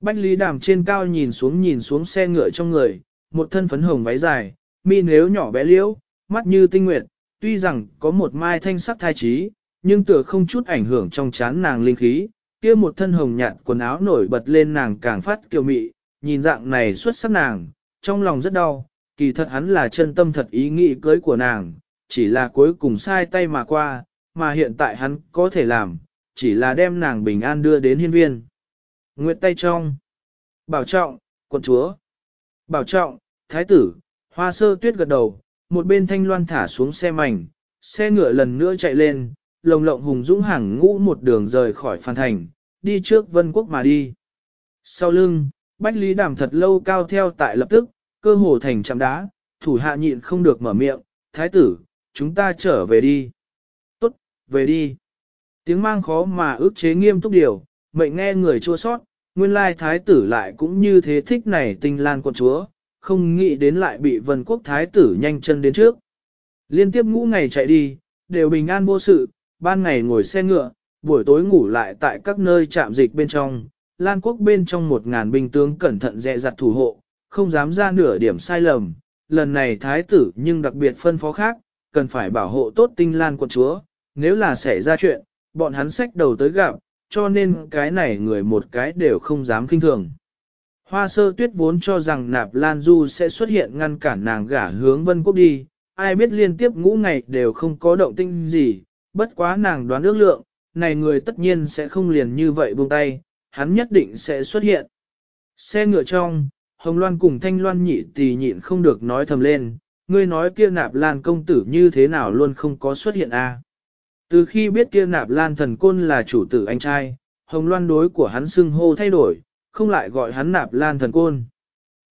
Bách Lý Đàm trên cao nhìn xuống nhìn xuống xe ngựa trong người, một thân phấn hồng váy dài, mi nếu nhỏ bé liễu, mắt như tinh nguyệt, tuy rằng có một mai thanh sắc thai trí, nhưng tựa không chút ảnh hưởng trong chán nàng linh khí, kia một thân hồng nhạt quần áo nổi bật lên nàng càng phát kiều mị, nhìn dạng này xuất sắc nàng, trong lòng rất đau, kỳ thật hắn là chân tâm thật ý nghĩ cưới của nàng, chỉ là cuối cùng sai tay mà qua, mà hiện tại hắn có thể làm, chỉ là đem nàng bình an đưa đến hiên viên. Nguyệt tay trong. Bảo trọng, quận chúa. Bảo trọng, thái tử, hoa sơ tuyết gật đầu, một bên thanh loan thả xuống xe mảnh, xe ngựa lần nữa chạy lên, lồng lộng hùng dũng hàng ngũ một đường rời khỏi phan thành, đi trước vân quốc mà đi. Sau lưng, Bách Lý Đàm thật lâu cao theo tại lập tức, cơ hồ thành chạm đá, thủ hạ nhịn không được mở miệng, thái tử, chúng ta trở về đi. Tốt, về đi. Tiếng mang khó mà ước chế nghiêm túc điều, mệnh nghe người chua sót, nguyên lai thái tử lại cũng như thế thích này tinh lan quận chúa, không nghĩ đến lại bị vân quốc thái tử nhanh chân đến trước. Liên tiếp ngũ ngày chạy đi, đều bình an vô sự, ban ngày ngồi xe ngựa, buổi tối ngủ lại tại các nơi trạm dịch bên trong, Lan quốc bên trong một ngàn binh tướng cẩn thận dè dặt thủ hộ, không dám ra nửa điểm sai lầm. Lần này thái tử nhưng đặc biệt phân phó khác, cần phải bảo hộ tốt tinh lan quận chúa, nếu là xảy ra chuyện, bọn hắn sách đầu tới gặp, cho nên cái này người một cái đều không dám kinh thường. Hoa sơ tuyết vốn cho rằng nạp Lan Du sẽ xuất hiện ngăn cản nàng gả hướng vân quốc đi, ai biết liên tiếp ngũ ngày đều không có động tinh gì, bất quá nàng đoán ước lượng, này người tất nhiên sẽ không liền như vậy buông tay, hắn nhất định sẽ xuất hiện. Xe ngựa trong, Hồng Loan cùng Thanh Loan nhị tì nhịn không được nói thầm lên, ngươi nói kia nạp lan công tử như thế nào luôn không có xuất hiện a à? Từ khi biết kia nạp lan thần côn là chủ tử anh trai, hồng loan đối của hắn xưng hô thay đổi, không lại gọi hắn nạp lan thần côn.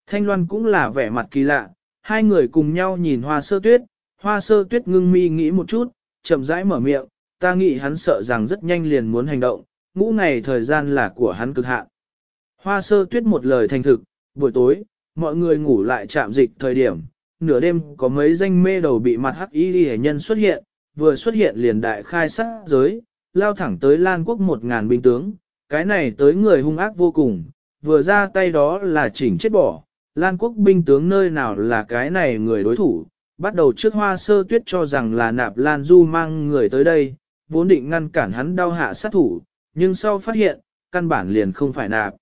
Thanh loan cũng là vẻ mặt kỳ lạ, hai người cùng nhau nhìn hoa sơ tuyết, hoa sơ tuyết ngưng mi nghĩ một chút, chậm rãi mở miệng, ta nghĩ hắn sợ rằng rất nhanh liền muốn hành động, ngũ ngày thời gian là của hắn cực hạn. Hoa sơ tuyết một lời thành thực, buổi tối, mọi người ngủ lại chạm dịch thời điểm, nửa đêm có mấy danh mê đầu bị mặt hắc y hệ nhân xuất hiện, vừa xuất hiện liền đại khai sát giới, lao thẳng tới Lan quốc một ngàn binh tướng, cái này tới người hung ác vô cùng, vừa ra tay đó là chỉnh chết bỏ, Lan quốc binh tướng nơi nào là cái này người đối thủ, bắt đầu trước hoa sơ tuyết cho rằng là nạp Lan Du mang người tới đây, vốn định ngăn cản hắn đau hạ sát thủ, nhưng sau phát hiện, căn bản liền không phải nạp.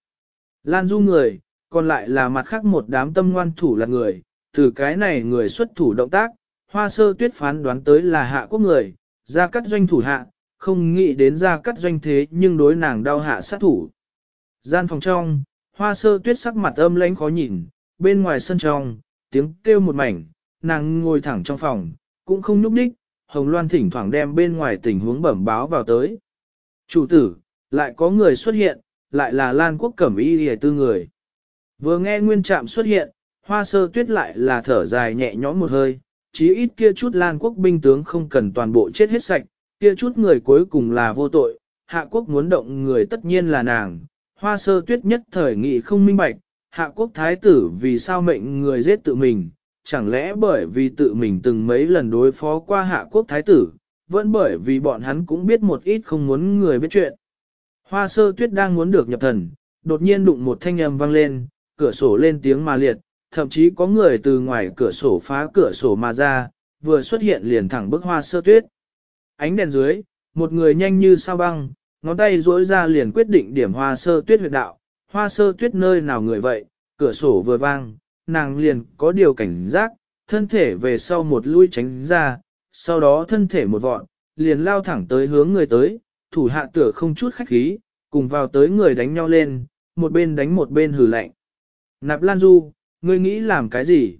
Lan Du người, còn lại là mặt khác một đám tâm ngoan thủ là người, từ cái này người xuất thủ động tác, hoa sơ tuyết phán đoán tới là hạ quốc người, ra cắt doanh thủ hạ, không nghĩ đến ra cắt doanh thế nhưng đối nàng đau hạ sát thủ. Gian phòng trong, hoa sơ tuyết sắc mặt âm lãnh khó nhìn, bên ngoài sân trong, tiếng kêu một mảnh, nàng ngồi thẳng trong phòng, cũng không nhúc đích, Hồng Loan thỉnh thoảng đem bên ngoài tình huống bẩm báo vào tới. Chủ tử, lại có người xuất hiện, lại là Lan Quốc Cẩm Y lìa tư người. Vừa nghe nguyên trạm xuất hiện, hoa sơ tuyết lại là thở dài nhẹ nhõm một hơi, chí ít kia chút Lan quốc binh tướng không cần toàn bộ chết hết sạch, kia chút người cuối cùng là vô tội, hạ quốc muốn động người tất nhiên là nàng. Hoa sơ tuyết nhất thời nghị không minh bạch, hạ quốc thái tử vì sao mệnh người giết tự mình, chẳng lẽ bởi vì tự mình từng mấy lần đối phó qua hạ quốc thái tử, vẫn bởi vì bọn hắn cũng biết một ít không muốn người biết chuyện. Hoa sơ tuyết đang muốn được nhập thần, đột nhiên đụng một thanh âm vang lên, cửa sổ lên tiếng mà liệt, thậm chí có người từ ngoài cửa sổ phá cửa sổ mà ra, vừa xuất hiện liền thẳng bức hoa sơ tuyết. Ánh đèn dưới, một người nhanh như sao băng, ngón tay duỗi ra liền quyết định điểm hoa sơ tuyết huyệt đạo, hoa sơ tuyết nơi nào người vậy, cửa sổ vừa vang, nàng liền có điều cảnh giác, thân thể về sau một lui tránh ra, sau đó thân thể một vọn, liền lao thẳng tới hướng người tới, thủ hạ tựa không chút khách khí, cùng vào tới người đánh nhau lên, một bên đánh một bên hử lạnh. Nạp Lan Du, ngươi nghĩ làm cái gì?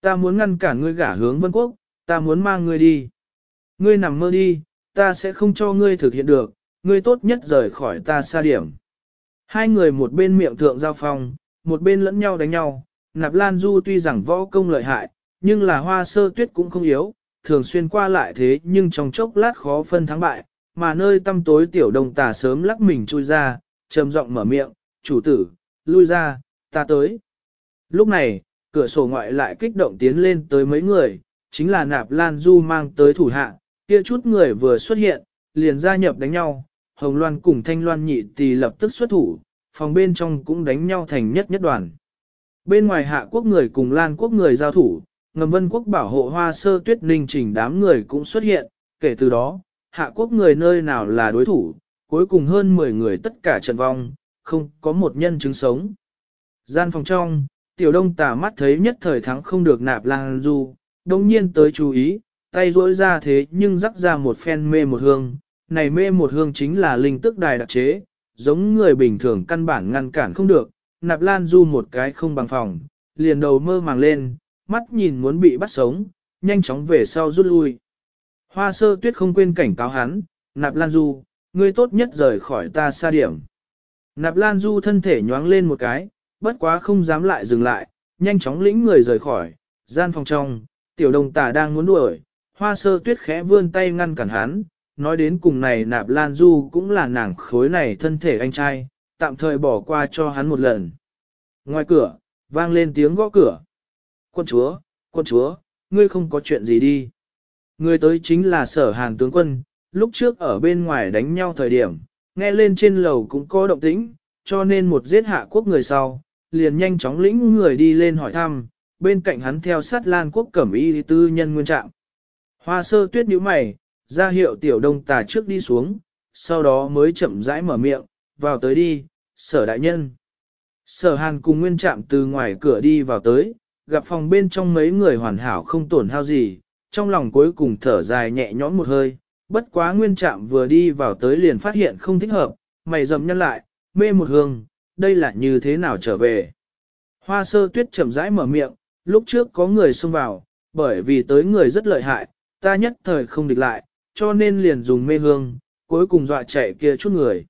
Ta muốn ngăn cản ngươi gả hướng vân quốc, ta muốn mang ngươi đi. Ngươi nằm mơ đi, ta sẽ không cho ngươi thực hiện được, ngươi tốt nhất rời khỏi ta xa điểm. Hai người một bên miệng thượng giao phong, một bên lẫn nhau đánh nhau, nạp lan du tuy rằng võ công lợi hại, nhưng là hoa sơ tuyết cũng không yếu, thường xuyên qua lại thế nhưng trong chốc lát khó phân thắng bại, mà nơi tăm tối tiểu đồng tà sớm lắc mình chui ra, trầm giọng mở miệng, chủ tử, lui ra, ta tới. Lúc này, cửa sổ ngoại lại kích động tiến lên tới mấy người, chính là nạp lan du mang tới thủ hạ, kia chút người vừa xuất hiện, liền gia nhập đánh nhau, hồng loan cùng thanh loan nhị tì lập tức xuất thủ, phòng bên trong cũng đánh nhau thành nhất nhất đoàn. Bên ngoài hạ quốc người cùng lan quốc người giao thủ, ngầm vân quốc bảo hộ hoa sơ tuyết ninh trình đám người cũng xuất hiện, kể từ đó, hạ quốc người nơi nào là đối thủ, cuối cùng hơn 10 người tất cả trận vong, không có một nhân chứng sống. Gian phòng trong, tiểu đông tà mắt thấy nhất thời thắng không được nạp lang du, đồng nhiên tới chú ý, tay rỗi ra thế nhưng rắc ra một phen mê một hương, này mê một hương chính là linh tức đài đặc chế, giống người bình thường căn bản ngăn cản không được, nạp lan du một cái không bằng phòng, liền đầu mơ màng lên, mắt nhìn muốn bị bắt sống, nhanh chóng về sau rút lui. Hoa sơ tuyết không quên cảnh cáo hắn, nạp lan du, ngươi tốt nhất rời khỏi ta xa điểm. Nạp lan du thân thể nhoáng lên một cái, bất quá không dám lại dừng lại, nhanh chóng lĩnh người rời khỏi, gian phòng trong, tiểu đồng tả đang muốn đuổi, hoa sơ tuyết khẽ vươn tay ngăn cản hắn, nói đến cùng này nạp lan du cũng là nàng khối này thân thể anh trai, tạm thời bỏ qua cho hắn một lần. Ngoài cửa, vang lên tiếng gõ cửa. Quân chúa, quân chúa, ngươi không có chuyện gì đi. Người tới chính là sở hàng tướng quân, lúc trước ở bên ngoài đánh nhau thời điểm, nghe lên trên lầu cũng có động tĩnh, cho nên một giết hạ quốc người sau, liền nhanh chóng lĩnh người đi lên hỏi thăm, bên cạnh hắn theo sát lan quốc cẩm y tư nhân nguyên trạng. Hoa sơ tuyết nhíu mày, ra hiệu tiểu đông tà trước đi xuống, sau đó mới chậm rãi mở miệng, vào tới đi, sở đại nhân. Sở hàn cùng nguyên trạm từ ngoài cửa đi vào tới, gặp phòng bên trong mấy người hoàn hảo không tổn hao gì, trong lòng cuối cùng thở dài nhẹ nhõm một hơi, bất quá nguyên trạm vừa đi vào tới liền phát hiện không thích hợp, mày dầm nhân lại, mê một hương, đây là như thế nào trở về. Hoa sơ tuyết chậm rãi mở miệng, lúc trước có người xông vào, bởi vì tới người rất lợi hại, ta nhất thời không địch lại, cho nên liền dùng mê hương, cuối cùng dọa chạy kia chút người.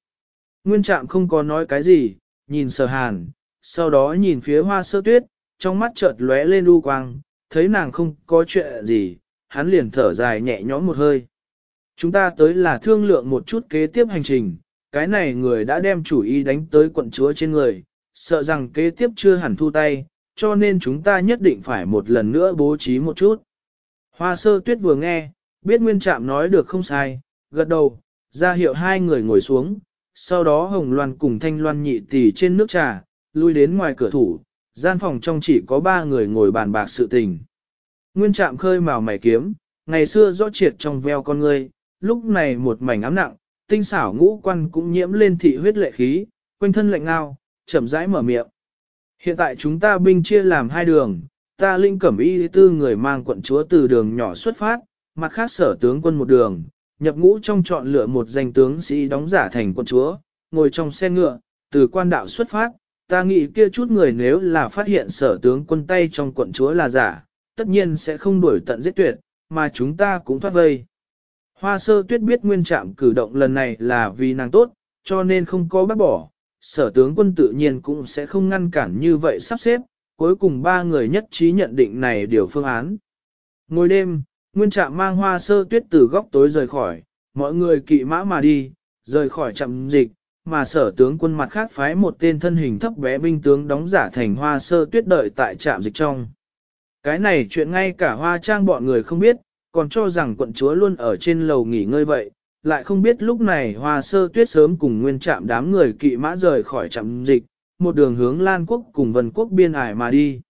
Nguyên trạm không có nói cái gì, nhìn sở hàn, sau đó nhìn phía hoa sơ tuyết, trong mắt chợt lóe lên u quang, thấy nàng không có chuyện gì, hắn liền thở dài nhẹ nhõm một hơi. Chúng ta tới là thương lượng một chút kế tiếp hành trình, cái này người đã đem chủ ý đánh tới quận chúa trên người, sợ rằng kế tiếp chưa hẳn thu tay, cho nên chúng ta nhất định phải một lần nữa bố trí một chút. Hoa sơ tuyết vừa nghe, biết nguyên trạm nói được không sai, gật đầu, ra hiệu hai người ngồi xuống, sau đó hồng loan cùng thanh loan nhị tỷ trên nước trà, lui đến ngoài cửa thủ, gian phòng trong chỉ có ba người ngồi bàn bạc sự tình. Nguyên trạm khơi màu mày kiếm, ngày xưa rõ triệt trong veo con người, lúc này một mảnh ám nặng, tinh xảo ngũ quan cũng nhiễm lên thị huyết lệ khí, quanh thân lạnh ngao, chậm rãi mở miệng. Hiện tại chúng ta binh chia làm hai đường, ta linh cẩm y tư người mang quận chúa từ đường nhỏ xuất phát, mặt khác sở tướng quân một đường, nhập ngũ trong chọn lựa một danh tướng sĩ đóng giả thành quận chúa, ngồi trong xe ngựa, từ quan đạo xuất phát, ta nghĩ kia chút người nếu là phát hiện sở tướng quân tay trong quận chúa là giả, tất nhiên sẽ không đuổi tận giết tuyệt, mà chúng ta cũng thoát vây. Hoa sơ tuyết biết nguyên trạm cử động lần này là vì nàng tốt, cho nên không có bác bỏ, sở tướng quân tự nhiên cũng sẽ không ngăn cản như vậy sắp xếp, cuối cùng ba người nhất trí nhận định này điều phương án. Ngồi đêm, nguyên trạm mang hoa sơ tuyết từ góc tối rời khỏi, mọi người kỵ mã mà đi, rời khỏi trạm dịch, mà sở tướng quân mặt khác phái một tên thân hình thấp bé binh tướng đóng giả thành hoa sơ tuyết đợi tại trạm dịch trong. Cái này chuyện ngay cả hoa trang bọn người không biết, còn cho rằng quận chúa luôn ở trên lầu nghỉ ngơi vậy, lại không biết lúc này hoa sơ tuyết sớm cùng nguyên trạm đám người kỵ mã rời khỏi trạm dịch, một đường hướng Lan Quốc cùng Vân Quốc biên ải mà đi.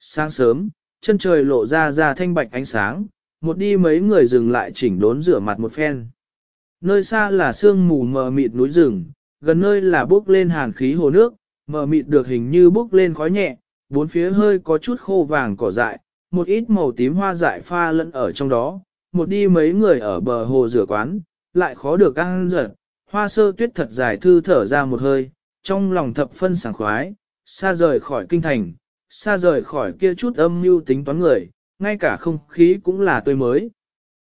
Sáng sớm, chân trời lộ ra ra thanh bạch ánh sáng, một đi mấy người dừng lại chỉnh đốn rửa mặt một phen. Nơi xa là sương mù mờ mịt núi rừng, gần nơi là bốc lên hàn khí hồ nước, mờ mịt được hình như bốc lên khói nhẹ, bốn phía hơi có chút khô vàng cỏ dại, một ít màu tím hoa dại pha lẫn ở trong đó, một đi mấy người ở bờ hồ rửa quán, lại khó được ăn giật, hoa sơ tuyết thật dài thư thở ra một hơi, trong lòng thập phân sảng khoái, xa rời khỏi kinh thành, xa rời khỏi kia chút âm mưu tính toán người, ngay cả không khí cũng là tươi mới.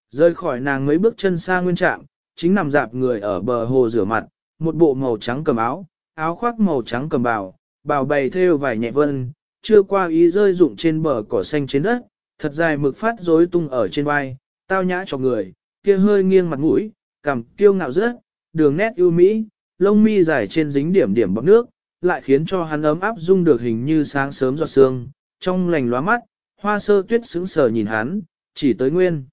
Rời khỏi nàng mấy bước chân xa nguyên trạm, chính nằm dạp người ở bờ hồ rửa mặt, một bộ màu trắng cầm áo, áo khoác màu trắng cầm bào, bào bày theo vài nhẹ vân, chưa qua ý rơi rụng trên bờ cỏ xanh trên đất, thật dài mực phát rối tung ở trên vai, tao nhã cho người, kia hơi nghiêng mặt mũi, cằm kiêu ngạo rất, đường nét ưu mỹ, lông mi dài trên dính điểm điểm bọc nước, lại khiến cho hắn ấm áp dung được hình như sáng sớm giọt sương, trong lành lóa mắt, hoa sơ tuyết sững sờ nhìn hắn, chỉ tới nguyên.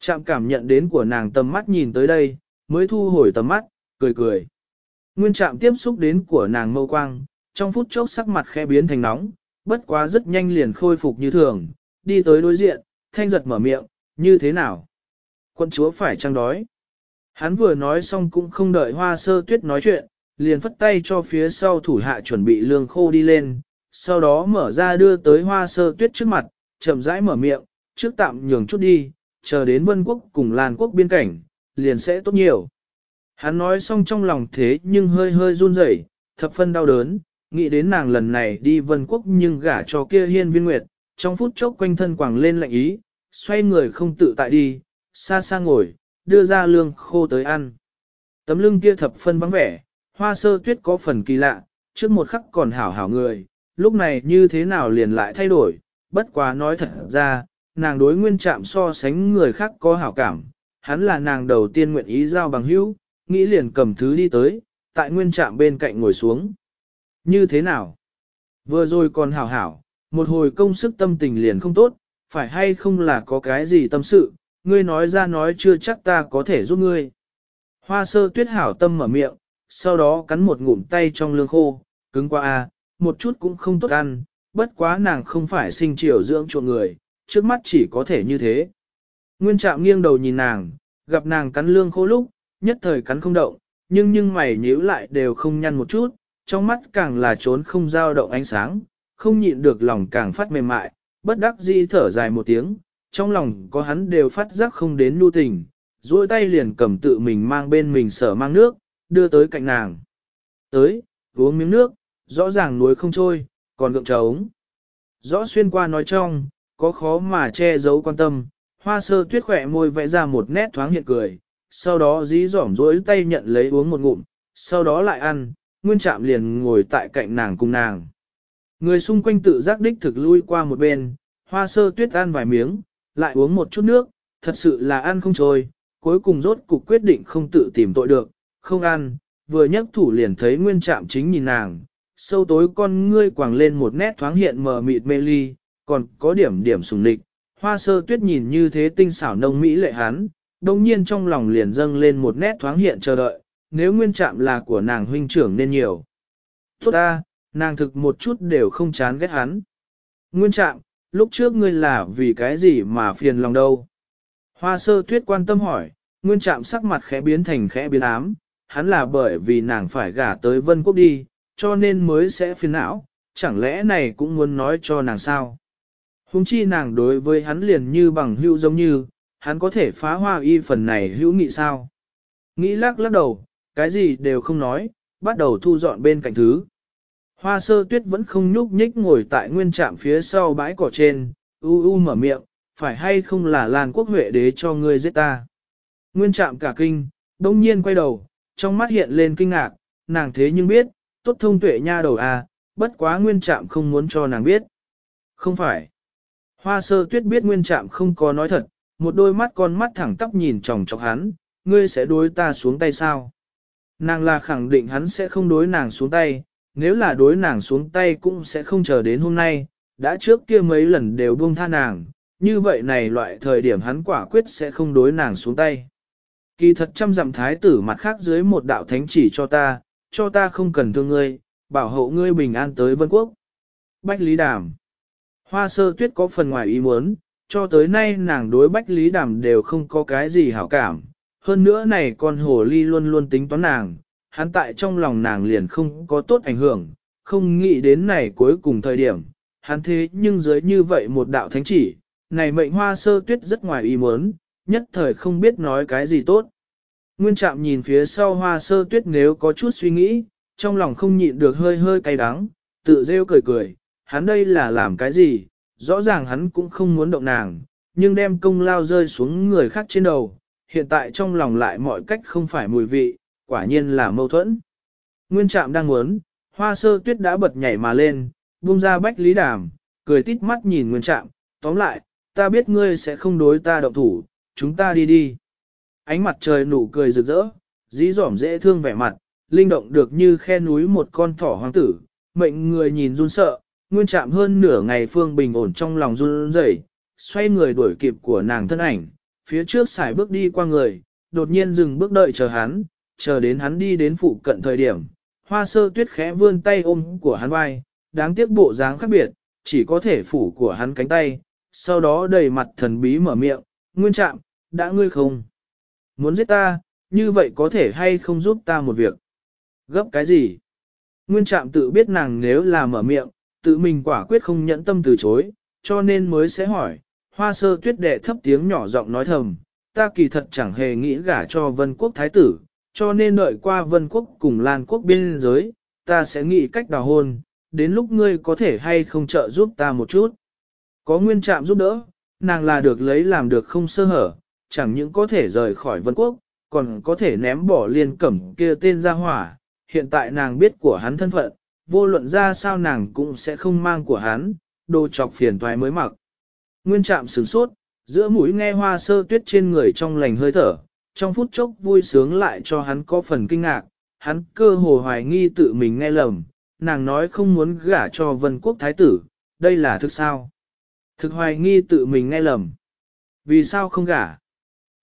Chạm cảm nhận đến của nàng tầm mắt nhìn tới đây, mới thu hồi tầm mắt, cười cười. Nguyên chạm tiếp xúc đến của nàng mâu quang, trong phút chốc sắc mặt khe biến thành nóng, bất quá rất nhanh liền khôi phục như thường, đi tới đối diện, thanh giật mở miệng, như thế nào? Quân chúa phải trăng đói. Hắn vừa nói xong cũng không đợi hoa sơ tuyết nói chuyện, liền phất tay cho phía sau thủ hạ chuẩn bị lương khô đi lên, sau đó mở ra đưa tới hoa sơ tuyết trước mặt, chậm rãi mở miệng, trước tạm nhường chút đi, chờ đến vân quốc cùng Lan quốc biên cảnh, liền sẽ tốt nhiều. Hắn nói xong trong lòng thế nhưng hơi hơi run rẩy, thập phân đau đớn, nghĩ đến nàng lần này đi vân quốc nhưng gả cho kia hiên viên nguyệt, trong phút chốc quanh thân quảng lên lạnh ý, xoay người không tự tại đi, xa xa ngồi, đưa ra lương khô tới ăn. Tấm lưng kia thập phân vắng vẻ, hoa sơ tuyết có phần kỳ lạ, trước một khắc còn hảo hảo người, lúc này như thế nào liền lại thay đổi, bất quá nói thật ra, nàng đối nguyên trạm so sánh người khác có hảo cảm, hắn là nàng đầu tiên nguyện ý giao bằng hữu, nghĩ liền cầm thứ đi tới, tại nguyên trạm bên cạnh ngồi xuống. Như thế nào? Vừa rồi còn hảo hảo, một hồi công sức tâm tình liền không tốt, phải hay không là có cái gì tâm sự, ngươi nói ra nói chưa chắc ta có thể giúp ngươi. Hoa sơ tuyết hảo tâm mở miệng, sau đó cắn một ngụm tay trong lương khô, cứng qua a, à, một chút cũng không tốt ăn, bất quá nàng không phải sinh chiều dưỡng chuộng người, trước mắt chỉ có thể như thế. Nguyên trạm nghiêng đầu nhìn nàng, gặp nàng cắn lương khô lúc, nhất thời cắn không động, nhưng nhưng mày nhíu lại đều không nhăn một chút, trong mắt càng là trốn không dao động ánh sáng, không nhịn được lòng càng phát mềm mại, bất đắc dĩ thở dài một tiếng, trong lòng có hắn đều phát giác không đến nu tình, duỗi tay liền cầm tự mình mang bên mình sở mang nước, đưa tới cạnh nàng. Tới, uống miếng nước, rõ ràng núi không trôi, còn gượng trống. Rõ xuyên qua nói trong, có khó mà che giấu quan tâm, hoa sơ tuyết khỏe môi vẽ ra một nét thoáng hiện cười, sau đó dí dỏm dối tay nhận lấy uống một ngụm, sau đó lại ăn, nguyên trạm liền ngồi tại cạnh nàng cùng nàng. Người xung quanh tự giác đích thực lui qua một bên, hoa sơ tuyết ăn vài miếng, lại uống một chút nước, thật sự là ăn không trôi, cuối cùng rốt cục quyết định không tự tìm tội được, không ăn, vừa nhấc thủ liền thấy nguyên trạm chính nhìn nàng, sâu tối con ngươi quàng lên một nét thoáng hiện mờ mịt mê ly, còn có điểm điểm sùng địch, hoa sơ tuyết nhìn như thế tinh xảo nông mỹ lệ hắn, đồng nhiên trong lòng liền dâng lên một nét thoáng hiện chờ đợi, nếu nguyên trạm là của nàng huynh trưởng nên nhiều. Tốt ta, nàng thực một chút đều không chán ghét hắn. Nguyên trạm, lúc trước ngươi là vì cái gì mà phiền lòng đâu? Hoa sơ tuyết quan tâm hỏi, nguyên trạm sắc mặt khẽ biến thành khẽ biến ám, hắn là bởi vì nàng phải gả tới vân quốc đi, cho nên mới sẽ phiền não, chẳng lẽ này cũng muốn nói cho nàng sao? Hùng chi nàng đối với hắn liền như bằng hữu giống như, hắn có thể phá hoa y phần này hữu nghị sao? Nghĩ lắc lắc đầu, cái gì đều không nói, bắt đầu thu dọn bên cạnh thứ. Hoa sơ tuyết vẫn không nhúc nhích ngồi tại nguyên trạm phía sau bãi cỏ trên, u u mở miệng, phải hay không là Lan quốc huệ đế cho ngươi giết ta. Nguyên trạm cả kinh, đông nhiên quay đầu, trong mắt hiện lên kinh ngạc, nàng thế nhưng biết, tốt thông tuệ nha đầu à, bất quá nguyên trạm không muốn cho nàng biết. Không phải. Hoa sơ tuyết biết nguyên trạm không có nói thật, một đôi mắt con mắt thẳng tóc nhìn chòng chọc hắn, ngươi sẽ đối ta xuống tay sao? Nàng là khẳng định hắn sẽ không đối nàng xuống tay, nếu là đối nàng xuống tay cũng sẽ không chờ đến hôm nay, đã trước kia mấy lần đều buông tha nàng, như vậy này loại thời điểm hắn quả quyết sẽ không đối nàng xuống tay. Kỳ thật trăm dặm thái tử mặt khác dưới một đạo thánh chỉ cho ta, cho ta không cần thương ngươi, bảo hộ ngươi bình an tới vân quốc. Bách Lý Đàm Hoa sơ tuyết có phần ngoài ý muốn, cho tới nay nàng đối Bách Lý Đàm đều không có cái gì hảo cảm. Hơn nữa này con hồ ly luôn luôn tính toán nàng, hắn tại trong lòng nàng liền không có tốt ảnh hưởng, không nghĩ đến này cuối cùng thời điểm, hắn thế nhưng dưới như vậy một đạo thánh chỉ, này mệnh hoa sơ tuyết rất ngoài ý muốn, nhất thời không biết nói cái gì tốt. Nguyên trạm nhìn phía sau hoa sơ tuyết nếu có chút suy nghĩ, trong lòng không nhịn được hơi hơi cay đắng, tự rêu cười cười, hắn đây là làm cái gì, rõ ràng hắn cũng không muốn động nàng, nhưng đem công lao rơi xuống người khác trên đầu, hiện tại trong lòng lại mọi cách không phải mùi vị, quả nhiên là mâu thuẫn. Nguyên trạm đang muốn, hoa sơ tuyết đã bật nhảy mà lên, buông ra bách lý đàm, cười tít mắt nhìn nguyên trạm, tóm lại, ta biết ngươi sẽ không đối ta động thủ, chúng ta đi đi. Ánh mặt trời nụ cười rực rỡ, dí dỏm dễ thương vẻ mặt, linh động được như khe núi một con thỏ hoàng tử, mệnh người nhìn run sợ, nguyên Trạm hơn nửa ngày phương bình ổn trong lòng run rẩy, xoay người đuổi kịp của nàng thân ảnh, phía trước xài bước đi qua người, đột nhiên dừng bước đợi chờ hắn, chờ đến hắn đi đến phụ cận thời điểm, hoa sơ tuyết khẽ vươn tay ôm của hắn vai, đáng tiếc bộ dáng khác biệt, chỉ có thể phủ của hắn cánh tay, sau đó đầy mặt thần bí mở miệng, nguyên trạm, đã ngươi không? Muốn giết ta, như vậy có thể hay không giúp ta một việc? Gấp cái gì? Nguyên trạm tự biết nàng nếu là mở miệng, tự mình quả quyết không nhẫn tâm từ chối, cho nên mới sẽ hỏi. Hoa sơ tuyết đệ thấp tiếng nhỏ giọng nói thầm, ta kỳ thật chẳng hề nghĩ gả cho vân quốc thái tử, cho nên đợi qua vân quốc cùng lan quốc biên giới, ta sẽ nghĩ cách đào hôn, đến lúc ngươi có thể hay không trợ giúp ta một chút. Có nguyên trạm giúp đỡ, nàng là được lấy làm được không sơ hở, chẳng những có thể rời khỏi vân quốc, còn có thể ném bỏ liên cẩm kia tên ra hỏa. Hiện tại nàng biết của hắn thân phận, vô luận ra sao nàng cũng sẽ không mang của hắn, đồ chọc phiền toái mới mặc. Nguyên trạm sửng sốt, giữa mũi nghe hoa sơ tuyết trên người trong lành hơi thở, trong phút chốc vui sướng lại cho hắn có phần kinh ngạc, hắn cơ hồ hoài nghi tự mình nghe lầm, nàng nói không muốn gả cho vân quốc thái tử, đây là thực sao? Thực hoài nghi tự mình nghe lầm. Vì sao không gả?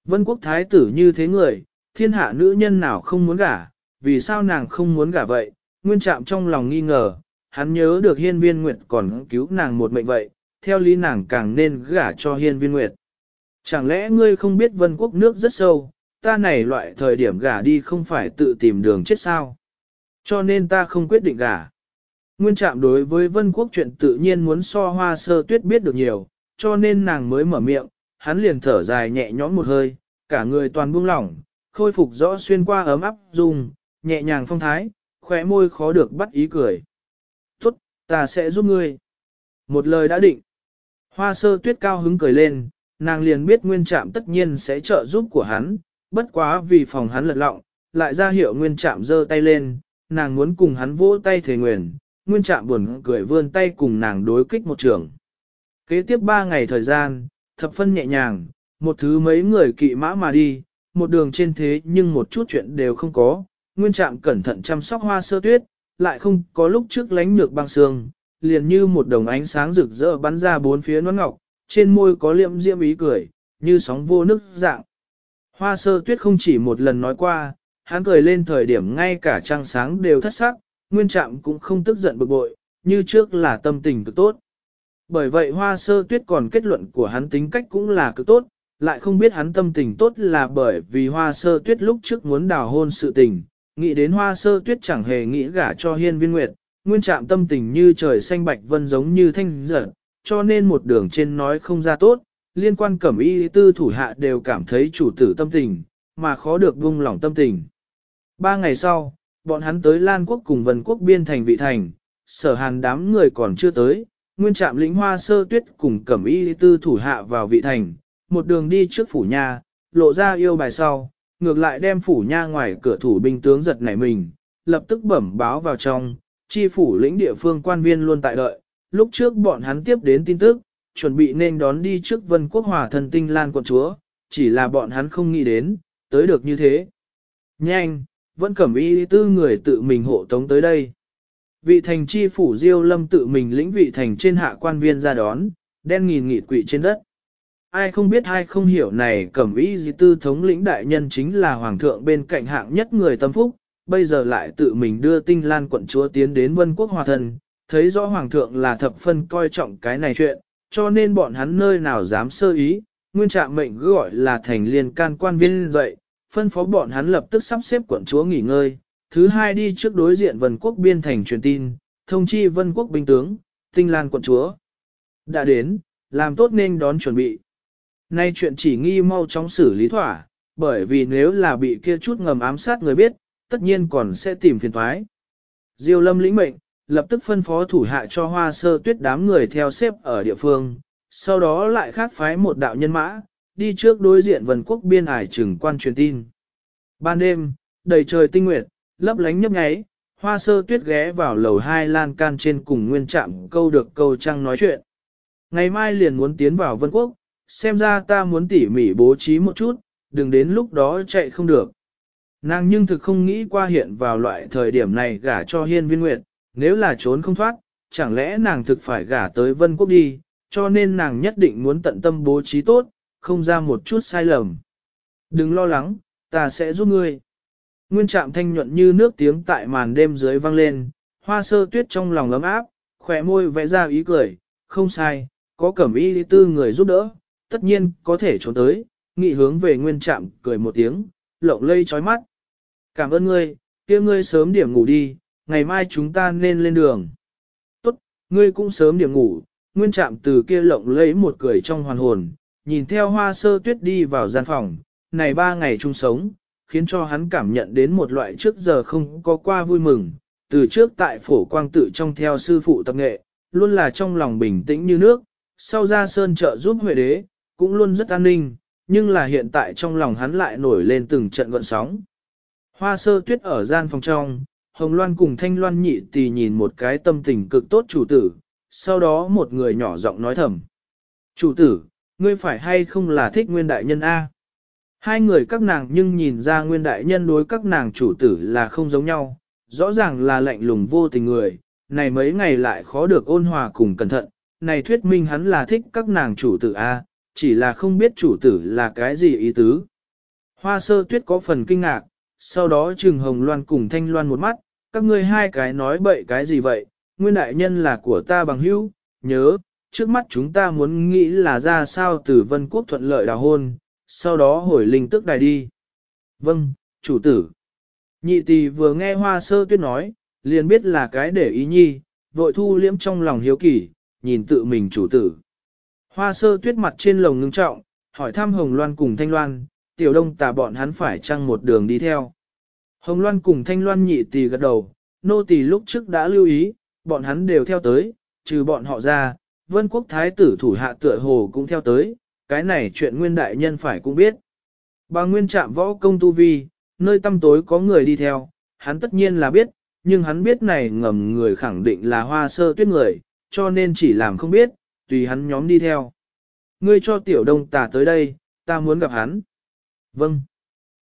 Vân quốc thái tử như thế người, thiên hạ nữ nhân nào không muốn gả, vì sao nàng không muốn gả vậy? Nguyên trạm trong lòng nghi ngờ, hắn nhớ được hiên viên nguyệt còn cứu nàng một mệnh vậy, theo lý nàng càng nên gả cho hiên viên nguyệt. Chẳng lẽ ngươi không biết vân quốc nước rất sâu, ta này loại thời điểm gả đi không phải tự tìm đường chết sao? Cho nên ta không quyết định gả. Nguyên trạm đối với vân quốc chuyện tự nhiên muốn so hoa sơ tuyết biết được nhiều, cho nên nàng mới mở miệng, hắn liền thở dài nhẹ nhõm một hơi, cả người toàn buông lỏng, khôi phục rõ xuyên qua ấm áp dùng, nhẹ nhàng phong thái, khóe môi khó được bắt ý cười. Tốt, ta sẽ giúp ngươi. Một lời đã định. Hoa sơ tuyết cao hứng cười lên, nàng liền biết nguyên trạm tất nhiên sẽ trợ giúp của hắn, bất quá vì phòng hắn lật lọng, lại ra hiệu nguyên trạm giơ tay lên, nàng muốn cùng hắn vỗ tay thề nguyện. nguyên trạm buồn cười vươn tay cùng nàng đối kích một trường. Kế tiếp ba ngày thời gian, thập phân nhẹ nhàng, một thứ mấy người kỵ mã mà đi, một đường trên thế nhưng một chút chuyện đều không có, nguyên trạm cẩn thận chăm sóc hoa sơ tuyết, lại không có lúc trước lánh nhược băng sương, liền như một đồng ánh sáng rực rỡ bắn ra bốn phía nón ngọc, trên môi có liệm diễm ý cười, như sóng vô nước dạng. Hoa sơ tuyết không chỉ một lần nói qua, hắn cười lên thời điểm ngay cả trăng sáng đều thất sắc, nguyên trạm cũng không tức giận bực bội, như trước là tâm tình cực tốt. Bởi vậy hoa sơ tuyết còn kết luận của hắn tính cách cũng là cực tốt, lại không biết hắn tâm tình tốt là bởi vì hoa sơ tuyết lúc trước muốn đào hôn sự tình, nghĩ đến hoa sơ tuyết chẳng hề nghĩ gả cho hiên viên nguyệt, nguyên trạm tâm tình như trời xanh bạch vân giống như thanh giật, cho nên một đường trên nói không ra tốt, liên quan cẩm y tư thủ hạ đều cảm thấy chủ tử tâm tình, mà khó được buông lỏng tâm tình. Ba ngày sau, bọn hắn tới Lan Quốc cùng Vân Quốc biên thành vị thành, sở hàn đám người còn chưa tới, nguyên trạm lĩnh hoa sơ tuyết cùng cẩm y tư thủ hạ vào vị thành, một đường đi trước phủ nha, lộ ra yêu bài sau, ngược lại đem phủ nha ngoài cửa thủ binh tướng giật nảy mình, lập tức bẩm báo vào trong, chi phủ lĩnh địa phương quan viên luôn tại đợi, lúc trước bọn hắn tiếp đến tin tức, chuẩn bị nên đón đi trước vân quốc hòa thần tinh lan quận chúa, chỉ là bọn hắn không nghĩ đến, tới được như thế. Nhanh, vẫn cẩm y tư người tự mình hộ tống tới đây. Vị thành chi phủ diêu lâm tự mình lĩnh vị thành trên hạ quan viên ra đón, đen nghìn nghị quỵ trên đất. Ai không biết ai không hiểu này cẩm y di tư thống lĩnh đại nhân chính là hoàng thượng bên cạnh hạng nhất người tâm phúc, bây giờ lại tự mình đưa tinh lan quận chúa tiến đến vân quốc hòa thần, thấy rõ hoàng thượng là thập phân coi trọng cái này chuyện, cho nên bọn hắn nơi nào dám sơ ý, nguyên trạng mệnh gọi là thành liên can quan viên dậy, phân phó bọn hắn lập tức sắp xếp quận chúa nghỉ ngơi, thứ hai đi trước đối diện vân quốc biên thành truyền tin, thông chi vân quốc binh tướng, tinh lan quận chúa. Đã đến, làm tốt nên đón chuẩn bị. Nay chuyện chỉ nghi mau chóng xử lý thỏa, bởi vì nếu là bị kia chút ngầm ám sát người biết, tất nhiên còn sẽ tìm phiền thoái. Diêu lâm lĩnh mệnh, lập tức phân phó thủ hạ cho hoa sơ tuyết đám người theo xếp ở địa phương, sau đó lại khác phái một đạo nhân mã, đi trước đối diện vần quốc biên ải trừng quan truyền tin. Ban đêm, đầy trời tinh nguyệt, lấp lánh nhấp nháy, hoa sơ tuyết ghé vào lầu hai lan can trên cùng nguyên trạm câu được câu trăng nói chuyện. Ngày mai liền muốn tiến vào vân quốc, xem ra ta muốn tỉ mỉ bố trí một chút, đừng đến lúc đó chạy không được. Nàng nhưng thực không nghĩ qua hiện vào loại thời điểm này gả cho hiên viên nguyệt, nếu là trốn không thoát, chẳng lẽ nàng thực phải gả tới vân quốc đi, cho nên nàng nhất định muốn tận tâm bố trí tốt, không ra một chút sai lầm. Đừng lo lắng, ta sẽ giúp ngươi. Nguyên trạm thanh nhuận như nước tiếng tại màn đêm dưới vang lên, hoa sơ tuyết trong lòng ấm áp, khỏe môi vẽ ra ý cười, không sai, có cẩm y tư người giúp đỡ, tất nhiên có thể trốn tới, nghị hướng về nguyên trạm cười một tiếng, lộng lây chói mắt. Cảm ơn ngươi, kia ngươi sớm điểm ngủ đi, ngày mai chúng ta nên lên đường. Tốt, ngươi cũng sớm điểm ngủ, nguyên trạm từ kia lộng lấy một cười trong hoàn hồn, nhìn theo hoa sơ tuyết đi vào gian phòng, này ba ngày chung sống, khiến cho hắn cảm nhận đến một loại trước giờ không có qua vui mừng, từ trước tại phổ quang tự trong theo sư phụ tập nghệ, luôn là trong lòng bình tĩnh như nước, sau ra sơn trợ giúp huệ đế, cũng luôn rất an ninh, nhưng là hiện tại trong lòng hắn lại nổi lên từng trận gọn sóng. Hoa sơ tuyết ở gian phòng trong, Hồng Loan cùng Thanh Loan nhị tì nhìn một cái tâm tình cực tốt chủ tử, sau đó một người nhỏ giọng nói thầm. Chủ tử, ngươi phải hay không là thích nguyên đại nhân A? Hai người các nàng nhưng nhìn ra nguyên đại nhân đối các nàng chủ tử là không giống nhau, rõ ràng là lạnh lùng vô tình người, này mấy ngày lại khó được ôn hòa cùng cẩn thận, này thuyết minh hắn là thích các nàng chủ tử A, chỉ là không biết chủ tử là cái gì ý tứ. Hoa sơ tuyết có phần kinh ngạc, sau đó trừng hồng loan cùng thanh loan một mắt, các ngươi hai cái nói bậy cái gì vậy, nguyên đại nhân là của ta bằng hữu, nhớ, trước mắt chúng ta muốn nghĩ là ra sao từ vân quốc thuận lợi đào hôn, sau đó hồi linh tức đài đi. Vâng, chủ tử. Nhị tỷ vừa nghe hoa sơ tuyết nói, liền biết là cái để ý nhi, vội thu liễm trong lòng hiếu kỳ, nhìn tự mình chủ tử. Hoa sơ tuyết mặt trên lồng ngưng trọng, hỏi thăm Hồng Loan cùng Thanh Loan, tiểu đông tà bọn hắn phải chăng một đường đi theo. Hồng Loan cùng Thanh Loan nhị tỷ gật đầu, nô tỷ lúc trước đã lưu ý, bọn hắn đều theo tới, trừ bọn họ ra, vân quốc thái tử thủ hạ tựa hồ cũng theo tới, cái này chuyện nguyên đại nhân phải cũng biết. Bà nguyên chạm võ công tu vi, nơi tăm tối có người đi theo, hắn tất nhiên là biết, nhưng hắn biết này ngầm người khẳng định là hoa sơ tuyết người, cho nên chỉ làm không biết, tùy hắn nhóm đi theo. Ngươi cho tiểu đông tà tới đây, ta muốn gặp hắn. Vâng.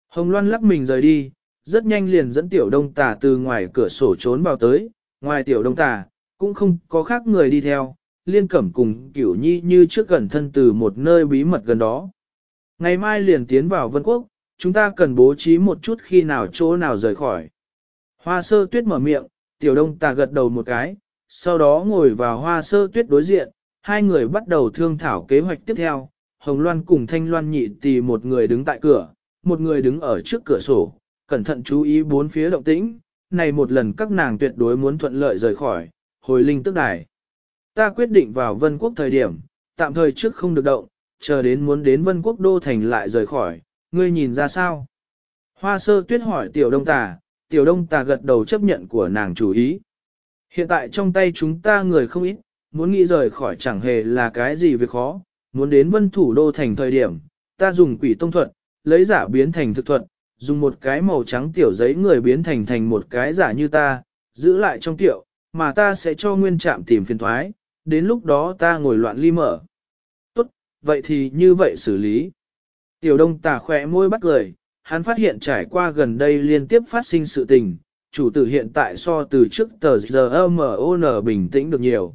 Hồng Loan lắc mình rời đi, rất nhanh liền dẫn tiểu đông tà từ ngoài cửa sổ trốn vào tới, ngoài tiểu đông tà, cũng không có khác người đi theo, liên cẩm cùng kiểu nhi như trước gần thân từ một nơi bí mật gần đó. Ngày mai liền tiến vào vân quốc, chúng ta cần bố trí một chút khi nào chỗ nào rời khỏi. Hoa sơ tuyết mở miệng, tiểu đông tà gật đầu một cái, sau đó ngồi vào hoa sơ tuyết đối diện, hai người bắt đầu thương thảo kế hoạch tiếp theo. Hồng Loan cùng Thanh Loan nhị tì một người đứng tại cửa, một người đứng ở trước cửa sổ, cẩn thận chú ý bốn phía động tĩnh, này một lần các nàng tuyệt đối muốn thuận lợi rời khỏi, hồi linh tức đài. Ta quyết định vào vân quốc thời điểm, tạm thời trước không được động, chờ đến muốn đến vân quốc đô thành lại rời khỏi, ngươi nhìn ra sao? Hoa sơ tuyết hỏi tiểu đông tà, tiểu đông tà gật đầu chấp nhận của nàng chủ ý. Hiện tại trong tay chúng ta người không ít, muốn nghĩ rời khỏi chẳng hề là cái gì việc khó, muốn đến vân thủ đô thành thời điểm, ta dùng quỷ tông thuật, lấy giả biến thành thực thuật, dùng một cái màu trắng tiểu giấy người biến thành thành một cái giả như ta, giữ lại trong tiểu, mà ta sẽ cho nguyên trạm tìm phiền thoái, đến lúc đó ta ngồi loạn ly mở. Tốt, vậy thì như vậy xử lý. Tiểu đông tà khỏe môi bắt lời, hắn phát hiện trải qua gần đây liên tiếp phát sinh sự tình, chủ tử hiện tại so từ trước tờ giờ MON bình tĩnh được nhiều.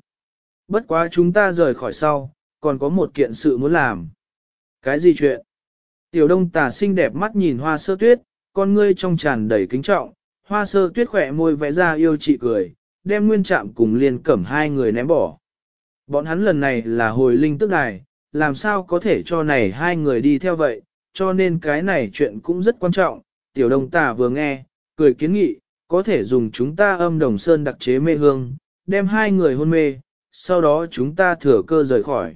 Bất quá chúng ta rời khỏi sau, còn có một kiện sự muốn làm. Cái gì chuyện? Tiểu đông tà xinh đẹp mắt nhìn hoa sơ tuyết, con ngươi trong tràn đầy kính trọng, hoa sơ tuyết khỏe môi vẽ ra yêu chị cười, đem nguyên trạm cùng liên cẩm hai người ném bỏ. Bọn hắn lần này là hồi linh tức đài, làm sao có thể cho này hai người đi theo vậy, cho nên cái này chuyện cũng rất quan trọng. Tiểu đông tà vừa nghe, cười kiến nghị, có thể dùng chúng ta âm đồng sơn đặc chế mê hương, đem hai người hôn mê, sau đó chúng ta thừa cơ rời khỏi.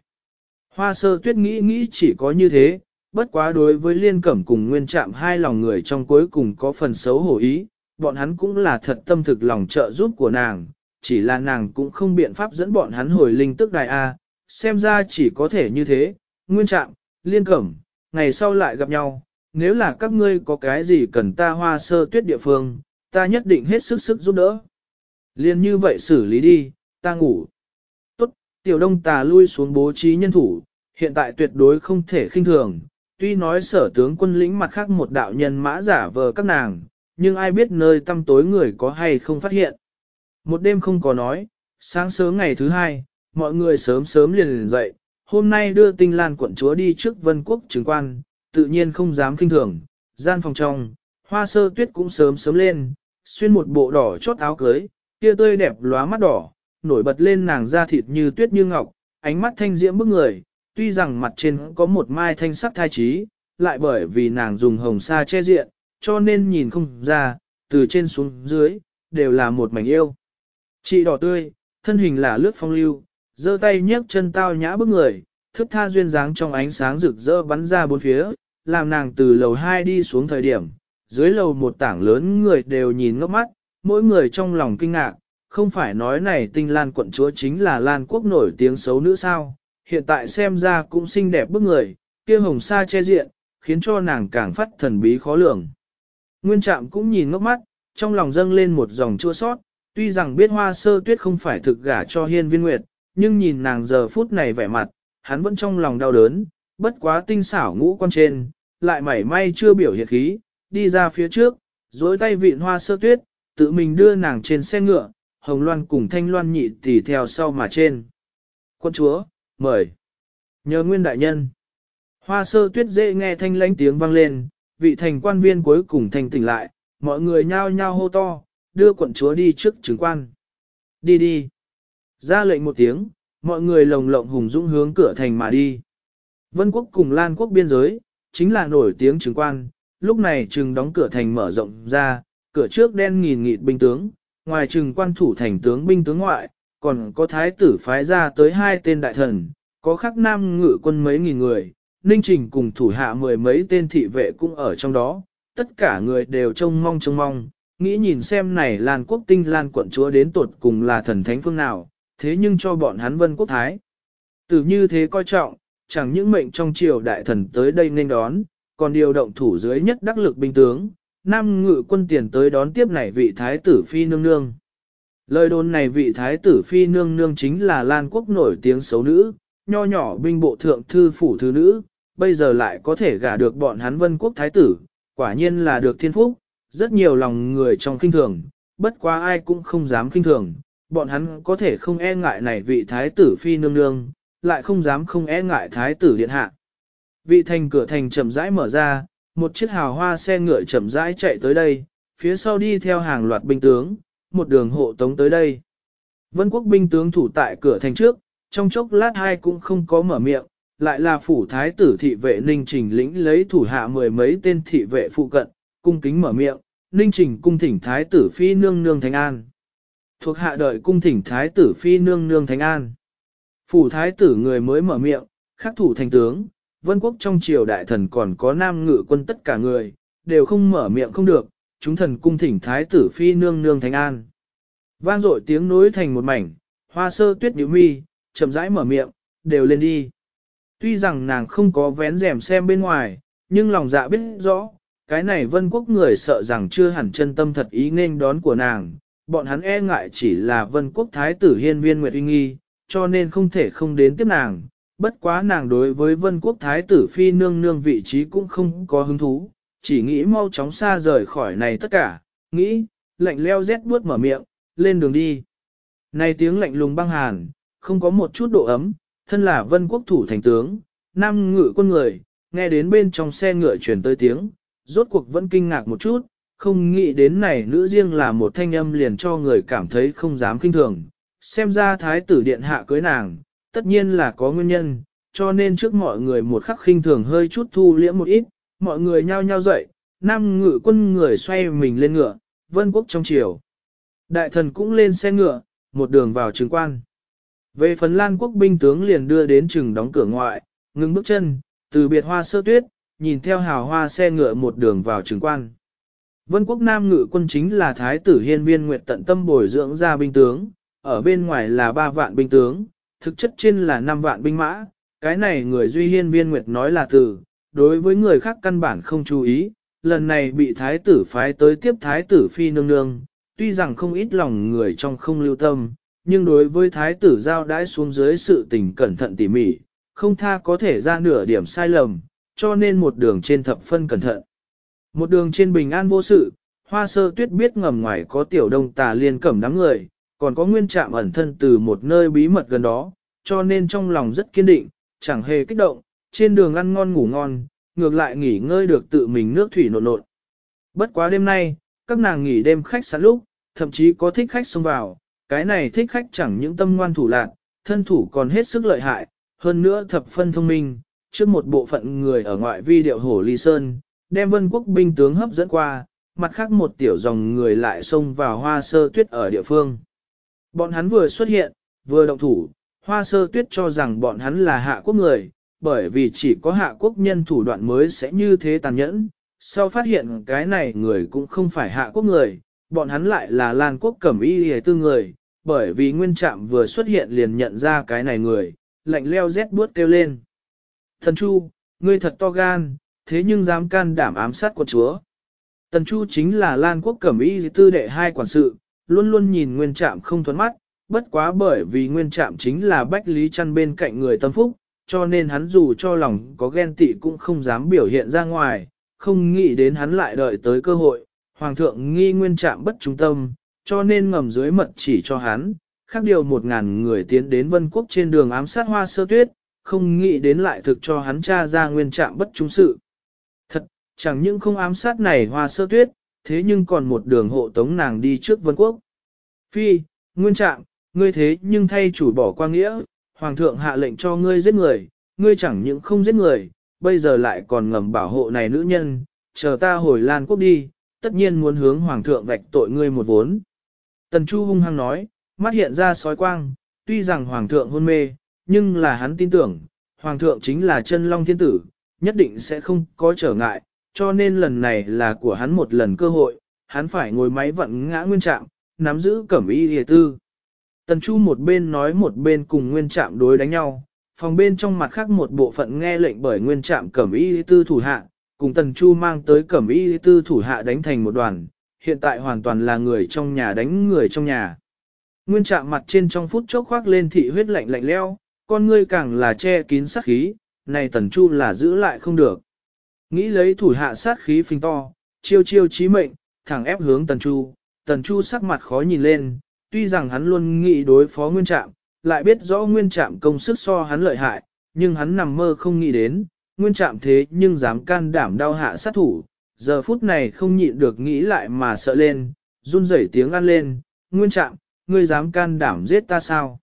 Hoa sơ tuyết nghĩ nghĩ chỉ có như thế, bất quá đối với liên cẩm cùng nguyên trạm hai lòng người trong cuối cùng có phần xấu hổ ý, bọn hắn cũng là thật tâm thực lòng trợ giúp của nàng, chỉ là nàng cũng không biện pháp dẫn bọn hắn hồi linh tức đài A, xem ra chỉ có thể như thế, nguyên trạm, liên cẩm, ngày sau lại gặp nhau, nếu là các ngươi có cái gì cần ta hoa sơ tuyết địa phương, ta nhất định hết sức sức giúp đỡ. Liên như vậy xử lý đi, ta ngủ. Tốt, tiểu đông tà lui xuống bố trí nhân thủ, hiện tại tuyệt đối không thể khinh thường, tuy nói sở tướng quân lĩnh mặt khác một đạo nhân mã giả vờ các nàng, nhưng ai biết nơi tăm tối người có hay không phát hiện. Một đêm không có nói, sáng sớm ngày thứ hai, mọi người sớm sớm liền liền dậy, hôm nay đưa tinh lan quận chúa đi trước vân quốc chứng quan, tự nhiên không dám kinh thường, gian phòng trong, hoa sơ tuyết cũng sớm sớm lên, xuyên một bộ đỏ chót áo cưới, kia tươi đẹp lóa mắt đỏ, nổi bật lên nàng da thịt như tuyết như ngọc, ánh mắt thanh diễm bức người, tuy rằng mặt trên có một mai thanh sắc thai trí, lại bởi vì nàng dùng hồng sa che diện, cho nên nhìn không ra, từ trên xuống dưới, đều là một mảnh yêu. Chị đỏ tươi, thân hình là lướt phong lưu, giơ tay nhấc chân tao nhã bước người, thức tha duyên dáng trong ánh sáng rực rỡ bắn ra bốn phía, làm nàng từ lầu 2 đi xuống thời điểm, dưới lầu một tảng lớn người đều nhìn ngốc mắt, mỗi người trong lòng kinh ngạc, không phải nói này tinh lan quận chúa chính là lan quốc nổi tiếng xấu nữ sao, hiện tại xem ra cũng xinh đẹp bức người, kia hồng sa che diện, khiến cho nàng càng phát thần bí khó lường. Nguyên trạm cũng nhìn ngốc mắt, trong lòng dâng lên một dòng chua sót, tuy rằng biết hoa sơ tuyết không phải thực gả cho hiên viên nguyệt, nhưng nhìn nàng giờ phút này vẻ mặt, hắn vẫn trong lòng đau đớn, bất quá tinh xảo ngũ quan trên, lại mảy may chưa biểu hiện khí, đi ra phía trước, dối tay vịn hoa sơ tuyết, tự mình đưa nàng trên xe ngựa, hồng loan cùng thanh loan nhị tỉ theo sau mà trên. Quân chúa, mời. Nhờ nguyên đại nhân. Hoa sơ tuyết dễ nghe thanh lãnh tiếng vang lên, vị thành quan viên cuối cùng thành tỉnh lại, mọi người nhao nhao hô to, đưa quận chúa đi trước chứng quan. Đi đi. Ra lệnh một tiếng, mọi người lồng lộng hùng dũng hướng cửa thành mà đi. Vân quốc cùng Lan quốc biên giới, chính là nổi tiếng chứng quan, lúc này trừng đóng cửa thành mở rộng ra, cửa trước đen nghìn nghịt binh tướng, ngoài trừng quan thủ thành tướng binh tướng ngoại, còn có thái tử phái ra tới hai tên đại thần, có khắc nam ngự quân mấy nghìn người, ninh trình cùng thủ hạ mười mấy tên thị vệ cũng ở trong đó, tất cả người đều trông mong trông mong, nghĩ nhìn xem này Lan quốc tinh Lan quận chúa đến tột cùng là thần thánh phương nào, thế nhưng cho bọn hắn vân quốc thái. Từ như thế coi trọng, chẳng những mệnh trong triều đại thần tới đây nên đón, còn điều động thủ dưới nhất đắc lực binh tướng, nam ngự quân tiền tới đón tiếp này vị thái tử phi nương nương. Lời đồn này vị thái tử phi nương nương chính là Lan quốc nổi tiếng xấu nữ, nho nhỏ binh bộ thượng thư phủ thư nữ, bây giờ lại có thể gả được bọn hắn vân quốc thái tử, quả nhiên là được thiên phúc, rất nhiều lòng người trong kinh thường, bất quá ai cũng không dám kinh thường, bọn hắn có thể không e ngại này vị thái tử phi nương nương, lại không dám không e ngại thái tử điện hạ. Vị thành cửa thành chậm rãi mở ra, một chiếc hào hoa xe ngựa chậm rãi chạy tới đây, phía sau đi theo hàng loạt binh tướng, một đường hộ tống tới đây. Vân quốc binh tướng thủ tại cửa thành trước, trong chốc lát hai cũng không có mở miệng, lại là phủ thái tử thị vệ Ninh Trình lĩnh lấy thủ hạ mười mấy tên thị vệ phụ cận, cung kính mở miệng, Ninh Trình cung thỉnh thái tử phi nương nương thánh an. Thuộc hạ đợi cung thỉnh thái tử phi nương nương thánh an. Phủ thái tử người mới mở miệng, khắc thủ thành tướng, vân quốc trong triều đại thần còn có nam ngự quân tất cả người, đều không mở miệng không được, chúng thần cung thỉnh thái tử phi nương nương thánh an. Vang dội tiếng nối thành một mảnh, hoa sơ tuyết nhíu mi, chậm rãi mở miệng, đều lên đi. Tuy rằng nàng không có vén rèm xem bên ngoài, nhưng lòng dạ biết rõ, cái này vân quốc người sợ rằng chưa hẳn chân tâm thật ý nên đón của nàng, bọn hắn e ngại chỉ là vân quốc thái tử hiên viên Nguyệt Uy Nghi, cho nên không thể không đến tiếp nàng. Bất quá nàng đối với vân quốc thái tử phi nương nương vị trí cũng không có hứng thú, chỉ nghĩ mau chóng xa rời khỏi này tất cả, nghĩ, lạnh leo rét buốt mở miệng, lên đường đi. Này tiếng lạnh lùng băng hàn, không có một chút độ ấm, thân là vân quốc thủ thành tướng, nam ngự quân người, nghe đến bên trong xe ngựa truyền tới tiếng, rốt cuộc vẫn kinh ngạc một chút, không nghĩ đến này nữ riêng là một thanh âm liền cho người cảm thấy không dám kinh thường. Xem ra thái tử điện hạ cưới nàng, tất nhiên là có nguyên nhân, cho nên trước mọi người một khắc khinh thường hơi chút thu liễm một ít, mọi người nhao nhao dậy, nam ngự quân người xoay mình lên ngựa, vân quốc trong chiều. Đại thần cũng lên xe ngựa, một đường vào trường quan. Về phần Lan quốc binh tướng liền đưa đến trường đóng cửa ngoại, ngừng bước chân, từ biệt hoa sơ tuyết, nhìn theo hào hoa xe ngựa một đường vào trường quan. Vân quốc Nam ngự quân chính là Thái tử Hiên Viên Nguyệt tận tâm bồi dưỡng ra binh tướng, ở bên ngoài là 3 vạn binh tướng, thực chất trên là 5 vạn binh mã, cái này người Duy Hiên Viên Nguyệt nói là từ, đối với người khác căn bản không chú ý, lần này bị Thái tử phái tới tiếp Thái tử Phi Nương Nương, tuy rằng không ít lòng người trong không lưu tâm, nhưng đối với Thái tử giao đãi xuống dưới sự tình cẩn thận tỉ mỉ, không tha có thể ra nửa điểm sai lầm, cho nên một đường trên thập phân cẩn thận. Một đường trên bình an vô sự, hoa sơ tuyết biết ngầm ngoài có tiểu đông tà liên cẩm đám người, còn có nguyên trạm ẩn thân từ một nơi bí mật gần đó, cho nên trong lòng rất kiên định, chẳng hề kích động, trên đường ăn ngon ngủ ngon, ngược lại nghỉ ngơi được tự mình nước thủy nộn nộn. Bất quá đêm nay, các nàng nghỉ đêm khách sạn lúc, thậm chí có thích khách xông vào, cái này thích khách chẳng những tâm ngoan thủ lạc, thân thủ còn hết sức lợi hại, hơn nữa thập phân thông minh, trước một bộ phận người ở ngoại vi điệu hổ ly sơn, đem vân quốc binh tướng hấp dẫn qua, mặt khác một tiểu dòng người lại xông vào hoa sơ tuyết ở địa phương. Bọn hắn vừa xuất hiện, vừa động thủ, hoa sơ tuyết cho rằng bọn hắn là hạ quốc người, bởi vì chỉ có hạ quốc nhân thủ đoạn mới sẽ như thế tàn nhẫn. Sau phát hiện cái này người cũng không phải hạ quốc người, bọn hắn lại là Lan quốc cẩm y hề tư người, bởi vì nguyên trạm vừa xuất hiện liền nhận ra cái này người, lạnh leo rét buốt kêu lên. Thần Chu, ngươi thật to gan, thế nhưng dám can đảm ám sát quân chúa. Tần Chu chính là Lan quốc cẩm y tư đệ hai quản sự, luôn luôn nhìn nguyên trạm không thuấn mắt, bất quá bởi vì nguyên trạm chính là bách lý chăn bên cạnh người tâm phúc, cho nên hắn dù cho lòng có ghen tị cũng không dám biểu hiện ra ngoài, không nghĩ đến hắn lại đợi tới cơ hội, hoàng thượng nghi nguyên trạm bất trung tâm, cho nên ngầm dưới mật chỉ cho hắn, khác điều một ngàn người tiến đến vân quốc trên đường ám sát hoa sơ tuyết, không nghĩ đến lại thực cho hắn tra ra nguyên trạm bất trung sự. Thật, chẳng những không ám sát này hoa sơ tuyết, thế nhưng còn một đường hộ tống nàng đi trước vân quốc. Phi, nguyên trạm, ngươi thế nhưng thay chủ bỏ qua nghĩa, hoàng thượng hạ lệnh cho ngươi giết người, ngươi chẳng những không giết người, bây giờ lại còn ngầm bảo hộ này nữ nhân, chờ ta hồi Lan quốc đi, tất nhiên muốn hướng hoàng thượng vạch tội ngươi một vốn. Tần Chu hung hăng nói, mắt hiện ra sói quang, tuy rằng hoàng thượng hôn mê, nhưng là hắn tin tưởng, hoàng thượng chính là chân long thiên tử, nhất định sẽ không có trở ngại, cho nên lần này là của hắn một lần cơ hội, hắn phải ngồi máy vận ngã nguyên trạng, nắm giữ cẩm y hề tư. Tần Chu một bên nói một bên cùng nguyên trạm đối đánh nhau, phòng bên trong mặt khác một bộ phận nghe lệnh bởi nguyên trạm cẩm y tư thủ hạ, cùng Tần Chu mang tới cẩm y tư thủ hạ đánh thành một đoàn, hiện tại hoàn toàn là người trong nhà đánh người trong nhà. Nguyên trạm mặt trên trong phút chốc khoác lên thị huyết lạnh lạnh leo, con ngươi càng là che kín sát khí, này Tần Chu là giữ lại không được. Nghĩ lấy thủ hạ sát khí phình to, chiêu chiêu chí mệnh, thẳng ép hướng Tần Chu, Tần Chu sắc mặt khó nhìn lên, tuy rằng hắn luôn nghĩ đối phó nguyên trạm, lại biết rõ nguyên trạm công sức so hắn lợi hại, nhưng hắn nằm mơ không nghĩ đến, nguyên trạm thế nhưng dám can đảm đau hạ sát thủ, giờ phút này không nhịn được nghĩ lại mà sợ lên, run rẩy tiếng ăn lên, nguyên trạm, ngươi dám can đảm giết ta sao?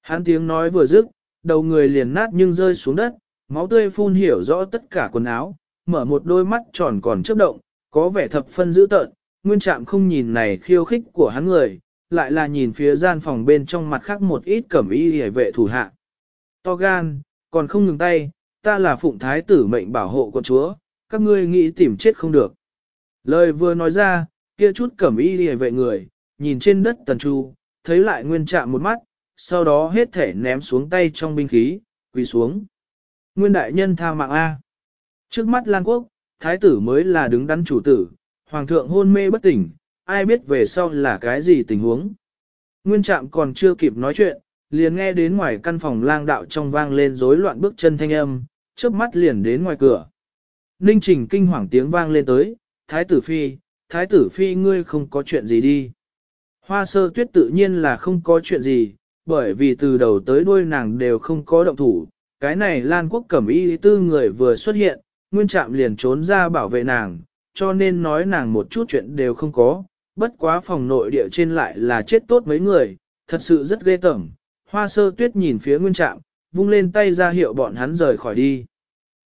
Hắn tiếng nói vừa dứt, đầu người liền nát nhưng rơi xuống đất, máu tươi phun hiểu rõ tất cả quần áo, mở một đôi mắt tròn còn chớp động, có vẻ thập phân dữ tợn, nguyên trạm không nhìn này khiêu khích của hắn người, lại là nhìn phía gian phòng bên trong mặt khác một ít cẩm y hề vệ thủ hạ. To gan, còn không ngừng tay, ta là phụng thái tử mệnh bảo hộ con chúa, các ngươi nghĩ tìm chết không được. Lời vừa nói ra, kia chút cẩm y hề vệ người, nhìn trên đất tần chu, thấy lại nguyên chạm một mắt, sau đó hết thể ném xuống tay trong binh khí, quỳ xuống. Nguyên đại nhân tha mạng A. Trước mắt Lan Quốc, thái tử mới là đứng đắn chủ tử, hoàng thượng hôn mê bất tỉnh, ai biết về sau là cái gì tình huống. Nguyên trạm còn chưa kịp nói chuyện, liền nghe đến ngoài căn phòng lang đạo trong vang lên rối loạn bước chân thanh âm, chớp mắt liền đến ngoài cửa. Ninh trình kinh hoàng tiếng vang lên tới, thái tử phi, thái tử phi ngươi không có chuyện gì đi. Hoa sơ tuyết tự nhiên là không có chuyện gì, bởi vì từ đầu tới đuôi nàng đều không có động thủ. Cái này Lan Quốc cẩm y tư người vừa xuất hiện, nguyên trạm liền trốn ra bảo vệ nàng, cho nên nói nàng một chút chuyện đều không có, bất quá phòng nội địa trên lại là chết tốt mấy người, thật sự rất ghê tởm. Hoa sơ tuyết nhìn phía nguyên trạm, vung lên tay ra hiệu bọn hắn rời khỏi đi.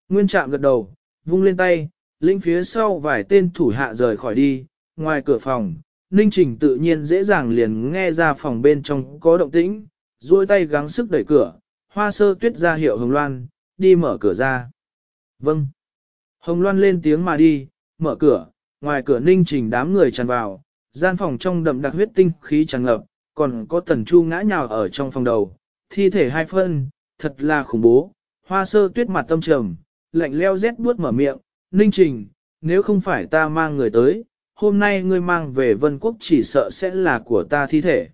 Nguyên trạm gật đầu, vung lên tay, linh phía sau vài tên thủ hạ rời khỏi đi, ngoài cửa phòng, Ninh Trình tự nhiên dễ dàng liền nghe ra phòng bên trong có động tĩnh, duỗi tay gắng sức đẩy cửa, hoa sơ tuyết ra hiệu Hồng Loan, đi mở cửa ra. Vâng. Hồng Loan lên tiếng mà đi, mở cửa, ngoài cửa Ninh Trình đám người tràn vào, Gian phòng trong đậm đặc huyết tinh khí tràn ngập, còn có tần chu ngã nhào ở trong phòng đầu, thi thể hai phân, thật là khủng bố. Hoa sơ tuyết mặt tâm trầm, lạnh leo rét buốt mở miệng, ninh trình, nếu không phải ta mang người tới, hôm nay ngươi mang về vân quốc chỉ sợ sẽ là của ta thi thể.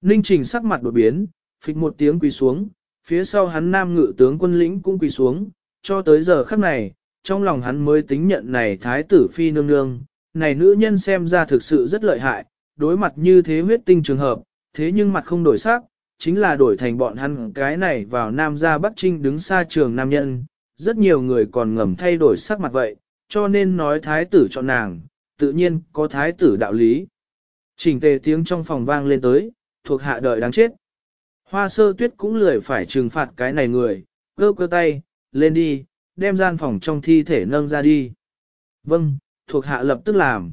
Ninh trình sắc mặt đột biến, phịch một tiếng quỳ xuống, phía sau hắn nam ngự tướng quân lĩnh cũng quỳ xuống, cho tới giờ khắc này, trong lòng hắn mới tính nhận này thái tử phi nương nương, này nữ nhân xem ra thực sự rất lợi hại, đối mặt như thế huyết tinh trường hợp, thế nhưng mặt không đổi sắc, chính là đổi thành bọn hắn cái này vào Nam gia Bắc Trinh đứng xa trường nam nhân, rất nhiều người còn ngầm thay đổi sắc mặt vậy, cho nên nói thái tử chọn nàng, tự nhiên có thái tử đạo lý. Trình tề tiếng trong phòng vang lên tới, thuộc hạ đợi đáng chết. Hoa sơ tuyết cũng lười phải trừng phạt cái này người, cơ cơ tay, lên đi, đem gian phòng trong thi thể nâng ra đi. Vâng, thuộc hạ lập tức làm.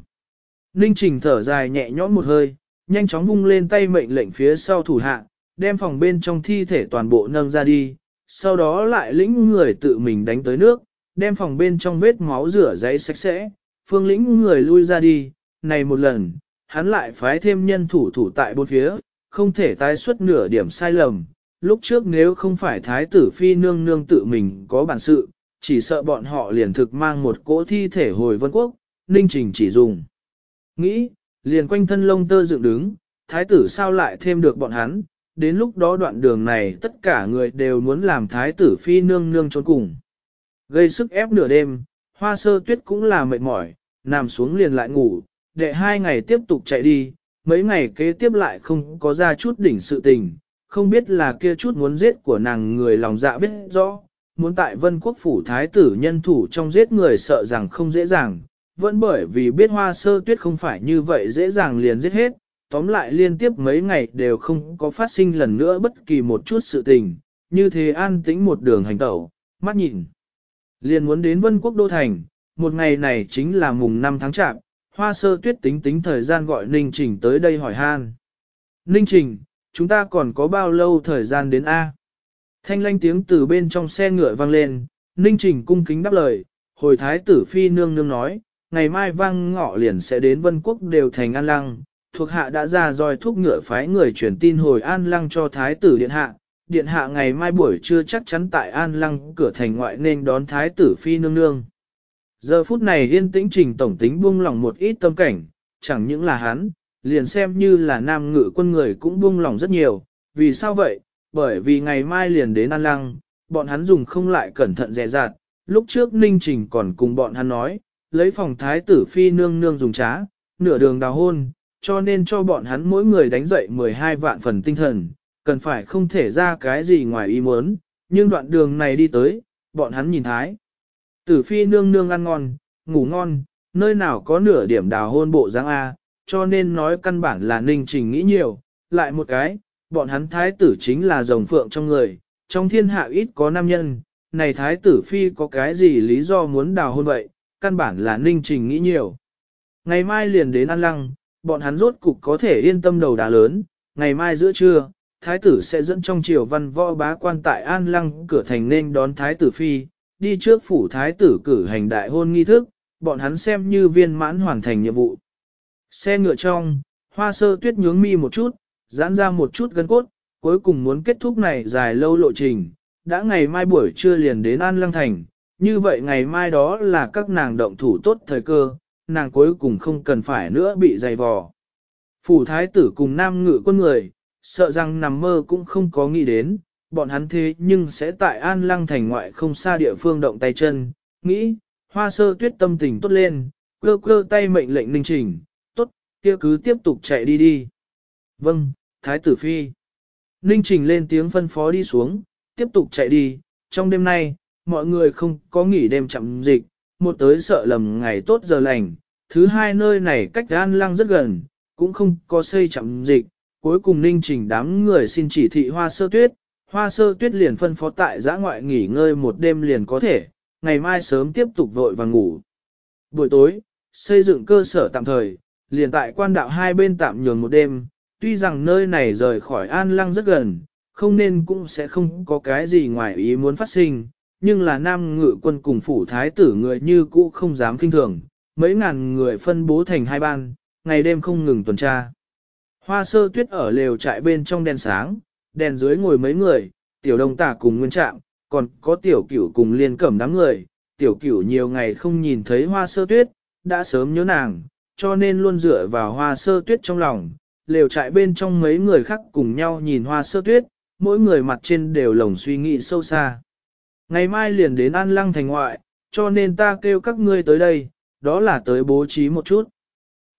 Ninh trình thở dài nhẹ nhõm một hơi, nhanh chóng vung lên tay mệnh lệnh phía sau thủ hạ, đem phòng bên trong thi thể toàn bộ nâng ra đi, sau đó lại lĩnh người tự mình đánh tới nước, đem phòng bên trong vết máu rửa giấy sạch sẽ, phương lĩnh người lui ra đi, này một lần, hắn lại phái thêm nhân thủ thủ tại bốn phía, không thể tái xuất nửa điểm sai lầm. Lúc trước nếu không phải thái tử phi nương nương tự mình có bản sự, chỉ sợ bọn họ liền thực mang một cỗ thi thể hồi vân quốc, ninh trình chỉ dùng. Nghĩ, liền quanh thân lông tơ dựng đứng, thái tử sao lại thêm được bọn hắn, đến lúc đó đoạn đường này tất cả người đều muốn làm thái tử phi nương nương trốn cùng. Gây sức ép nửa đêm, hoa sơ tuyết cũng là mệt mỏi, nằm xuống liền lại ngủ, đệ hai ngày tiếp tục chạy đi, mấy ngày kế tiếp lại không có ra chút đỉnh sự tình, không biết là kia chút muốn giết của nàng người lòng dạ biết rõ, muốn tại vân quốc phủ thái tử nhân thủ trong giết người sợ rằng không dễ dàng, vẫn bởi vì biết hoa sơ tuyết không phải như vậy dễ dàng liền giết hết, tóm lại liên tiếp mấy ngày đều không có phát sinh lần nữa bất kỳ một chút sự tình, như thế an tĩnh một đường hành tẩu, mắt nhìn. Liền muốn đến vân quốc đô thành, một ngày này chính là mùng 5 tháng chạp, hoa sơ tuyết tính tính thời gian gọi Ninh Trình tới đây hỏi han. Ninh Trình, chúng ta còn có bao lâu thời gian đến A? Thanh lanh tiếng từ bên trong xe ngựa vang lên, Ninh Trình cung kính đáp lời, hồi thái tử phi nương nương nói, ngày mai vang ngọ liền sẽ đến vân quốc đều thành an lăng, thuộc hạ đã ra roi thúc ngựa phái người truyền tin hồi an lăng cho thái tử điện hạ, điện hạ ngày mai buổi trưa chắc chắn tại an lăng cửa thành ngoại nên đón thái tử phi nương nương. Giờ phút này yên tĩnh trình tổng tính buông lòng một ít tâm cảnh, chẳng những là hắn, liền xem như là nam ngự quân người cũng buông lòng rất nhiều. Vì sao vậy? Bởi vì ngày mai liền đến An Lăng, bọn hắn dùng không lại cẩn thận dè dạt, Lúc trước Ninh Trình còn cùng bọn hắn nói, lấy phòng thái tử phi nương nương dùng trá, nửa đường đào hôn, cho nên cho bọn hắn mỗi người đánh dậy 12 vạn phần tinh thần, cần phải không thể ra cái gì ngoài ý muốn, nhưng đoạn đường này đi tới, bọn hắn nhìn thái. Tử phi nương nương ăn ngon, ngủ ngon, nơi nào có nửa điểm đào hôn bộ dáng A, cho nên nói căn bản là ninh trình nghĩ nhiều, lại một cái, bọn hắn thái tử chính là rồng phượng trong người, trong thiên hạ ít có nam nhân, này thái tử phi có cái gì lý do muốn đào hôn vậy, căn bản là ninh trình nghĩ nhiều. Ngày mai liền đến An Lăng, bọn hắn rốt cục có thể yên tâm đầu đá lớn, ngày mai giữa trưa, thái tử sẽ dẫn trong triều văn võ bá quan tại An Lăng cửa thành nên đón thái tử phi, đi trước phủ thái tử cử hành đại hôn nghi thức, bọn hắn xem như viên mãn hoàn thành nhiệm vụ. Xe ngựa trong, hoa sơ tuyết nhướng mi một chút, giãn ra một chút gân cốt, cuối cùng muốn kết thúc này dài lâu lộ trình, đã ngày mai buổi trưa liền đến An Lăng Thành, như vậy ngày mai đó là các nàng động thủ tốt thời cơ, nàng cuối cùng không cần phải nữa bị dày vò. Phủ thái tử cùng nam ngự quân người, sợ rằng nằm mơ cũng không có nghĩ đến, bọn hắn thế nhưng sẽ tại An Lăng thành ngoại không xa địa phương động tay chân, nghĩ, hoa sơ tuyết tâm tình tốt lên, cơ cơ tay mệnh lệnh ninh trình, tốt, kia cứ tiếp tục chạy đi đi. Vâng, Thái tử Phi. Ninh trình lên tiếng phân phó đi xuống, tiếp tục chạy đi, trong đêm nay, mọi người không có nghỉ đêm chậm dịch, một tới sợ lầm ngày tốt giờ lành, thứ hai nơi này cách An Lăng rất gần, cũng không có xây chậm dịch, cuối cùng ninh trình đám người xin chỉ thị hoa sơ tuyết, Hoa sơ tuyết liền phân phó tại giã ngoại nghỉ ngơi một đêm liền có thể, ngày mai sớm tiếp tục vội và ngủ. Buổi tối, xây dựng cơ sở tạm thời, liền tại quan đạo hai bên tạm nhường một đêm, tuy rằng nơi này rời khỏi an lăng rất gần, không nên cũng sẽ không có cái gì ngoài ý muốn phát sinh, nhưng là nam ngự quân cùng phủ thái tử người như cũ không dám kinh thường, mấy ngàn người phân bố thành hai ban, ngày đêm không ngừng tuần tra. Hoa sơ tuyết ở lều trại bên trong đèn sáng, đèn dưới ngồi mấy người, tiểu đông tả cùng nguyên trạm, còn có tiểu cửu cùng liên cẩm đám người, tiểu cửu nhiều ngày không nhìn thấy hoa sơ tuyết, đã sớm nhớ nàng, cho nên luôn dựa vào hoa sơ tuyết trong lòng, lều trại bên trong mấy người khác cùng nhau nhìn hoa sơ tuyết, mỗi người mặt trên đều lồng suy nghĩ sâu xa. Ngày mai liền đến An Lăng thành ngoại, cho nên ta kêu các ngươi tới đây, đó là tới bố trí một chút.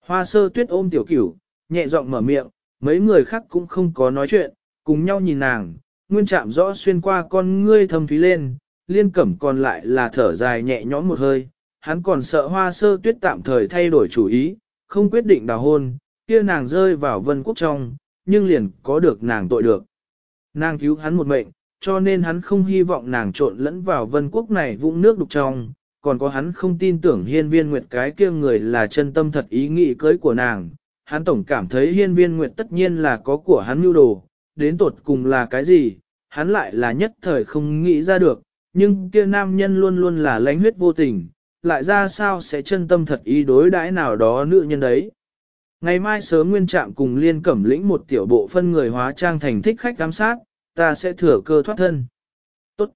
Hoa sơ tuyết ôm tiểu cửu, nhẹ giọng mở miệng, mấy người khác cũng không có nói chuyện, cùng nhau nhìn nàng, nguyên chạm rõ xuyên qua con ngươi thâm thúy lên, liên cẩm còn lại là thở dài nhẹ nhõm một hơi, hắn còn sợ hoa sơ tuyết tạm thời thay đổi chủ ý, không quyết định đào hôn, kia nàng rơi vào vân quốc trong, nhưng liền có được nàng tội được. Nàng cứu hắn một mệnh, cho nên hắn không hy vọng nàng trộn lẫn vào vân quốc này vũng nước đục trong, còn có hắn không tin tưởng hiên viên nguyệt cái kia người là chân tâm thật ý nghĩ cưới của nàng. Hắn tổng cảm thấy hiên viên nguyệt tất nhiên là có của hắn mưu đồ, đến tột cùng là cái gì, hắn lại là nhất thời không nghĩ ra được, nhưng kia nam nhân luôn luôn là lãnh huyết vô tình, lại ra sao sẽ chân tâm thật ý đối đãi nào đó nữ nhân đấy. Ngày mai sớm nguyên trạm cùng liên cẩm lĩnh một tiểu bộ phân người hóa trang thành thích khách giám sát, ta sẽ thừa cơ thoát thân. Tốt.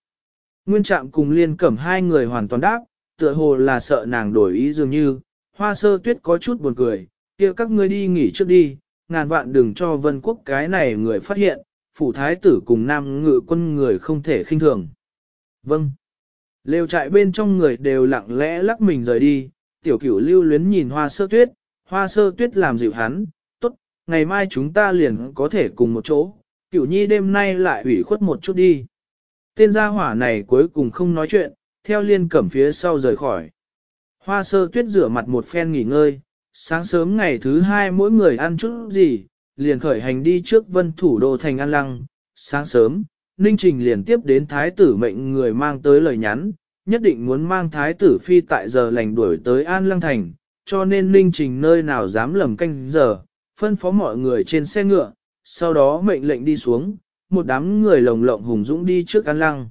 Nguyên trạm cùng liên cẩm hai người hoàn toàn đáp, tựa hồ là sợ nàng đổi ý dường như, hoa sơ tuyết có chút buồn cười, kia các ngươi đi nghỉ trước đi, ngàn vạn đừng cho vân quốc cái này người phát hiện, phủ thái tử cùng nam ngự quân người không thể khinh thường. Vâng. Lều trại bên trong người đều lặng lẽ lắc mình rời đi, tiểu cửu lưu luyến nhìn hoa sơ tuyết, hoa sơ tuyết làm dịu hắn, tốt, ngày mai chúng ta liền có thể cùng một chỗ, cửu nhi đêm nay lại ủy khuất một chút đi. Tên gia hỏa này cuối cùng không nói chuyện, theo liên cẩm phía sau rời khỏi. Hoa sơ tuyết rửa mặt một phen nghỉ ngơi, sáng sớm ngày thứ hai mỗi người ăn chút gì, liền khởi hành đi trước vân thủ đô thành an lăng. Sáng sớm, Ninh Trình liền tiếp đến thái tử mệnh người mang tới lời nhắn, nhất định muốn mang thái tử phi tại giờ lành đuổi tới an lăng thành, cho nên Ninh Trình nơi nào dám lầm canh giờ, phân phó mọi người trên xe ngựa, sau đó mệnh lệnh đi xuống, một đám người lồng lộng hùng dũng đi trước an lăng.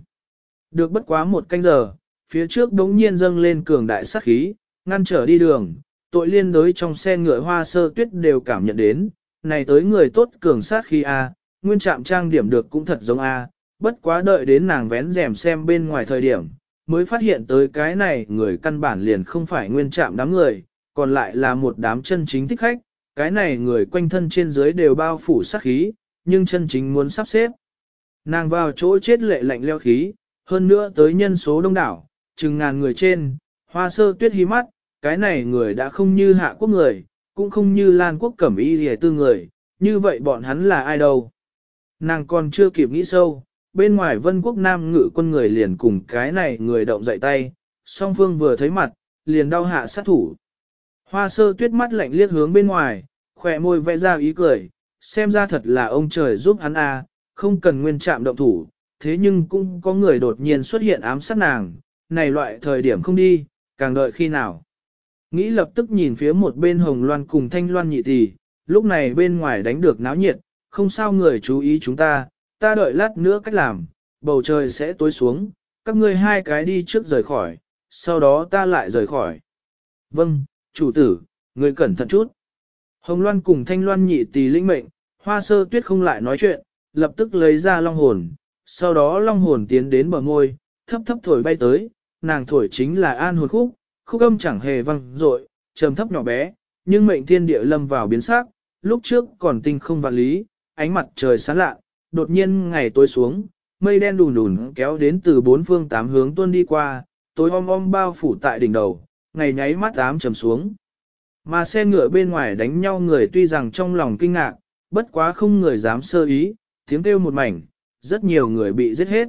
Được bất quá một canh giờ, phía trước đống nhiên dâng lên cường đại sát khí, ngăn trở đi đường, tội liên đối trong xe ngựa hoa sơ tuyết đều cảm nhận đến, này tới người tốt cường sát khí A, nguyên trạm trang điểm được cũng thật giống A, bất quá đợi đến nàng vén rèm xem bên ngoài thời điểm, mới phát hiện tới cái này người căn bản liền không phải nguyên trạm đám người, còn lại là một đám chân chính thích khách, cái này người quanh thân trên dưới đều bao phủ sát khí, nhưng chân chính muốn sắp xếp. Nàng vào chỗ chết lệ lạnh leo khí, hơn nữa tới nhân số đông đảo, chừng ngàn người trên, hoa sơ tuyết hí mắt, cái này người đã không như hạ quốc người, cũng không như lan quốc cẩm y hề tư người, như vậy bọn hắn là ai đâu. Nàng còn chưa kịp nghĩ sâu, bên ngoài vân quốc nam ngự quân người liền cùng cái này người động dậy tay, song phương vừa thấy mặt, liền đau hạ sát thủ. Hoa sơ tuyết mắt lạnh liếc hướng bên ngoài, khỏe môi vẽ ra ý cười, xem ra thật là ông trời giúp hắn a, à, không cần nguyên chạm động thủ, thế nhưng cũng có người đột nhiên xuất hiện ám sát nàng, này loại thời điểm không đi, càng đợi khi nào. Nghĩ lập tức nhìn phía một bên hồng loan cùng thanh loan nhị tỷ, lúc này bên ngoài đánh được náo nhiệt, không sao người chú ý chúng ta, ta đợi lát nữa cách làm, bầu trời sẽ tối xuống, các ngươi hai cái đi trước rời khỏi, sau đó ta lại rời khỏi. Vâng, chủ tử, người cẩn thận chút. Hồng Loan cùng Thanh Loan nhị tỷ linh mệnh, hoa sơ tuyết không lại nói chuyện, lập tức lấy ra long hồn, sau đó long hồn tiến đến bờ môi, thấp thấp thổi bay tới, nàng thổi chính là an hồn khúc, khúc âm chẳng hề vang dội, trầm thấp nhỏ bé, nhưng mệnh thiên địa lâm vào biến sắc, lúc trước còn tinh không vạn lý, ánh mặt trời sáng lạ, đột nhiên ngày tối xuống, mây đen đùn đùn kéo đến từ bốn phương tám hướng tuôn đi qua, tối om om bao phủ tại đỉnh đầu, ngày nháy mắt ám trầm xuống. Mà xe ngựa bên ngoài đánh nhau người tuy rằng trong lòng kinh ngạc, bất quá không người dám sơ ý, tiếng kêu một mảnh, rất nhiều người bị giết hết.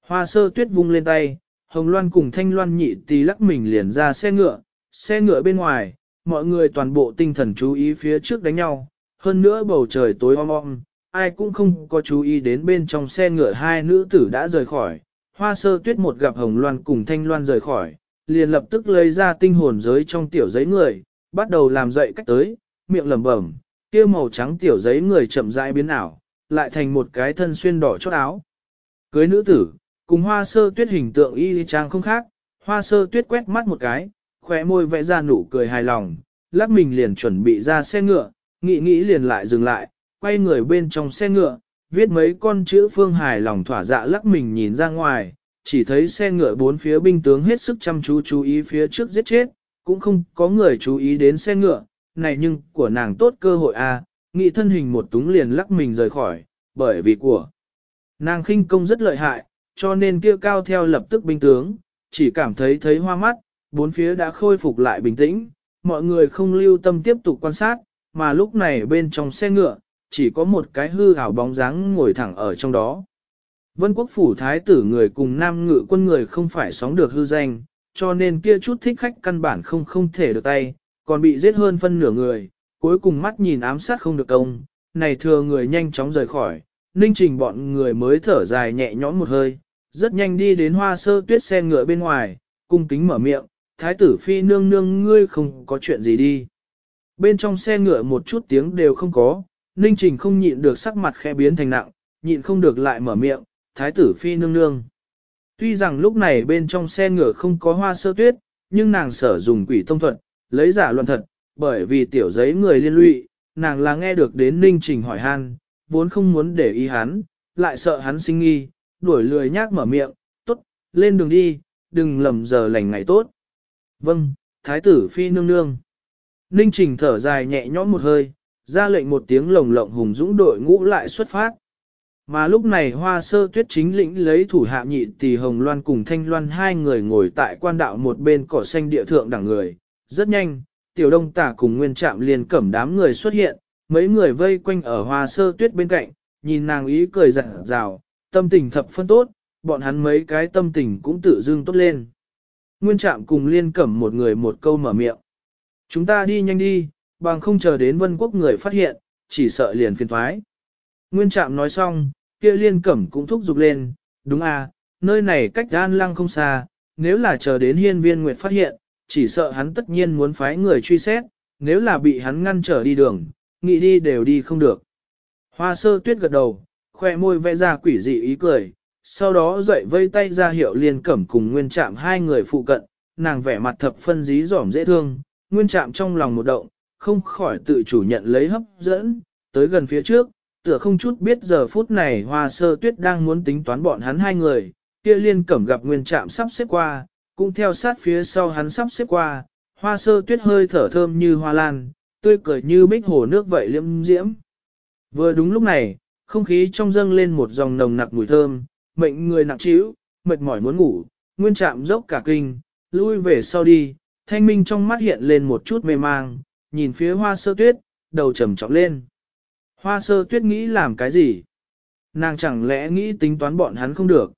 Hoa sơ tuyết vung lên tay, Hồng Loan cùng Thanh Loan nhị tì lắc mình liền ra xe ngựa, xe ngựa bên ngoài, mọi người toàn bộ tinh thần chú ý phía trước đánh nhau, hơn nữa bầu trời tối om om, ai cũng không có chú ý đến bên trong xe ngựa hai nữ tử đã rời khỏi. Hoa sơ tuyết một gặp Hồng Loan cùng Thanh Loan rời khỏi, liền lập tức lấy ra tinh hồn giới trong tiểu giấy người, bắt đầu làm dậy cách tới, miệng lẩm bẩm, kia màu trắng tiểu giấy người chậm rãi biến ảo, lại thành một cái thân xuyên đỏ chót áo. Cưới nữ tử, cùng hoa sơ tuyết hình tượng y trang không khác, hoa sơ tuyết quét mắt một cái, khóe môi vẽ ra nụ cười hài lòng, lắc mình liền chuẩn bị ra xe ngựa, nghĩ nghĩ liền lại dừng lại, quay người bên trong xe ngựa, viết mấy con chữ phương hài lòng thỏa dạ lắc mình nhìn ra ngoài, chỉ thấy xe ngựa bốn phía binh tướng hết sức chăm chú chú ý phía trước giết chết, cũng không có người chú ý đến xe ngựa, này nhưng của nàng tốt cơ hội a, à, nghị thân hình một túng liền lắc mình rời khỏi, bởi vì của nàng khinh công rất lợi hại, cho nên kia cao theo lập tức binh tướng, chỉ cảm thấy thấy hoa mắt, bốn phía đã khôi phục lại bình tĩnh, mọi người không lưu tâm tiếp tục quan sát, mà lúc này bên trong xe ngựa, chỉ có một cái hư ảo bóng dáng ngồi thẳng ở trong đó. Vân quốc phủ thái tử người cùng nam ngự quân người không phải sóng được hư danh, cho nên kia chút thích khách căn bản không không thể được tay, còn bị giết hơn phân nửa người, cuối cùng mắt nhìn ám sát không được công, này thừa người nhanh chóng rời khỏi, ninh trình bọn người mới thở dài nhẹ nhõm một hơi, rất nhanh đi đến hoa sơ tuyết xe ngựa bên ngoài, cung kính mở miệng, thái tử phi nương nương ngươi không có chuyện gì đi. Bên trong xe ngựa một chút tiếng đều không có, ninh trình không nhịn được sắc mặt khẽ biến thành nặng, nhịn không được lại mở miệng, thái tử phi nương nương. Tuy rằng lúc này bên trong xe ngựa không có hoa sơ tuyết, nhưng nàng sở dùng quỷ thông thuận, lấy giả luận thật, bởi vì tiểu giấy người liên lụy, nàng là nghe được đến ninh trình hỏi han, vốn không muốn để ý hắn, lại sợ hắn sinh nghi, đuổi lười nhác mở miệng, tốt, lên đường đi, đừng lầm giờ lành ngày tốt. Vâng, thái tử phi nương nương. Ninh trình thở dài nhẹ nhõm một hơi, ra lệnh một tiếng lồng lộng hùng dũng đội ngũ lại xuất phát. Mà lúc này hoa sơ tuyết chính lĩnh lấy thủ hạ nhị tỷ hồng loan cùng thanh loan hai người ngồi tại quan đạo một bên cỏ xanh địa thượng đẳng người. Rất nhanh, tiểu đông tả cùng nguyên trạm liền cẩm đám người xuất hiện, mấy người vây quanh ở hoa sơ tuyết bên cạnh, nhìn nàng ý cười rạng rào, tâm tình thập phân tốt, bọn hắn mấy cái tâm tình cũng tự dưng tốt lên. Nguyên trạm cùng liên cẩm một người một câu mở miệng. Chúng ta đi nhanh đi, bằng không chờ đến vân quốc người phát hiện, chỉ sợ liền phiền thoái. Nguyên trạm nói xong, kia liên cẩm cũng thúc giục lên, đúng à, nơi này cách an lăng không xa, nếu là chờ đến hiên viên nguyệt phát hiện, chỉ sợ hắn tất nhiên muốn phái người truy xét, nếu là bị hắn ngăn trở đi đường, nghĩ đi đều đi không được. Hoa sơ tuyết gật đầu, khoe môi vẽ ra quỷ dị ý cười, sau đó dậy vây tay ra hiệu liên cẩm cùng nguyên trạm hai người phụ cận, nàng vẻ mặt thập phân dí dỏm dễ thương, nguyên trạm trong lòng một động, không khỏi tự chủ nhận lấy hấp dẫn, tới gần phía trước, tựa không chút biết giờ phút này hoa sơ tuyết đang muốn tính toán bọn hắn hai người, kia liên cẩm gặp nguyên trạm sắp xếp qua, cũng theo sát phía sau hắn sắp xếp qua, hoa sơ tuyết hơi thở thơm như hoa lan, tươi cười như bích hồ nước vậy liễm diễm. Vừa đúng lúc này, không khí trong dâng lên một dòng nồng nặc mùi thơm, mệnh người nặng trĩu, mệt mỏi muốn ngủ, nguyên trạm dốc cả kinh, lui về sau đi, thanh minh trong mắt hiện lên một chút mê mang, nhìn phía hoa sơ tuyết, đầu trầm trọng lên. Hoa sơ tuyết nghĩ làm cái gì? Nàng chẳng lẽ nghĩ tính toán bọn hắn không được?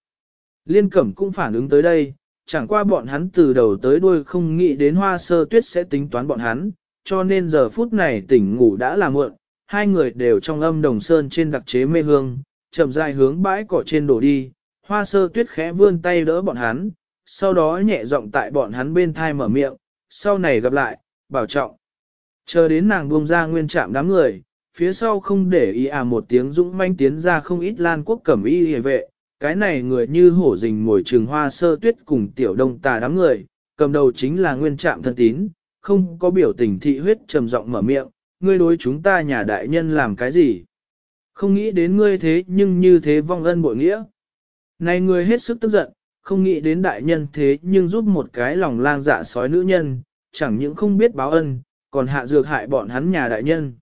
Liên cẩm cũng phản ứng tới đây, chẳng qua bọn hắn từ đầu tới đuôi không nghĩ đến hoa sơ tuyết sẽ tính toán bọn hắn, cho nên giờ phút này tỉnh ngủ đã là muộn, hai người đều trong âm đồng sơn trên đặc chế mê hương, chậm dài hướng bãi cỏ trên đổ đi, hoa sơ tuyết khẽ vươn tay đỡ bọn hắn, sau đó nhẹ giọng tại bọn hắn bên thai mở miệng, sau này gặp lại, bảo trọng. Chờ đến nàng buông ra nguyên trạm đám người, phía sau không để ý à một tiếng dũng manh tiến ra không ít lan quốc cẩm y hề vệ, cái này người như hổ rình ngồi trường hoa sơ tuyết cùng tiểu đông tà đám người, cầm đầu chính là nguyên trạm thân tín, không có biểu tình thị huyết trầm giọng mở miệng, ngươi đối chúng ta nhà đại nhân làm cái gì? Không nghĩ đến ngươi thế nhưng như thế vong ân bội nghĩa. Này ngươi hết sức tức giận, không nghĩ đến đại nhân thế nhưng giúp một cái lòng lang dạ sói nữ nhân, chẳng những không biết báo ân, còn hạ dược hại bọn hắn nhà đại nhân.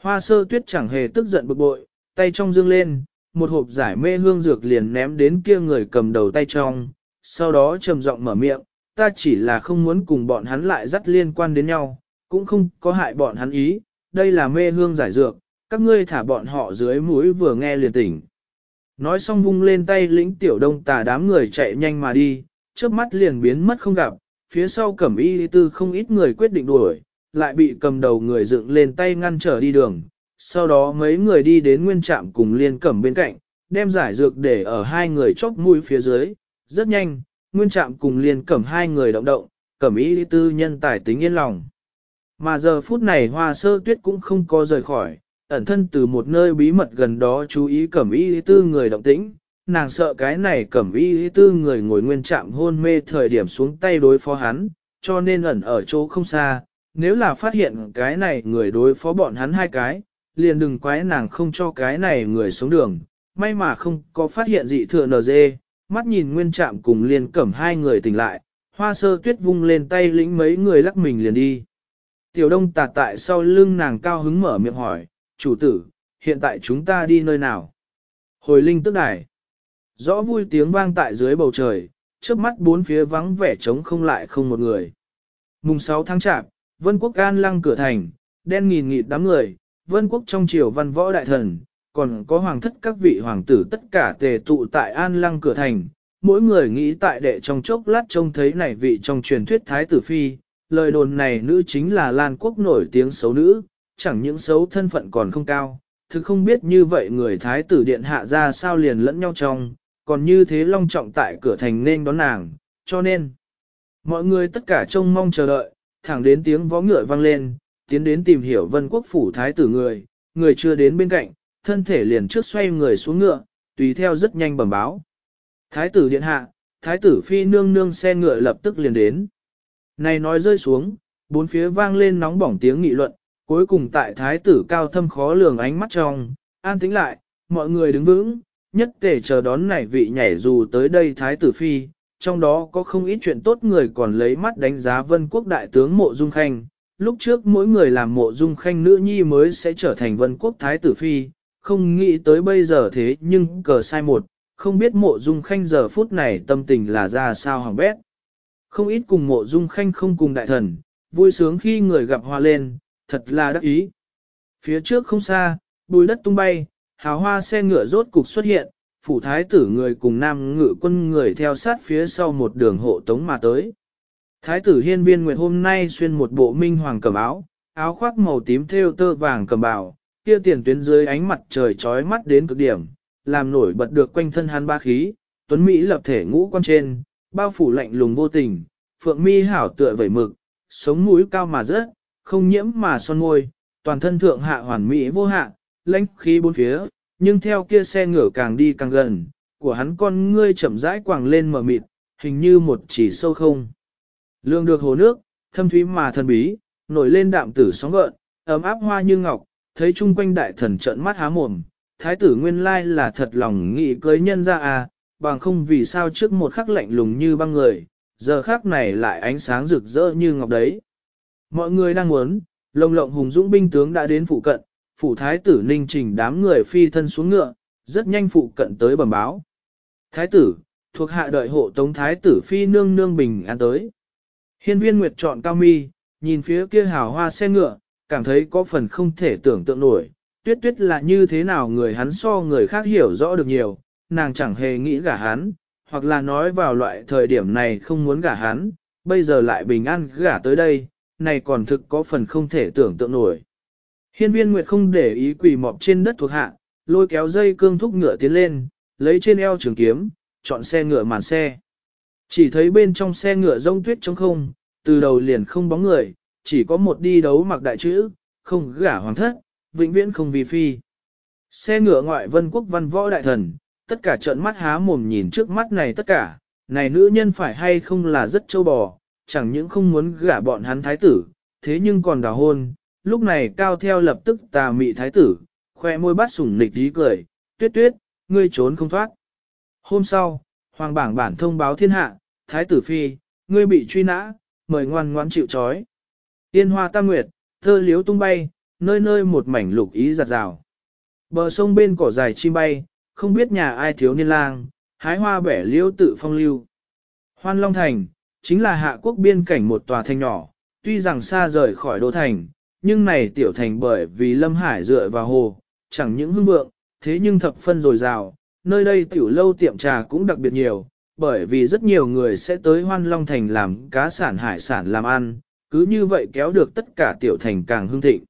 Hoa sơ tuyết chẳng hề tức giận bực bội, tay trong dương lên, một hộp giải mê hương dược liền ném đến kia người cầm đầu tay trong, sau đó trầm giọng mở miệng, ta chỉ là không muốn cùng bọn hắn lại dắt liên quan đến nhau, cũng không có hại bọn hắn ý, đây là mê hương giải dược, các ngươi thả bọn họ dưới mũi vừa nghe liền tỉnh. Nói xong vung lên tay lĩnh tiểu đông tà đám người chạy nhanh mà đi, trước mắt liền biến mất không gặp, phía sau cẩm y tư không ít người quyết định đuổi, lại bị cầm đầu người dựng lên tay ngăn trở đi đường. Sau đó mấy người đi đến nguyên trạm cùng liên cẩm bên cạnh, đem giải dược để ở hai người chóc mũi phía dưới. Rất nhanh, nguyên trạm cùng liên cẩm hai người động động, cẩm ý tư nhân tài tính yên lòng. Mà giờ phút này hoa sơ tuyết cũng không có rời khỏi, ẩn thân từ một nơi bí mật gần đó chú ý cẩm y tư người động tĩnh, nàng sợ cái này cẩm y tư người ngồi nguyên trạm hôn mê thời điểm xuống tay đối phó hắn, cho nên ẩn ở chỗ không xa, nếu là phát hiện cái này người đối phó bọn hắn hai cái, liền đừng quái nàng không cho cái này người xuống đường, may mà không có phát hiện dị thừa NG, mắt nhìn nguyên trạm cùng liền cẩm hai người tỉnh lại, hoa sơ tuyết vung lên tay lĩnh mấy người lắc mình liền đi. Tiểu đông tạt tại sau lưng nàng cao hứng mở miệng hỏi, chủ tử, hiện tại chúng ta đi nơi nào? Hồi linh tức đài. Rõ vui tiếng vang tại dưới bầu trời, trước mắt bốn phía vắng vẻ trống không lại không một người. Mùng 6 tháng chạp, Vân Quốc an lăng cửa thành, đen nghìn nghịt đám người, Vân Quốc trong triều văn võ đại thần, còn có hoàng thất các vị hoàng tử tất cả tề tụ tại an lăng cửa thành, mỗi người nghĩ tại đệ trong chốc lát trông thấy này vị trong truyền thuyết thái tử phi, lời đồn này nữ chính là Lan Quốc nổi tiếng xấu nữ, chẳng những xấu thân phận còn không cao, thực không biết như vậy người thái tử điện hạ ra sao liền lẫn nhau trong, còn như thế long trọng tại cửa thành nên đón nàng, cho nên mọi người tất cả trông mong chờ đợi, thẳng đến tiếng vó ngựa vang lên, tiến đến tìm hiểu vân quốc phủ thái tử người, người chưa đến bên cạnh, thân thể liền trước xoay người xuống ngựa, tùy theo rất nhanh bẩm báo. Thái tử điện hạ, thái tử phi nương nương xe ngựa lập tức liền đến. Này nói rơi xuống, bốn phía vang lên nóng bỏng tiếng nghị luận, cuối cùng tại thái tử cao thâm khó lường ánh mắt trong, an tĩnh lại, mọi người đứng vững, nhất tể chờ đón nảy vị nhảy dù tới đây thái tử phi, trong đó có không ít chuyện tốt người còn lấy mắt đánh giá vân quốc đại tướng mộ dung khanh. Lúc trước mỗi người làm mộ dung khanh nữ nhi mới sẽ trở thành vân quốc thái tử phi, không nghĩ tới bây giờ thế nhưng cờ sai một, không biết mộ dung khanh giờ phút này tâm tình là ra sao hỏng bét. Không ít cùng mộ dung khanh không cùng đại thần, vui sướng khi người gặp hoa lên, thật là đắc ý. Phía trước không xa, bùi đất tung bay, hào hoa xe ngựa rốt cục xuất hiện, phủ thái tử người cùng nam ngự quân người theo sát phía sau một đường hộ tống mà tới. Thái tử hiên viên nguyệt hôm nay xuyên một bộ minh hoàng cầm áo, áo khoác màu tím thêu tơ vàng cầm bào, kia tiền tuyến dưới ánh mặt trời trói mắt đến cực điểm, làm nổi bật được quanh thân hắn ba khí, tuấn Mỹ lập thể ngũ quan trên, bao phủ lạnh lùng vô tình, phượng mi hảo tựa vẩy mực, sống mũi cao mà rớt, không nhiễm mà son môi, toàn thân thượng hạ hoàn mỹ vô hạ, lãnh khí bốn phía, nhưng theo kia xe ngựa càng đi càng gần, của hắn con ngươi chậm rãi quàng lên mở mịt, hình như một chỉ sâu không. Lương được hồ nước, thâm thúy mà thần bí, nổi lên đạm tử sóng gợn, ấm áp hoa như ngọc, thấy chung quanh đại thần trợn mắt há mồm, thái tử nguyên lai là thật lòng nghĩ cưới nhân ra à, bằng không vì sao trước một khắc lạnh lùng như băng người, giờ khắc này lại ánh sáng rực rỡ như ngọc đấy. Mọi người đang muốn, lồng lộng hùng dũng binh tướng đã đến phụ cận, phủ thái tử ninh trình đám người phi thân xuống ngựa, rất nhanh phụ cận tới bẩm báo. Thái tử, thuộc hạ đợi hộ tống thái tử phi nương nương bình an tới. Hiên viên nguyệt chọn cao mi, nhìn phía kia hào hoa xe ngựa, cảm thấy có phần không thể tưởng tượng nổi, tuyết tuyết là như thế nào người hắn so người khác hiểu rõ được nhiều, nàng chẳng hề nghĩ gả hắn, hoặc là nói vào loại thời điểm này không muốn gả hắn, bây giờ lại bình an gả tới đây, này còn thực có phần không thể tưởng tượng nổi. Hiên viên Nguyệt không để ý quỳ mọp trên đất thuộc hạ, lôi kéo dây cương thúc ngựa tiến lên, lấy trên eo trường kiếm, chọn xe ngựa màn xe. Chỉ thấy bên trong xe ngựa rông tuyết trong không, từ đầu liền không bóng người, chỉ có một đi đấu mặc đại chữ, không gả hoàng thất, vĩnh viễn không vì phi. Xe ngựa ngoại vân quốc văn võ đại thần, tất cả trợn mắt há mồm nhìn trước mắt này tất cả, này nữ nhân phải hay không là rất châu bò, chẳng những không muốn gả bọn hắn thái tử, thế nhưng còn đào hôn, lúc này cao theo lập tức tà mị thái tử, khoe môi bắt sủng nịch dí cười, tuyết tuyết, ngươi trốn không thoát. Hôm sau, hoàng bảng bản thông báo thiên hạ, thái tử phi, ngươi bị truy nã, mời ngoan ngoãn chịu trói. Tiên hoa tam nguyệt, thơ liếu tung bay, nơi nơi một mảnh lục ý giặt rào. Bờ sông bên cỏ dài chim bay, không biết nhà ai thiếu niên lang, hái hoa bẻ liễu tự phong lưu. Hoan Long Thành, chính là hạ quốc biên cảnh một tòa thành nhỏ, tuy rằng xa rời khỏi đô thành, nhưng này tiểu thành bởi vì Lâm Hải dựa vào hồ, chẳng những hưng vượng, thế nhưng thập phân dồi dào, nơi đây tiểu lâu tiệm trà cũng đặc biệt nhiều, bởi vì rất nhiều người sẽ tới Hoan Long Thành làm cá sản hải sản làm ăn, cứ như vậy kéo được tất cả tiểu thành càng hưng thịnh.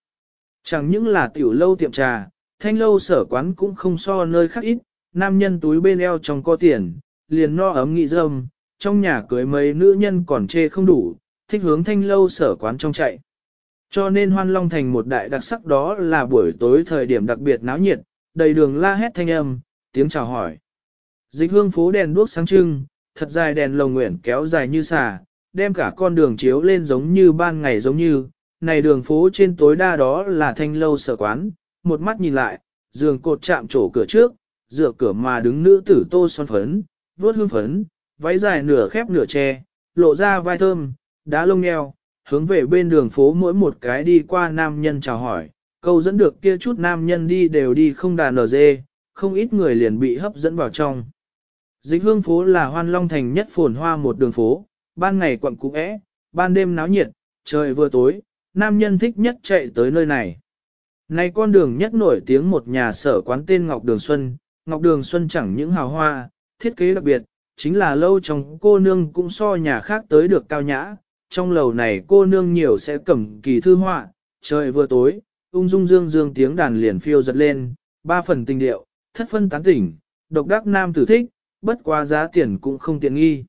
Chẳng những là tiểu lâu tiệm trà, thanh lâu sở quán cũng không so nơi khác ít, nam nhân túi bên eo trong có tiền, liền no ấm nghị dâm, trong nhà cưới mấy nữ nhân còn chê không đủ, thích hướng thanh lâu sở quán trong chạy. Cho nên hoan long thành một đại đặc sắc đó là buổi tối thời điểm đặc biệt náo nhiệt, đầy đường la hét thanh âm, tiếng chào hỏi. Dịch hương phố đèn đuốc sáng trưng, thật dài đèn lồng nguyện kéo dài như xà, đem cả con đường chiếu lên giống như ban ngày giống như, này đường phố trên tối đa đó là thanh lâu sở quán, một mắt nhìn lại, giường cột chạm trổ cửa trước, dựa cửa mà đứng nữ tử tô son phấn, vuốt hương phấn, váy dài nửa khép nửa che, lộ ra vai thơm, đá lông nheo, hướng về bên đường phố mỗi một cái đi qua nam nhân chào hỏi, câu dẫn được kia chút nam nhân đi đều đi không đàn ở dê, không ít người liền bị hấp dẫn vào trong. Dịch hương phố là hoan long thành nhất phồn hoa một đường phố, ban ngày quặng cũ é, ban đêm náo nhiệt, trời vừa tối, nam nhân thích nhất chạy tới nơi này. Này con đường nhất nổi tiếng một nhà sở quán tên Ngọc Đường Xuân, Ngọc Đường Xuân chẳng những hào hoa, thiết kế đặc biệt, chính là lâu trong cô nương cũng so nhà khác tới được cao nhã, trong lầu này cô nương nhiều sẽ cầm kỳ thư họa, trời vừa tối, ung dung dương dương tiếng đàn liền phiêu giật lên, ba phần tình điệu, thất phân tán tỉnh, độc đắc nam tử thích, bất quá giá tiền cũng không tiện nghi.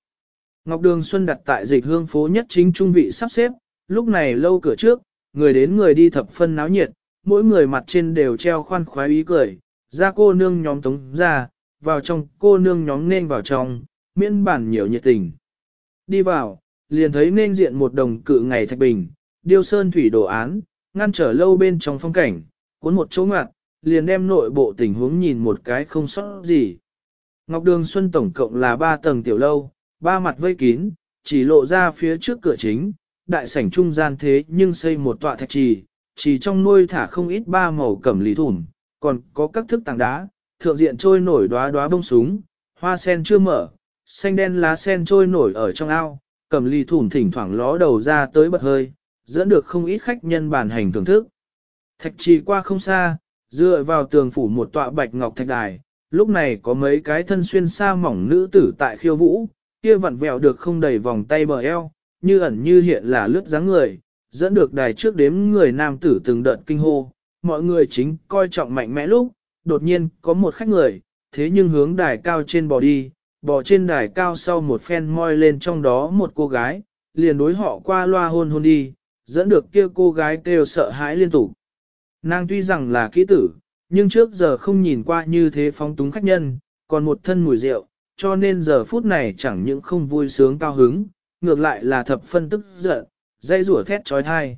Ngọc Đường Xuân đặt tại dịch hương phố nhất chính trung vị sắp xếp, lúc này lâu cửa trước, người đến người đi thập phân náo nhiệt, mỗi người mặt trên đều treo khoan khoái ý cười, ra cô nương nhóm tống ra, vào trong cô nương nhóm nên vào trong, miễn bản nhiều nhiệt tình. Đi vào, liền thấy nên diện một đồng cự ngày thạch bình, điêu sơn thủy đồ án, ngăn trở lâu bên trong phong cảnh, cuốn một chỗ ngoặt, liền đem nội bộ tình huống nhìn một cái không sót gì. Ngọc Đường Xuân tổng cộng là ba tầng tiểu lâu, ba mặt vây kín, chỉ lộ ra phía trước cửa chính, đại sảnh trung gian thế nhưng xây một tọa thạch trì, chỉ trong nuôi thả không ít ba màu cẩm lý thủm, còn có các thức tảng đá, thượng diện trôi nổi đóa đóa bông súng, hoa sen chưa mở, xanh đen lá sen trôi nổi ở trong ao, cẩm ly thủn thỉnh thoảng ló đầu ra tới bật hơi, dẫn được không ít khách nhân bàn hành thưởng thức. Thạch trì qua không xa, dựa vào tường phủ một tọa bạch ngọc thạch đài, lúc này có mấy cái thân xuyên sa mỏng nữ tử tại khiêu vũ, kia vặn vẹo được không đầy vòng tay bờ eo, như ẩn như hiện là lướt dáng người, dẫn được đài trước đếm người nam tử từng đợt kinh hô, mọi người chính coi trọng mạnh mẽ lúc, đột nhiên có một khách người, thế nhưng hướng đài cao trên bò đi, bò trên đài cao sau một phen moi lên trong đó một cô gái, liền đối họ qua loa hôn hôn đi, dẫn được kia cô gái kêu sợ hãi liên tục. Nàng tuy rằng là kỹ tử, nhưng trước giờ không nhìn qua như thế phóng túng khách nhân, còn một thân mùi rượu, cho nên giờ phút này chẳng những không vui sướng cao hứng, ngược lại là thập phân tức giận, dây rủa thét trói thai.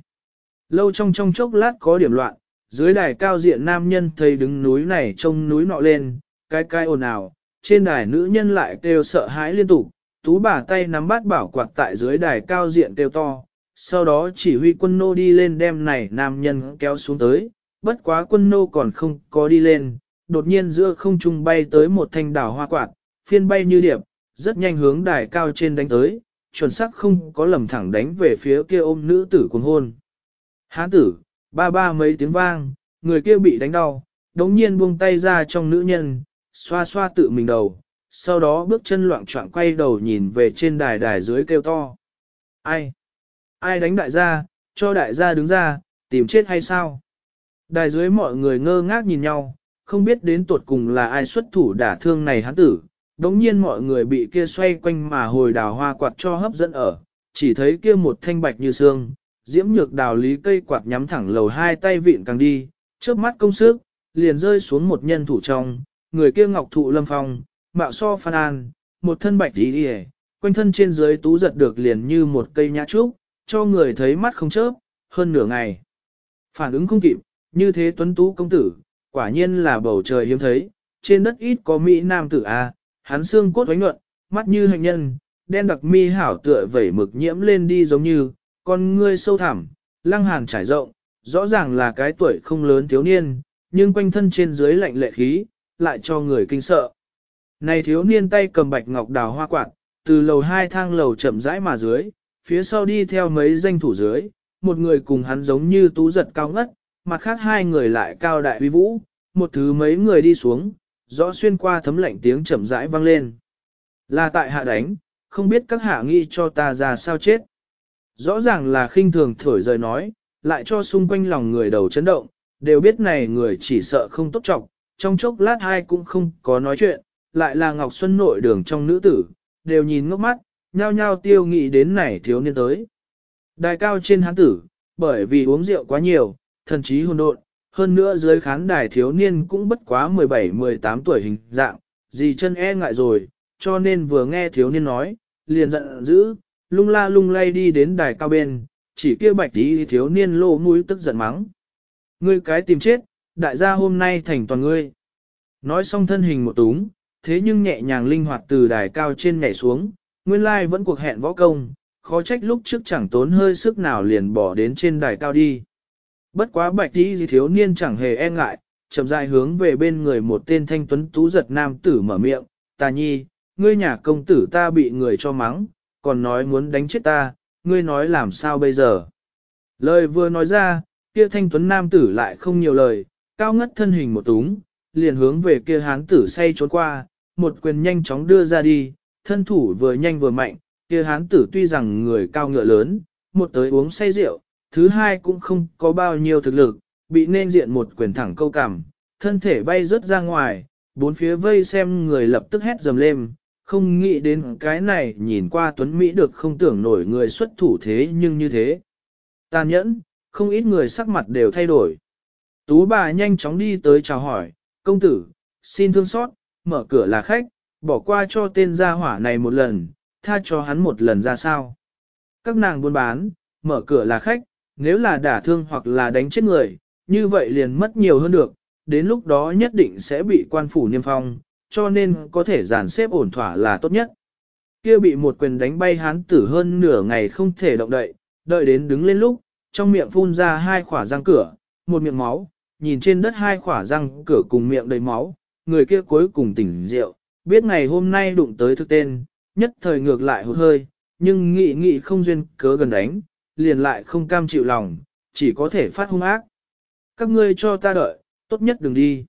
Lâu trong trong chốc lát có điểm loạn, dưới đài cao diện nam nhân thấy đứng núi này trông núi nọ lên, cái cái ồn ào, trên đài nữ nhân lại kêu sợ hãi liên tục, tú bà tay nắm bát bảo quạt tại dưới đài cao diện kêu to, sau đó chỉ huy quân nô đi lên đem này nam nhân kéo xuống tới, bất quá quân nô còn không có đi lên, đột nhiên giữa không trung bay tới một thanh đảo hoa quạt, phiên bay như điệp, rất nhanh hướng đài cao trên đánh tới, chuẩn xác không có lầm thẳng đánh về phía kia ôm nữ tử cuồng hôn. Hán tử, ba ba mấy tiếng vang, người kia bị đánh đau, đống nhiên buông tay ra trong nữ nhân, xoa xoa tự mình đầu, sau đó bước chân loạn trọng quay đầu nhìn về trên đài đài dưới kêu to. Ai? Ai đánh đại gia, cho đại gia đứng ra, tìm chết hay sao? Đài dưới mọi người ngơ ngác nhìn nhau, không biết đến tuột cùng là ai xuất thủ đả thương này hắn tử. Đống nhiên mọi người bị kia xoay quanh mà hồi đào hoa quạt cho hấp dẫn ở, chỉ thấy kia một thanh bạch như xương, diễm nhược đào lý cây quạt nhắm thẳng lầu hai tay vịn càng đi, trước mắt công sức, liền rơi xuống một nhân thủ trong, người kia ngọc thụ lâm phong, mạo so phan an, một thân bạch đi đi quanh thân trên dưới tú giật được liền như một cây nhã trúc, cho người thấy mắt không chớp, hơn nửa ngày. Phản ứng không kịp, như thế tuấn tú công tử, quả nhiên là bầu trời hiếm thấy, trên đất ít có Mỹ nam tử A, hắn xương cốt oánh nhuận, mắt như hành nhân, đen đặc mi hảo tựa vẩy mực nhiễm lên đi giống như, con ngươi sâu thẳm, lăng hàn trải rộng, rõ ràng là cái tuổi không lớn thiếu niên, nhưng quanh thân trên dưới lạnh lệ khí, lại cho người kinh sợ. Này thiếu niên tay cầm bạch ngọc đào hoa quạt, từ lầu hai thang lầu chậm rãi mà dưới, phía sau đi theo mấy danh thủ dưới, một người cùng hắn giống như tú giật cao ngất, mặt khác hai người lại cao đại uy vũ, một thứ mấy người đi xuống, rõ xuyên qua thấm lạnh tiếng chậm rãi vang lên. Là tại hạ đánh, không biết các hạ nghĩ cho ta ra sao chết. Rõ ràng là khinh thường thổi rời nói, lại cho xung quanh lòng người đầu chấn động, đều biết này người chỉ sợ không tốt trọng, trong chốc lát hai cũng không có nói chuyện, lại là Ngọc Xuân nội đường trong nữ tử, đều nhìn ngốc mắt, nhao nhao tiêu nghị đến này thiếu niên tới. Đài cao trên hán tử, bởi vì uống rượu quá nhiều, thần trí hôn độn, hơn nữa dưới khán đài thiếu niên cũng bất quá 17-18 tuổi hình dạng, gì chân e ngại rồi, cho nên vừa nghe thiếu niên nói, liền giận dữ, lung la lung lay đi đến đài cao bên, chỉ kia bạch tí thiếu niên lô mũi tức giận mắng. Ngươi cái tìm chết, đại gia hôm nay thành toàn ngươi. Nói xong thân hình một túng, thế nhưng nhẹ nhàng linh hoạt từ đài cao trên nhảy xuống, nguyên lai vẫn cuộc hẹn võ công, khó trách lúc trước chẳng tốn hơi sức nào liền bỏ đến trên đài cao đi. Bất quá bạch tí gì thiếu niên chẳng hề e ngại, chậm rãi hướng về bên người một tên thanh tuấn tú giật nam tử mở miệng, ta nhi, ngươi nhà công tử ta bị người cho mắng, còn nói muốn đánh chết ta, ngươi nói làm sao bây giờ. Lời vừa nói ra, kia thanh tuấn nam tử lại không nhiều lời, cao ngất thân hình một túng, liền hướng về kia hán tử say trốn qua, một quyền nhanh chóng đưa ra đi, thân thủ vừa nhanh vừa mạnh, kia hán tử tuy rằng người cao ngựa lớn, một tới uống say rượu, thứ hai cũng không có bao nhiêu thực lực, bị nên diện một quyền thẳng câu cằm, thân thể bay rớt ra ngoài, bốn phía vây xem người lập tức hét dầm lên, không nghĩ đến cái này nhìn qua tuấn Mỹ được không tưởng nổi người xuất thủ thế nhưng như thế. Tàn nhẫn, không ít người sắc mặt đều thay đổi. Tú bà nhanh chóng đi tới chào hỏi, công tử, xin thương xót, mở cửa là khách, bỏ qua cho tên gia hỏa này một lần, tha cho hắn một lần ra sao. Các nàng buôn bán, mở cửa là khách, nếu là đả thương hoặc là đánh chết người, như vậy liền mất nhiều hơn được, đến lúc đó nhất định sẽ bị quan phủ niêm phong, cho nên có thể giàn xếp ổn thỏa là tốt nhất. Kia bị một quyền đánh bay hán tử hơn nửa ngày không thể động đậy, đợi đến đứng lên lúc, trong miệng phun ra hai khỏa răng cửa, một miệng máu, nhìn trên đất hai khỏa răng cửa cùng miệng đầy máu, người kia cuối cùng tỉnh rượu, biết ngày hôm nay đụng tới thức tên, nhất thời ngược lại hụt hơi, nhưng nghị nghị không duyên cớ gần đánh, liền lại không cam chịu lòng, chỉ có thể phát hung ác. Các ngươi cho ta đợi, tốt nhất đừng đi.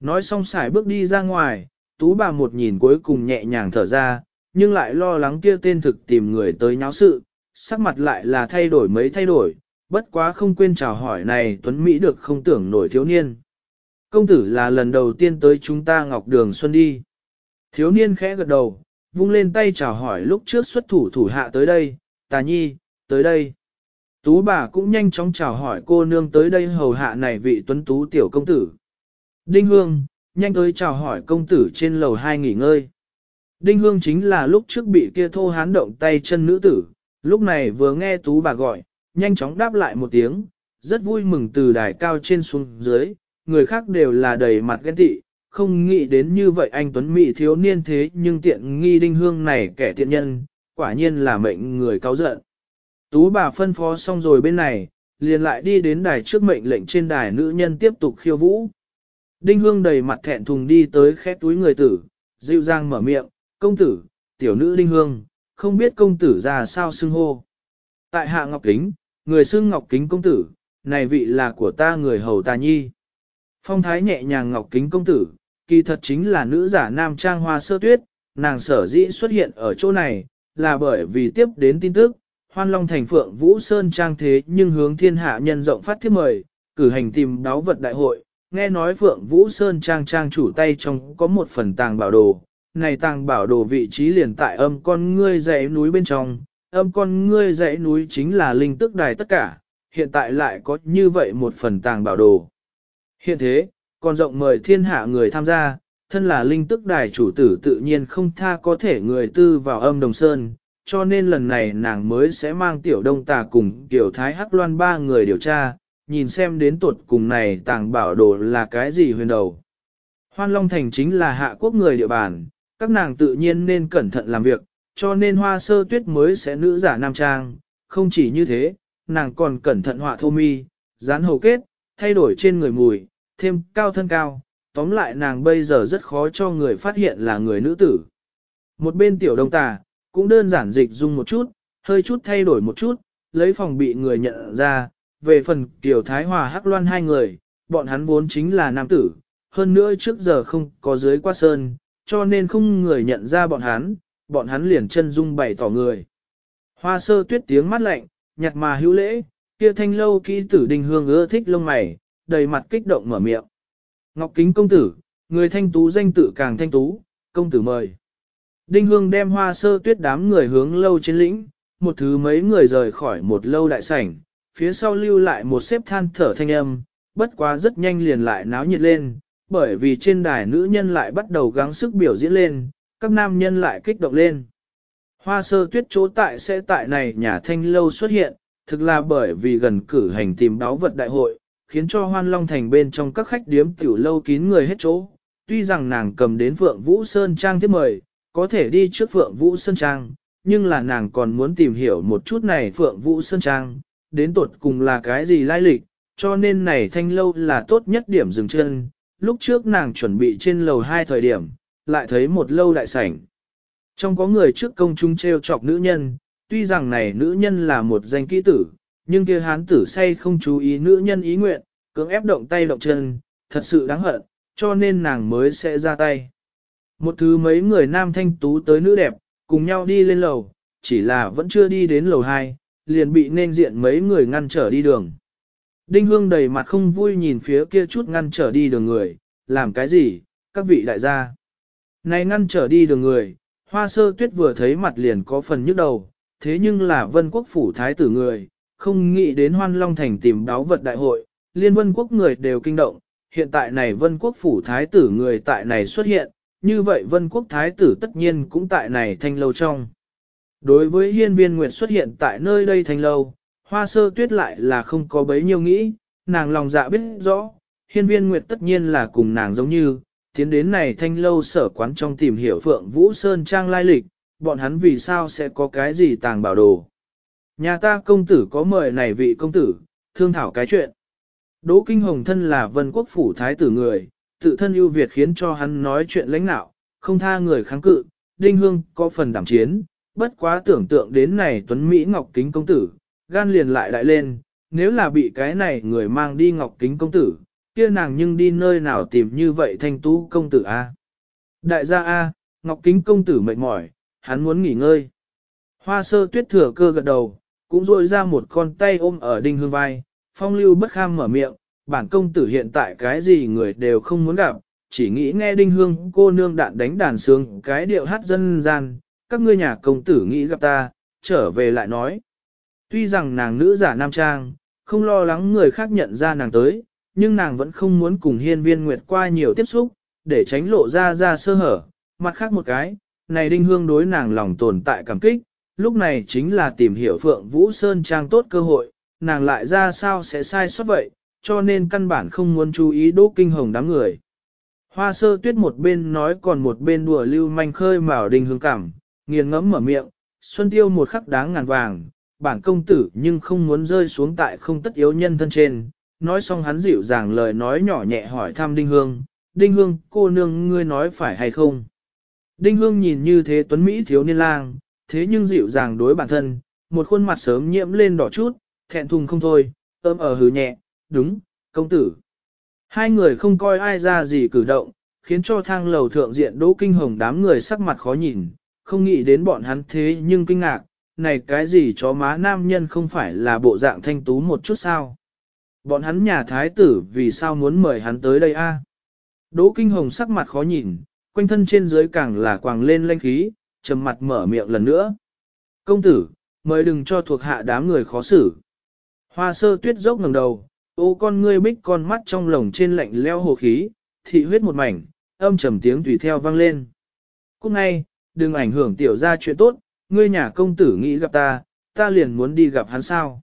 Nói xong xài bước đi ra ngoài, tú bà một nhìn cuối cùng nhẹ nhàng thở ra, nhưng lại lo lắng kia tên thực tìm người tới nháo sự, sắc mặt lại là thay đổi mấy thay đổi, bất quá không quên chào hỏi này Tuấn Mỹ được không tưởng nổi thiếu niên. Công tử là lần đầu tiên tới chúng ta Ngọc Đường Xuân đi. Thiếu niên khẽ gật đầu, vung lên tay chào hỏi lúc trước xuất thủ thủ hạ tới đây, tà nhi, tới đây. Tú bà cũng nhanh chóng chào hỏi cô nương tới đây hầu hạ này vị tuấn tú tiểu công tử. Đinh Hương, nhanh tới chào hỏi công tử trên lầu hai nghỉ ngơi. Đinh Hương chính là lúc trước bị kia thô hán động tay chân nữ tử, lúc này vừa nghe tú bà gọi, nhanh chóng đáp lại một tiếng, rất vui mừng từ đài cao trên xuống dưới, người khác đều là đầy mặt ghen tị, không nghĩ đến như vậy anh Tuấn Mỹ thiếu niên thế nhưng tiện nghi đinh hương này kẻ tiện nhân, quả nhiên là mệnh người cáo giận. Tú bà phân phó xong rồi bên này, liền lại đi đến đài trước mệnh lệnh trên đài nữ nhân tiếp tục khiêu vũ. Đinh hương đầy mặt thẹn thùng đi tới khét túi người tử, dịu dàng mở miệng, công tử, tiểu nữ đinh hương, không biết công tử ra sao xưng hô. Tại hạ ngọc kính, người xưng ngọc kính công tử, này vị là của ta người hầu tà nhi. Phong thái nhẹ nhàng ngọc kính công tử, kỳ thật chính là nữ giả nam trang hoa sơ tuyết, nàng sở dĩ xuất hiện ở chỗ này, là bởi vì tiếp đến tin tức, hoan long thành phượng vũ sơn trang thế nhưng hướng thiên hạ nhân rộng phát thiết mời, cử hành tìm đáo vật đại hội, nghe nói phượng vũ sơn trang trang chủ tay trong có một phần tàng bảo đồ, này tàng bảo đồ vị trí liền tại âm con ngươi dãy núi bên trong, âm con ngươi dãy núi chính là linh tức đài tất cả, hiện tại lại có như vậy một phần tàng bảo đồ. Hiện thế, còn rộng mời thiên hạ người tham gia, thân là linh tức đài chủ tử tự nhiên không tha có thể người tư vào âm đồng sơn, cho nên lần này nàng mới sẽ mang tiểu đông tà cùng tiểu thái hắc loan ba người điều tra, nhìn xem đến tuột cùng này tàng bảo đồ là cái gì huyền đầu. Hoan Long Thành chính là hạ quốc người địa bàn, các nàng tự nhiên nên cẩn thận làm việc, cho nên hoa sơ tuyết mới sẽ nữ giả nam trang, không chỉ như thế, nàng còn cẩn thận họa thô mi, dán hầu kết, thay đổi trên người mùi, thêm cao thân cao, tóm lại nàng bây giờ rất khó cho người phát hiện là người nữ tử. Một bên tiểu đông tà, cũng đơn giản dịch dung một chút, hơi chút thay đổi một chút, lấy phòng bị người nhận ra, về phần tiểu thái hòa hắc loan hai người, bọn hắn vốn chính là nam tử, hơn nữa trước giờ không có dưới qua sơn, cho nên không người nhận ra bọn hắn, bọn hắn liền chân dung bày tỏ người. Hoa sơ tuyết tiếng mắt lạnh, nhặt mà hữu lễ, kia thanh lâu kỹ tử đình hương ưa thích lông mày, đầy mặt kích động mở miệng. Ngọc kính công tử, người thanh tú danh tử càng thanh tú, công tử mời. Đinh hương đem hoa sơ tuyết đám người hướng lâu trên lĩnh, một thứ mấy người rời khỏi một lâu đại sảnh, phía sau lưu lại một xếp than thở thanh âm, bất quá rất nhanh liền lại náo nhiệt lên, bởi vì trên đài nữ nhân lại bắt đầu gắng sức biểu diễn lên, các nam nhân lại kích động lên. Hoa sơ tuyết chỗ tại sẽ tại này nhà thanh lâu xuất hiện, thực là bởi vì gần cử hành tìm đáo vật đại hội, khiến cho hoan long thành bên trong các khách điếm tiểu lâu kín người hết chỗ. Tuy rằng nàng cầm đến Phượng Vũ Sơn Trang tiếp mời, có thể đi trước Phượng Vũ Sơn Trang, nhưng là nàng còn muốn tìm hiểu một chút này Phượng Vũ Sơn Trang, đến tột cùng là cái gì lai lịch, cho nên này thanh lâu là tốt nhất điểm dừng chân. Lúc trước nàng chuẩn bị trên lầu hai thời điểm, lại thấy một lâu đại sảnh. Trong có người trước công chúng treo chọc nữ nhân, tuy rằng này nữ nhân là một danh kỹ tử, nhưng kia hán tử say không chú ý nữ nhân ý nguyện, cưỡng ép động tay động chân, thật sự đáng hận, cho nên nàng mới sẽ ra tay. Một thứ mấy người nam thanh tú tới nữ đẹp, cùng nhau đi lên lầu, chỉ là vẫn chưa đi đến lầu 2, liền bị nên diện mấy người ngăn trở đi đường. Đinh Hương đầy mặt không vui nhìn phía kia chút ngăn trở đi đường người, làm cái gì, các vị đại gia. Này ngăn trở đi đường người, hoa sơ tuyết vừa thấy mặt liền có phần nhức đầu, thế nhưng là vân quốc phủ thái tử người, không nghĩ đến hoan long thành tìm đáo vật đại hội, liên vân quốc người đều kinh động, hiện tại này vân quốc phủ thái tử người tại này xuất hiện, như vậy vân quốc thái tử tất nhiên cũng tại này thanh lâu trong. Đối với hiên viên nguyệt xuất hiện tại nơi đây thanh lâu, hoa sơ tuyết lại là không có bấy nhiêu nghĩ, nàng lòng dạ biết rõ, hiên viên nguyệt tất nhiên là cùng nàng giống như, tiến đến này thanh lâu sở quán trong tìm hiểu Phượng Vũ Sơn Trang lai lịch, bọn hắn vì sao sẽ có cái gì tàng bảo đồ. Nhà ta công tử có mời này vị công tử, thương thảo cái chuyện. Đỗ Kinh Hồng thân là vân quốc phủ thái tử người, tự thân ưu việt khiến cho hắn nói chuyện lãnh nạo, không tha người kháng cự, Đinh Hương có phần đảm chiến, bất quá tưởng tượng đến này Tuấn Mỹ Ngọc Kính công tử, gan liền lại đại lên, nếu là bị cái này người mang đi Ngọc Kính công tử, kia nàng nhưng đi nơi nào tìm như vậy thanh tú công tử a? Đại gia a, Ngọc Kính công tử mệt mỏi, hắn muốn nghỉ ngơi. Hoa sơ tuyết thừa cơ gật đầu, cũng rôi ra một con tay ôm ở đinh hương vai, phong lưu bất kham mở miệng, bản công tử hiện tại cái gì người đều không muốn gặp, chỉ nghĩ nghe đinh hương cô nương đạn đánh đàn sướng cái điệu hát dân gian, các ngươi nhà công tử nghĩ gặp ta, trở về lại nói. Tuy rằng nàng nữ giả nam trang, không lo lắng người khác nhận ra nàng tới, nhưng nàng vẫn không muốn cùng hiên viên nguyệt qua nhiều tiếp xúc, để tránh lộ ra ra sơ hở. Mặt khác một cái, này đinh hương đối nàng lòng tồn tại cảm kích, lúc này chính là tìm hiểu Phượng Vũ Sơn Trang tốt cơ hội, nàng lại ra sao sẽ sai sót vậy, cho nên căn bản không muốn chú ý đỗ kinh hồng đám người. Hoa sơ tuyết một bên nói còn một bên đùa lưu manh khơi mào đinh hương cảm, nghiền ngẫm mở miệng, xuân tiêu một khắc đáng ngàn vàng, bản công tử nhưng không muốn rơi xuống tại không tất yếu nhân thân trên. Nói xong hắn dịu dàng lời nói nhỏ nhẹ hỏi thăm Đinh Hương, Đinh Hương, cô nương ngươi nói phải hay không? Đinh Hương nhìn như thế tuấn Mỹ thiếu niên lang, thế nhưng dịu dàng đối bản thân, một khuôn mặt sớm nhiễm lên đỏ chút, thẹn thùng không thôi, ôm ở hứ nhẹ, đúng, công tử. Hai người không coi ai ra gì cử động, khiến cho thang lầu thượng diện đỗ kinh hồng đám người sắc mặt khó nhìn, không nghĩ đến bọn hắn thế nhưng kinh ngạc, này cái gì chó má nam nhân không phải là bộ dạng thanh tú một chút sao. Bọn hắn nhà thái tử vì sao muốn mời hắn tới đây a? Đỗ kinh hồng sắc mặt khó nhìn, quanh thân trên dưới càng là quàng lên lanh khí, trầm mặt mở miệng lần nữa. Công tử, mời đừng cho thuộc hạ đám người khó xử. Hoa sơ tuyết dốc ngẩng đầu, ô con ngươi bích con mắt trong lồng trên lạnh leo hồ khí, thị huyết một mảnh, âm trầm tiếng tùy theo vang lên. Cũng ngay, đừng ảnh hưởng tiểu ra chuyện tốt, ngươi nhà công tử nghĩ gặp ta, ta liền muốn đi gặp hắn sao.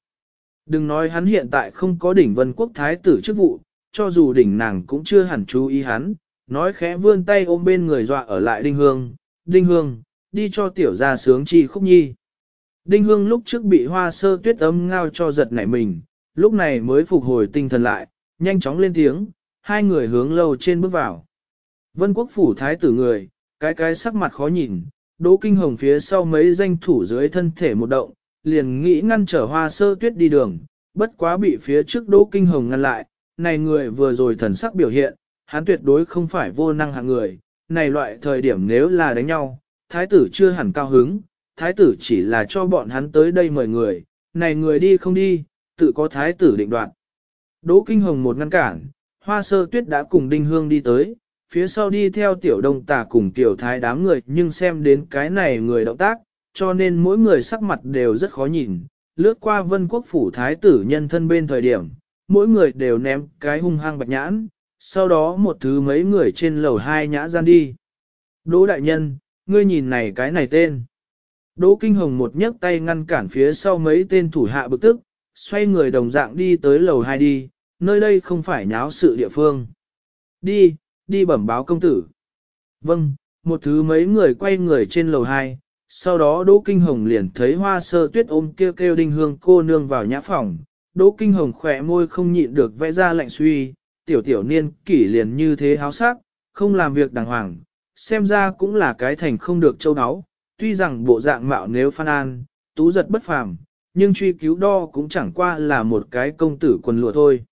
Đừng nói hắn hiện tại không có đỉnh vân quốc thái tử chức vụ, cho dù đỉnh nàng cũng chưa hẳn chú ý hắn, nói khẽ vươn tay ôm bên người dọa ở lại đinh hương, đinh hương, đi cho tiểu gia sướng chi khúc nhi. Đinh hương lúc trước bị hoa sơ tuyết âm ngao cho giật nảy mình, lúc này mới phục hồi tinh thần lại, nhanh chóng lên tiếng, hai người hướng lâu trên bước vào. Vân quốc phủ thái tử người, cái cái sắc mặt khó nhìn, đỗ kinh hồng phía sau mấy danh thủ dưới thân thể một động, liền nghĩ ngăn trở hoa sơ tuyết đi đường, bất quá bị phía trước đỗ kinh hồng ngăn lại, này người vừa rồi thần sắc biểu hiện, hắn tuyệt đối không phải vô năng hạng người, này loại thời điểm nếu là đánh nhau, thái tử chưa hẳn cao hứng, thái tử chỉ là cho bọn hắn tới đây mời người, này người đi không đi, tự có thái tử định đoạt. Đỗ Kinh Hồng một ngăn cản, hoa sơ tuyết đã cùng đinh hương đi tới, phía sau đi theo tiểu đông tà cùng tiểu thái đám người nhưng xem đến cái này người động tác, cho nên mỗi người sắc mặt đều rất khó nhìn, lướt qua vân quốc phủ thái tử nhân thân bên thời điểm, mỗi người đều ném cái hung hăng bạch nhãn, sau đó một thứ mấy người trên lầu hai nhã gian đi. Đỗ đại nhân, ngươi nhìn này cái này tên. Đỗ Kinh Hồng một nhấc tay ngăn cản phía sau mấy tên thủ hạ bực tức, xoay người đồng dạng đi tới lầu hai đi, nơi đây không phải nháo sự địa phương. Đi, đi bẩm báo công tử. Vâng, một thứ mấy người quay người trên lầu hai, sau đó Đỗ Kinh Hồng liền thấy hoa sơ tuyết ôm kêu kêu đinh hương cô nương vào nhã phòng. Đỗ Kinh Hồng khỏe môi không nhịn được vẽ ra lạnh suy, tiểu tiểu niên kỷ liền như thế háo sắc, không làm việc đàng hoàng, xem ra cũng là cái thành không được châu áo. Tuy rằng bộ dạng mạo nếu phan an, tú giật bất phàm, nhưng truy cứu đo cũng chẳng qua là một cái công tử quần lụa thôi.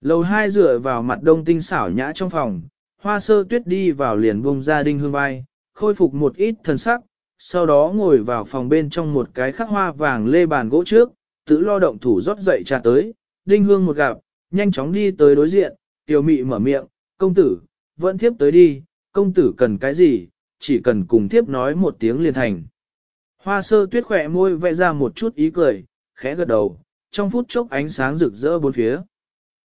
Lầu hai dựa vào mặt đông tinh xảo nhã trong phòng, hoa sơ tuyết đi vào liền bông ra đinh hương vai, khôi phục một ít thần sắc, sau đó ngồi vào phòng bên trong một cái khắc hoa vàng lê bàn gỗ trước, tự lo động thủ rót dậy trà tới, đinh hương một gặp, nhanh chóng đi tới đối diện, tiểu mị mở miệng, công tử, vẫn thiếp tới đi, công tử cần cái gì, chỉ cần cùng thiếp nói một tiếng liền thành. Hoa sơ tuyết khỏe môi vẽ ra một chút ý cười, khẽ gật đầu, trong phút chốc ánh sáng rực rỡ bốn phía.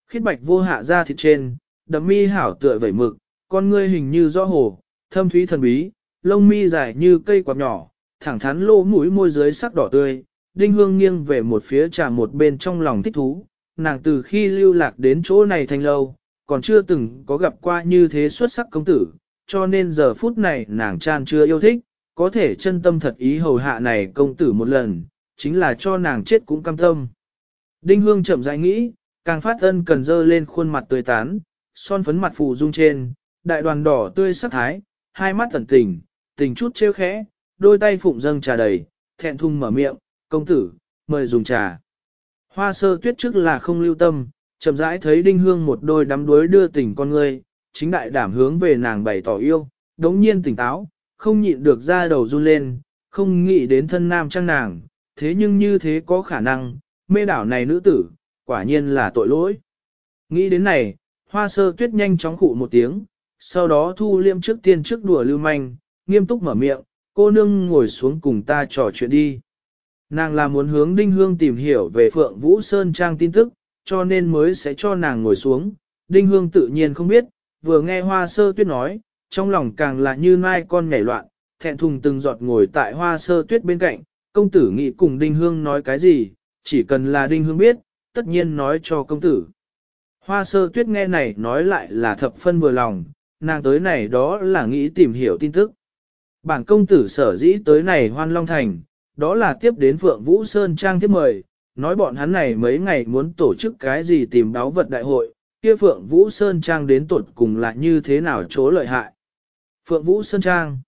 Khiết bạch vô hạ ra thịt trên, đầm mi hảo tựa vẩy mực, con ngươi hình như rõ hồ, thâm thúy thần bí, lông mi dài như cây quạt nhỏ, thẳng thắn lỗ mũi môi dưới sắc đỏ tươi, đinh hương nghiêng về một phía trà một bên trong lòng thích thú, nàng từ khi lưu lạc đến chỗ này thành lâu, còn chưa từng có gặp qua như thế xuất sắc công tử, cho nên giờ phút này nàng chan chưa yêu thích, có thể chân tâm thật ý hầu hạ này công tử một lần, chính là cho nàng chết cũng cam tâm. Đinh hương chậm rãi nghĩ, càng phát ân cần dơ lên khuôn mặt tươi tán, son phấn mặt phù dung trên, đại đoàn đỏ tươi sắc thái, hai mắt tẩn tình, tình chút trêu khẽ, đôi tay phụng dâng trà đầy, thẹn thùng mở miệng, công tử, mời dùng trà. Hoa sơ tuyết trước là không lưu tâm, chậm rãi thấy đinh hương một đôi đắm đuối đưa tình con người, chính đại đảm hướng về nàng bày tỏ yêu, đống nhiên tỉnh táo, không nhịn được ra đầu run lên, không nghĩ đến thân nam trang nàng, thế nhưng như thế có khả năng, mê đảo này nữ tử, quả nhiên là tội lỗi. Nghĩ đến này, hoa sơ tuyết nhanh chóng khụ một tiếng, sau đó thu liêm trước tiên trước đùa lưu manh, nghiêm túc mở miệng, cô nương ngồi xuống cùng ta trò chuyện đi. Nàng là muốn hướng Đinh Hương tìm hiểu về Phượng Vũ Sơn Trang tin tức, cho nên mới sẽ cho nàng ngồi xuống. Đinh Hương tự nhiên không biết, vừa nghe hoa sơ tuyết nói, trong lòng càng là như mai con nhảy loạn, thẹn thùng từng giọt ngồi tại hoa sơ tuyết bên cạnh, công tử nghĩ cùng Đinh Hương nói cái gì, chỉ cần là Đinh Hương biết, tất nhiên nói cho công tử. Hoa sơ tuyết nghe này nói lại là thập phân vừa lòng, nàng tới này đó là nghĩ tìm hiểu tin tức. Bản công tử sở dĩ tới này hoan long thành, đó là tiếp đến Phượng Vũ Sơn Trang tiếp mời, nói bọn hắn này mấy ngày muốn tổ chức cái gì tìm đáo vật đại hội, kia Phượng Vũ Sơn Trang đến tuột cùng là như thế nào chỗ lợi hại. Phượng Vũ Sơn Trang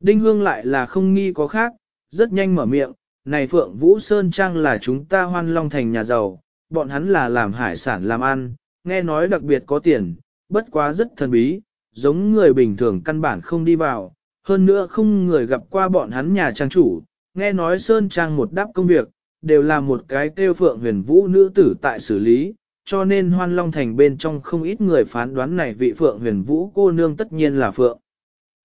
Đinh Hương lại là không nghi có khác, rất nhanh mở miệng, này Phượng Vũ Sơn Trang là chúng ta hoan long thành nhà giàu, bọn hắn là làm hải sản làm ăn, nghe nói đặc biệt có tiền, bất quá rất thần bí, giống người bình thường căn bản không đi vào, hơn nữa không người gặp qua bọn hắn nhà trang chủ, nghe nói Sơn Trang một đáp công việc, đều là một cái kêu phượng huyền vũ nữ tử tại xử lý, cho nên hoan long thành bên trong không ít người phán đoán này vị phượng huyền vũ cô nương tất nhiên là phượng.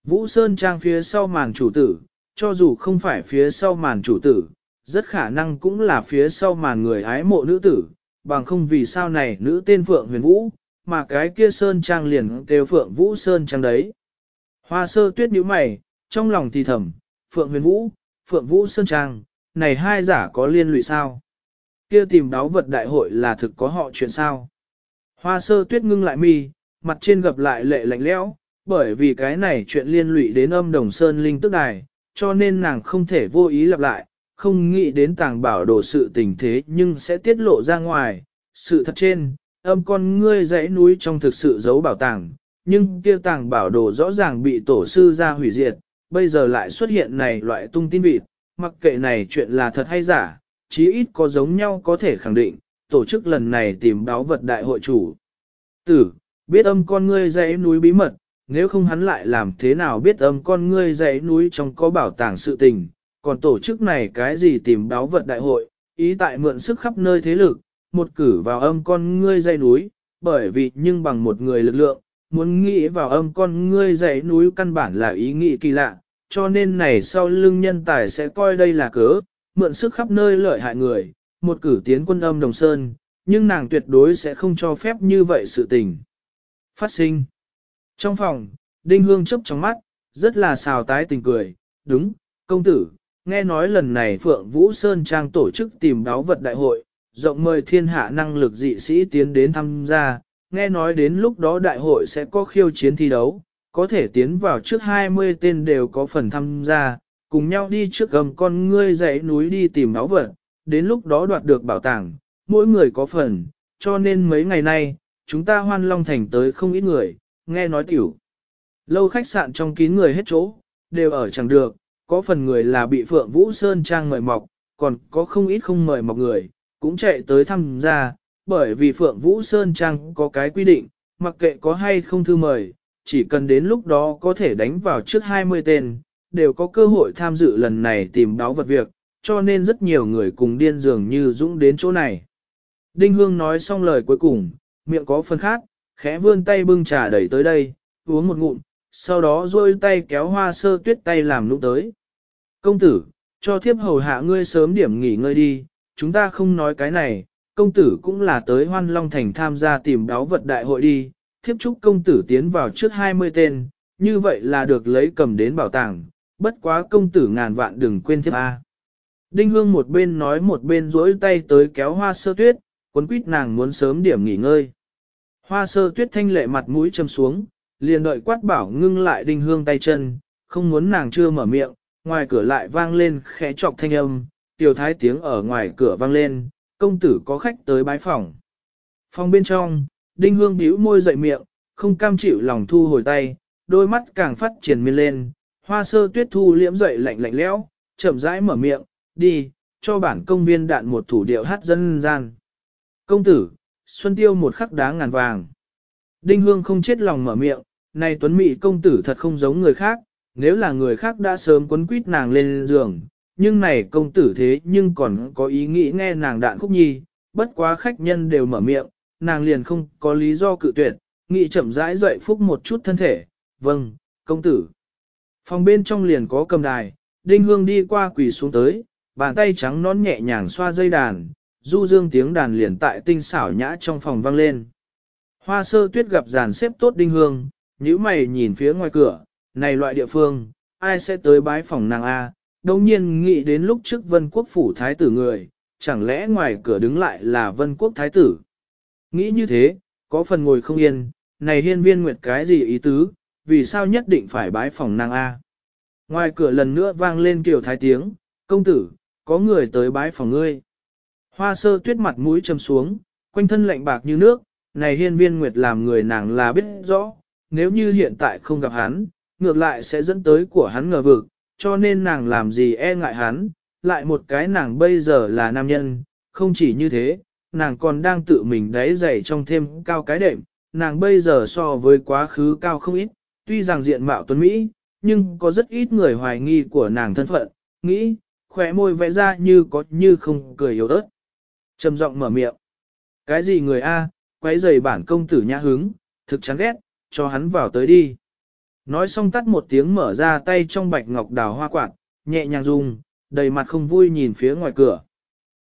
Vũ Sơn Trang phía sau màn chủ tử, cho dù không phải phía sau màn chủ tử, rất khả năng cũng là phía sau màn người ái mộ nữ tử, bằng không vì sao này nữ tên Phượng Huyền Vũ, mà cái kia Sơn Trang liền kêu Phượng Vũ Sơn Trang đấy. Hoa sơ tuyết nhíu mày, trong lòng thì thầm, Phượng Huyền Vũ, Phượng Vũ Sơn Trang, này hai giả có liên lụy sao? Kia tìm đáo vật đại hội là thực có họ chuyện sao? Hoa sơ tuyết ngưng lại mi, mặt trên gặp lại lệ lạnh lẽo, bởi vì cái này chuyện liên lụy đến âm đồng sơn linh tức đài, cho nên nàng không thể vô ý lặp lại, không nghĩ đến tàng bảo đồ sự tình thế nhưng sẽ tiết lộ ra ngoài. Sự thật trên, âm con ngươi dãy núi trong thực sự giấu bảo tàng, nhưng kia tàng bảo đồ rõ ràng bị tổ sư ra hủy diệt, bây giờ lại xuất hiện này loại tung tin vịt, mặc kệ này chuyện là thật hay giả, chí ít có giống nhau có thể khẳng định, tổ chức lần này tìm đáo vật đại hội chủ. Tử, biết âm con ngươi dãy núi bí mật, nếu không hắn lại làm thế nào biết âm con ngươi dãy núi trong có bảo tàng sự tình, còn tổ chức này cái gì tìm đáo vật đại hội, ý tại mượn sức khắp nơi thế lực, một cử vào âm con ngươi dãy núi, bởi vì nhưng bằng một người lực lượng, muốn nghĩ vào âm con ngươi dãy núi căn bản là ý nghĩ kỳ lạ, cho nên này sau lưng nhân tài sẽ coi đây là cớ, mượn sức khắp nơi lợi hại người, một cử tiến quân âm đồng sơn, nhưng nàng tuyệt đối sẽ không cho phép như vậy sự tình. Phát sinh. Trong phòng, Đinh Hương chấp trong mắt, rất là xào tái tình cười, đúng, công tử, nghe nói lần này Phượng Vũ Sơn Trang tổ chức tìm đáo vật đại hội, rộng mời thiên hạ năng lực dị sĩ tiến đến tham gia, nghe nói đến lúc đó đại hội sẽ có khiêu chiến thi đấu, có thể tiến vào trước 20 tên đều có phần tham gia, cùng nhau đi trước gầm con ngươi dãy núi đi tìm đáo vật, đến lúc đó đoạt được bảo tàng, mỗi người có phần, cho nên mấy ngày nay, chúng ta hoan long thành tới không ít người, nghe nói tiểu. Lâu khách sạn trong kín người hết chỗ, đều ở chẳng được, có phần người là bị Phượng Vũ Sơn Trang mời mọc, còn có không ít không mời mọc người, cũng chạy tới thăm gia, bởi vì Phượng Vũ Sơn Trang có cái quy định, mặc kệ có hay không thư mời, chỉ cần đến lúc đó có thể đánh vào trước 20 tên, đều có cơ hội tham dự lần này tìm đáo vật việc, cho nên rất nhiều người cùng điên dường như dũng đến chỗ này. Đinh Hương nói xong lời cuối cùng, miệng có phân khác, khẽ vươn tay bưng trà đẩy tới đây, uống một ngụm, sau đó rôi tay kéo hoa sơ tuyết tay làm lúc tới. Công tử, cho thiếp hầu hạ ngươi sớm điểm nghỉ ngơi đi, chúng ta không nói cái này, công tử cũng là tới hoan long thành tham gia tìm đáo vật đại hội đi, thiếp chúc công tử tiến vào trước 20 tên, như vậy là được lấy cầm đến bảo tàng, bất quá công tử ngàn vạn đừng quên thiếp A. Đinh Hương một bên nói một bên duỗi tay tới kéo hoa sơ tuyết, quấn quýt nàng muốn sớm điểm nghỉ ngơi. Hoa sơ tuyết thanh lệ mặt mũi châm xuống, liền đợi quát bảo ngưng lại Đinh Hương tay chân, không muốn nàng chưa mở miệng, ngoài cửa lại vang lên khẽ chọc thanh âm, tiểu thái tiếng ở ngoài cửa vang lên, công tử có khách tới bái phòng. Phòng bên trong, Đinh Hương bĩu môi dậy miệng, không cam chịu lòng thu hồi tay, đôi mắt càng phát triển miên lên, hoa sơ tuyết thu liễm dậy lạnh lạnh lẽo, chậm rãi mở miệng, đi, cho bản công viên đạn một thủ điệu hát dân gian. Công tử, Xuân Tiêu một khắc đá ngàn vàng. Đinh Hương không chết lòng mở miệng, này tuấn mỹ công tử thật không giống người khác, nếu là người khác đã sớm quấn quýt nàng lên giường, nhưng này công tử thế nhưng còn có ý nghĩ nghe nàng đạn khúc nhi, bất quá khách nhân đều mở miệng, nàng liền không có lý do cự tuyệt, nghị chậm rãi dậy phúc một chút thân thể, vâng, công tử. Phòng bên trong liền có cầm đài, đinh hương đi qua quỳ xuống tới, bàn tay trắng nón nhẹ nhàng xoa dây đàn, du dương tiếng đàn liền tại tinh xảo nhã trong phòng vang lên. Hoa sơ tuyết gặp giàn xếp tốt đinh hương, nhíu mày nhìn phía ngoài cửa, này loại địa phương, ai sẽ tới bái phòng nàng A, đồng nhiên nghĩ đến lúc trước vân quốc phủ thái tử người, chẳng lẽ ngoài cửa đứng lại là vân quốc thái tử. Nghĩ như thế, có phần ngồi không yên, này hiên viên nguyệt cái gì ý tứ, vì sao nhất định phải bái phòng nàng A. Ngoài cửa lần nữa vang lên kiểu thái tiếng, công tử, có người tới bái phòng ngươi. Hoa sơ tuyết mặt mũi châm xuống, quanh thân lạnh bạc như nước, này hiên viên nguyệt làm người nàng là biết rõ, nếu như hiện tại không gặp hắn, ngược lại sẽ dẫn tới của hắn ngờ vực, cho nên nàng làm gì e ngại hắn, lại một cái nàng bây giờ là nam nhân, không chỉ như thế, nàng còn đang tự mình đáy dày trong thêm cao cái đệm, nàng bây giờ so với quá khứ cao không ít, tuy rằng diện mạo tuấn Mỹ, nhưng có rất ít người hoài nghi của nàng thân phận, nghĩ, khỏe môi vẽ ra như có như không cười yếu ớt. Trầm giọng mở miệng. Cái gì người A, quấy giày bản công tử nhã hứng, thực chán ghét, cho hắn vào tới đi. Nói xong tắt một tiếng mở ra tay trong bạch ngọc đào hoa quạt, nhẹ nhàng rung, đầy mặt không vui nhìn phía ngoài cửa.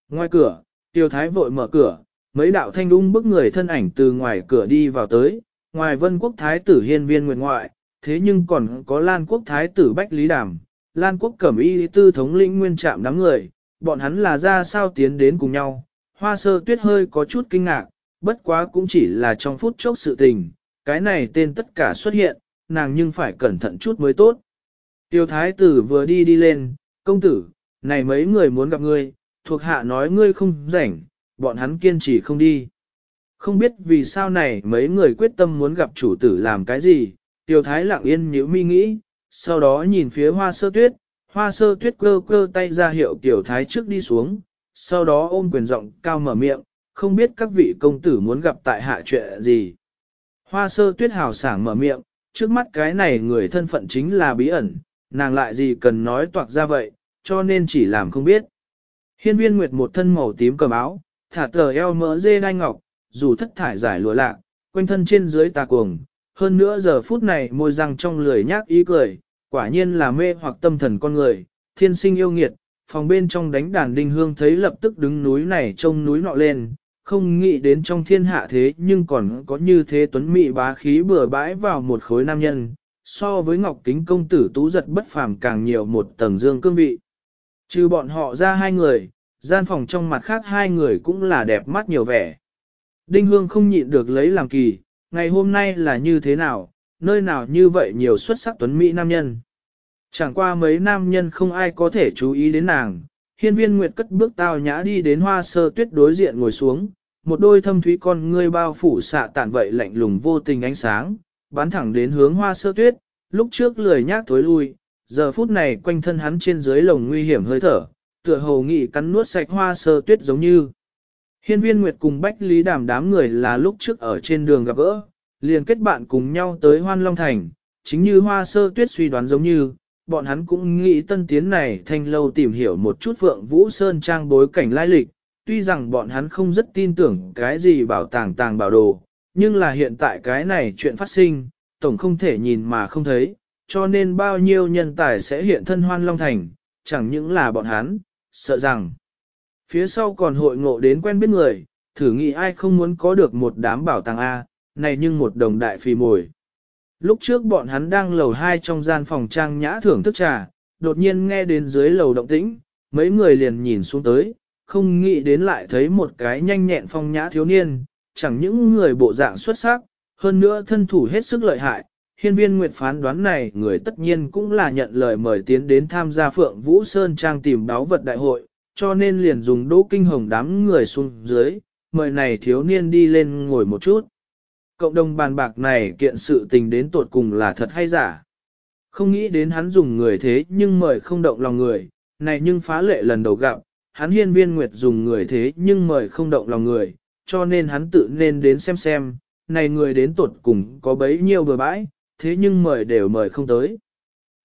Ngoài cửa, tiêu thái vội mở cửa, mấy đạo thanh ung bức người thân ảnh từ ngoài cửa đi vào tới, ngoài vân quốc thái tử hiên viên nguyện ngoại, thế nhưng còn có lan quốc thái tử bách lý đàm, lan quốc cẩm y tư thống lĩnh nguyên trạm đám người, bọn hắn là ra sao tiến đến cùng nhau. Hoa sơ tuyết hơi có chút kinh ngạc, bất quá cũng chỉ là trong phút chốc sự tình, cái này tên tất cả xuất hiện, nàng nhưng phải cẩn thận chút mới tốt. Tiêu thái tử vừa đi đi lên, công tử, này mấy người muốn gặp ngươi, thuộc hạ nói ngươi không rảnh, bọn hắn kiên trì không đi. Không biết vì sao này mấy người quyết tâm muốn gặp chủ tử làm cái gì, tiêu thái lặng yên nhíu mi nghĩ, sau đó nhìn phía hoa sơ tuyết, hoa sơ tuyết cơ cơ tay ra hiệu tiểu thái trước đi xuống, sau đó ôm quyền giọng cao mở miệng, không biết các vị công tử muốn gặp tại hạ chuyện gì. Hoa sơ tuyết hào sảng mở miệng, trước mắt cái này người thân phận chính là bí ẩn, nàng lại gì cần nói toạc ra vậy, cho nên chỉ làm không biết. Hiên viên nguyệt một thân màu tím cầm áo, thả tờ eo mỡ dê đai ngọc, dù thất thải giải lụa lạc, quanh thân trên dưới tà cuồng. Hơn nữa giờ phút này môi răng trong lười nhác ý cười, quả nhiên là mê hoặc tâm thần con người, thiên sinh yêu nghiệt, phòng bên trong đánh đàn đinh hương thấy lập tức đứng núi này trông núi nọ lên, không nghĩ đến trong thiên hạ thế nhưng còn có như thế tuấn mỹ bá khí bừa bãi vào một khối nam nhân, so với ngọc kính công tử tú giật bất phàm càng nhiều một tầng dương cương vị. Trừ bọn họ ra hai người, gian phòng trong mặt khác hai người cũng là đẹp mắt nhiều vẻ. Đinh Hương không nhịn được lấy làm kỳ, ngày hôm nay là như thế nào, nơi nào như vậy nhiều xuất sắc tuấn Mỹ nam nhân. Chẳng qua mấy nam nhân không ai có thể chú ý đến nàng, hiên viên nguyệt cất bước tao nhã đi đến hoa sơ tuyết đối diện ngồi xuống, một đôi thâm thúy con ngươi bao phủ xạ tản vậy lạnh lùng vô tình ánh sáng, bắn thẳng đến hướng hoa sơ tuyết, lúc trước lười nhác thối lui, giờ phút này quanh thân hắn trên dưới lồng nguy hiểm hơi thở, tựa hồ nghị cắn nuốt sạch hoa sơ tuyết giống như. Hiên viên Nguyệt cùng Bách Lý Đàm đám người là lúc trước ở trên đường gặp gỡ, liền kết bạn cùng nhau tới Hoan Long Thành, chính như hoa sơ tuyết suy đoán giống như, bọn hắn cũng nghĩ tân tiến này thanh lâu tìm hiểu một chút Phượng Vũ Sơn trang bối cảnh lai lịch, tuy rằng bọn hắn không rất tin tưởng cái gì bảo tàng tàng bảo đồ, nhưng là hiện tại cái này chuyện phát sinh, tổng không thể nhìn mà không thấy, cho nên bao nhiêu nhân tài sẽ hiện thân hoan long thành, chẳng những là bọn hắn, sợ rằng phía sau còn hội ngộ đến quen biết người, thử nghĩ ai không muốn có được một đám bảo tàng A, này nhưng một đồng đại phì mồi. Lúc trước bọn hắn đang lầu hai trong gian phòng trang nhã thưởng thức trà, đột nhiên nghe đến dưới lầu động tĩnh, mấy người liền nhìn xuống tới, không nghĩ đến lại thấy một cái nhanh nhẹn phong nhã thiếu niên, chẳng những người bộ dạng xuất sắc, hơn nữa thân thủ hết sức lợi hại. Hiên viên Nguyệt phán đoán này người tất nhiên cũng là nhận lời mời tiến đến tham gia Phượng Vũ Sơn Trang tìm đáo vật đại hội, cho nên liền dùng đỗ kinh hồng đám người xuống dưới, mời này thiếu niên đi lên ngồi một chút. Cộng đồng bàn bạc này kiện sự tình đến tột cùng là thật hay giả. Không nghĩ đến hắn dùng người thế nhưng mời không động lòng người, này nhưng phá lệ lần đầu gặp, hắn hiên viên nguyệt dùng người thế nhưng mời không động lòng người, cho nên hắn tự nên đến xem xem, này người đến tột cùng có bấy nhiêu bừa bãi, thế nhưng mời đều mời không tới.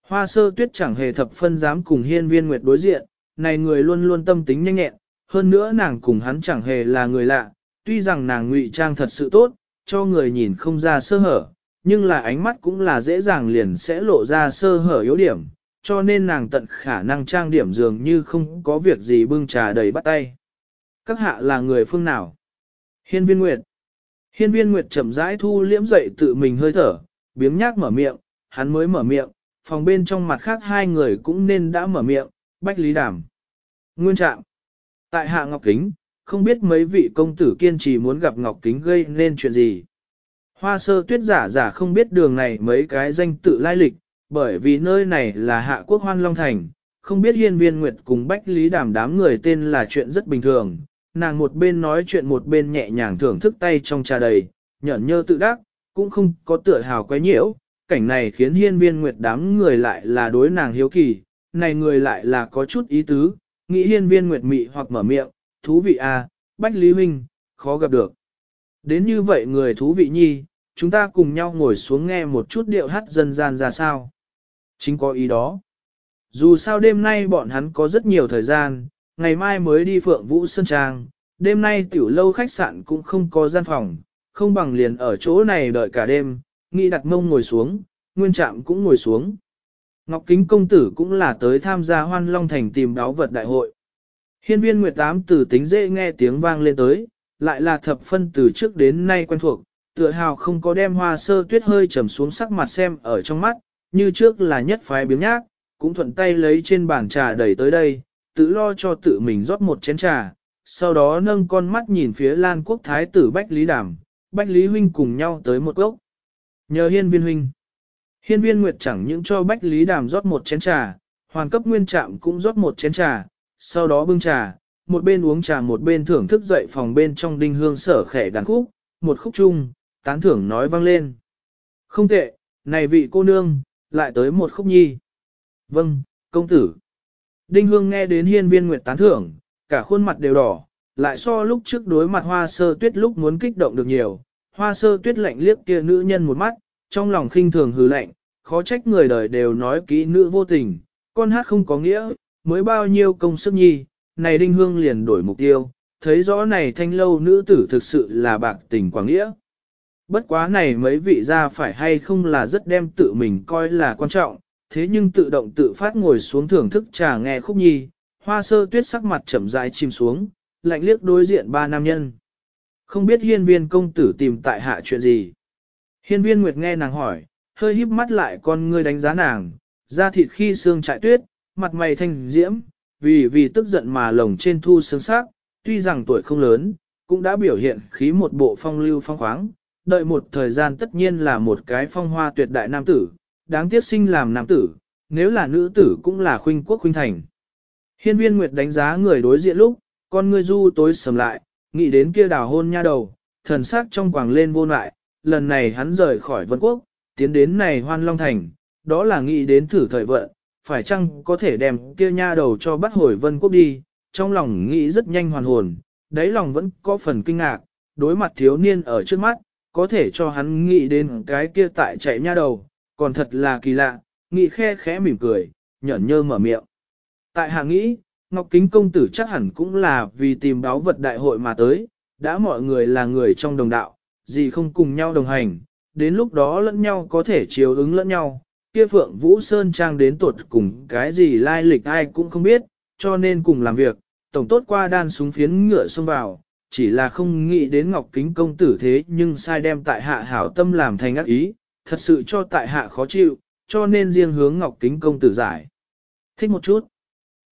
Hoa sơ tuyết chẳng hề thập phân dám cùng hiên viên nguyệt đối diện, này người luôn luôn tâm tính nhanh nhẹn, hơn nữa nàng cùng hắn chẳng hề là người lạ, tuy rằng nàng ngụy trang thật sự tốt, cho người nhìn không ra sơ hở, nhưng là ánh mắt cũng là dễ dàng liền sẽ lộ ra sơ hở yếu điểm, cho nên nàng tận khả năng trang điểm dường như không có việc gì bưng trà đầy bắt tay. Các hạ là người phương nào? Hiên viên Nguyệt. Hiên viên Nguyệt chậm rãi thu liễm dậy tự mình hơi thở, biếng nhác mở miệng, hắn mới mở miệng, phòng bên trong mặt khác hai người cũng nên đã mở miệng, bách lý đảm. Nguyên trạng. Tại hạ Ngọc Kính, không biết mấy vị công tử kiên trì muốn gặp Ngọc Kính gây nên chuyện gì. Hoa sơ tuyết giả giả không biết đường này mấy cái danh tự lai lịch, bởi vì nơi này là hạ quốc hoan long thành, không biết hiên viên nguyệt cùng bách lý đàm đám người tên là chuyện rất bình thường. Nàng một bên nói chuyện một bên nhẹ nhàng thưởng thức tay trong trà đầy, nhẫn nhơ tự đắc, cũng không có tựa hào quấy nhiễu. Cảnh này khiến hiên viên nguyệt đám người lại là đối nàng hiếu kỳ, này người lại là có chút ý tứ, nghĩ hiên viên nguyệt mị hoặc mở miệng, thú vị à, Bách Lý Huynh, khó gặp được. Đến như vậy người thú vị nhi, chúng ta cùng nhau ngồi xuống nghe một chút điệu hát dân gian ra sao. Chính có ý đó. Dù sao đêm nay bọn hắn có rất nhiều thời gian, ngày mai mới đi Phượng Vũ Sơn Trang, đêm nay tiểu lâu khách sạn cũng không có gian phòng, không bằng liền ở chỗ này đợi cả đêm, nghĩ đặt mông ngồi xuống, nguyên trạm cũng ngồi xuống. Ngọc Kính Công Tử cũng là tới tham gia hoan long thành tìm đáo vật đại hội. Hiên viên Nguyệt Tám từ tính dễ nghe tiếng vang lên tới, lại là thập phân từ trước đến nay quen thuộc, tựa hào không có đem hoa sơ tuyết hơi trầm xuống sắc mặt xem ở trong mắt, như trước là nhất phái biếng nhác, cũng thuận tay lấy trên bàn trà đẩy tới đây, tự lo cho tự mình rót một chén trà, sau đó nâng con mắt nhìn phía Lan Quốc Thái tử Bách Lý Đàm, Bách Lý Huynh cùng nhau tới một gốc. Nhờ hiên viên huynh. Hiên viên Nguyệt chẳng những cho Bách Lý Đàm rót một chén trà, hoàn cấp nguyên trạm cũng rót một chén trà, sau đó bưng trà, một bên uống trà một bên thưởng thức dậy phòng bên trong đinh hương sở khẻ đàn khúc, một khúc chung, tán thưởng nói vang lên. Không tệ, này vị cô nương, lại tới một khúc nhi. Vâng, công tử. Đinh hương nghe đến hiên viên nguyệt tán thưởng, cả khuôn mặt đều đỏ, lại so lúc trước đối mặt hoa sơ tuyết lúc muốn kích động được nhiều. Hoa sơ tuyết lạnh liếc kia nữ nhân một mắt, trong lòng khinh thường hừ lạnh, khó trách người đời đều nói kỹ nữ vô tình, con hát không có nghĩa, mới bao nhiêu công sức nhi, này đinh hương liền đổi mục tiêu, thấy rõ này thanh lâu nữ tử thực sự là bạc tình quảng nghĩa. Bất quá này mấy vị ra phải hay không là rất đem tự mình coi là quan trọng, thế nhưng tự động tự phát ngồi xuống thưởng thức trà nghe khúc nhi, hoa sơ tuyết sắc mặt chậm rãi chìm xuống, lạnh liếc đối diện ba nam nhân. Không biết hiên viên công tử tìm tại hạ chuyện gì. Hiên viên nguyệt nghe nàng hỏi, hơi híp mắt lại con ngươi đánh giá nàng, da thịt khi xương trại tuyết, mặt mày thanh diễm, vì vì tức giận mà lồng trên thu sướng sắc, tuy rằng tuổi không lớn, cũng đã biểu hiện khí một bộ phong lưu phong khoáng, đợi một thời gian tất nhiên là một cái phong hoa tuyệt đại nam tử, đáng tiếc sinh làm nam tử, nếu là nữ tử cũng là khuynh quốc khuynh thành. Hiên viên Nguyệt đánh giá người đối diện lúc, con ngươi du tối sầm lại, nghĩ đến kia đào hôn nha đầu, thần sắc trong quảng lên vô lại, lần này hắn rời khỏi vân quốc, tiến đến này hoan long thành, đó là nghĩ đến thử thời vận, phải chăng có thể đem kia nha đầu cho bắt hồi vân quốc đi, trong lòng nghĩ rất nhanh hoàn hồn, đáy lòng vẫn có phần kinh ngạc, đối mặt thiếu niên ở trước mắt, có thể cho hắn nghĩ đến cái kia tại chạy nha đầu, còn thật là kỳ lạ, nghĩ khe khẽ mỉm cười, nhởn nhơ mở miệng. Tại hạ nghĩ, Ngọc Kính công tử chắc hẳn cũng là vì tìm đáo vật đại hội mà tới, đã mọi người là người trong đồng đạo, gì không cùng nhau đồng hành, đến lúc đó lẫn nhau có thể chiếu ứng lẫn nhau, kia Phượng Vũ Sơn Trang đến tuột cùng cái gì lai lịch ai cũng không biết, cho nên cùng làm việc, tổng tốt qua đan súng phiến ngựa xông vào, chỉ là không nghĩ đến Ngọc Kính công tử thế nhưng sai đem tại hạ hảo tâm làm thành ác ý, thật sự cho tại hạ khó chịu, cho nên riêng hướng Ngọc Kính công tử giải. Thích một chút.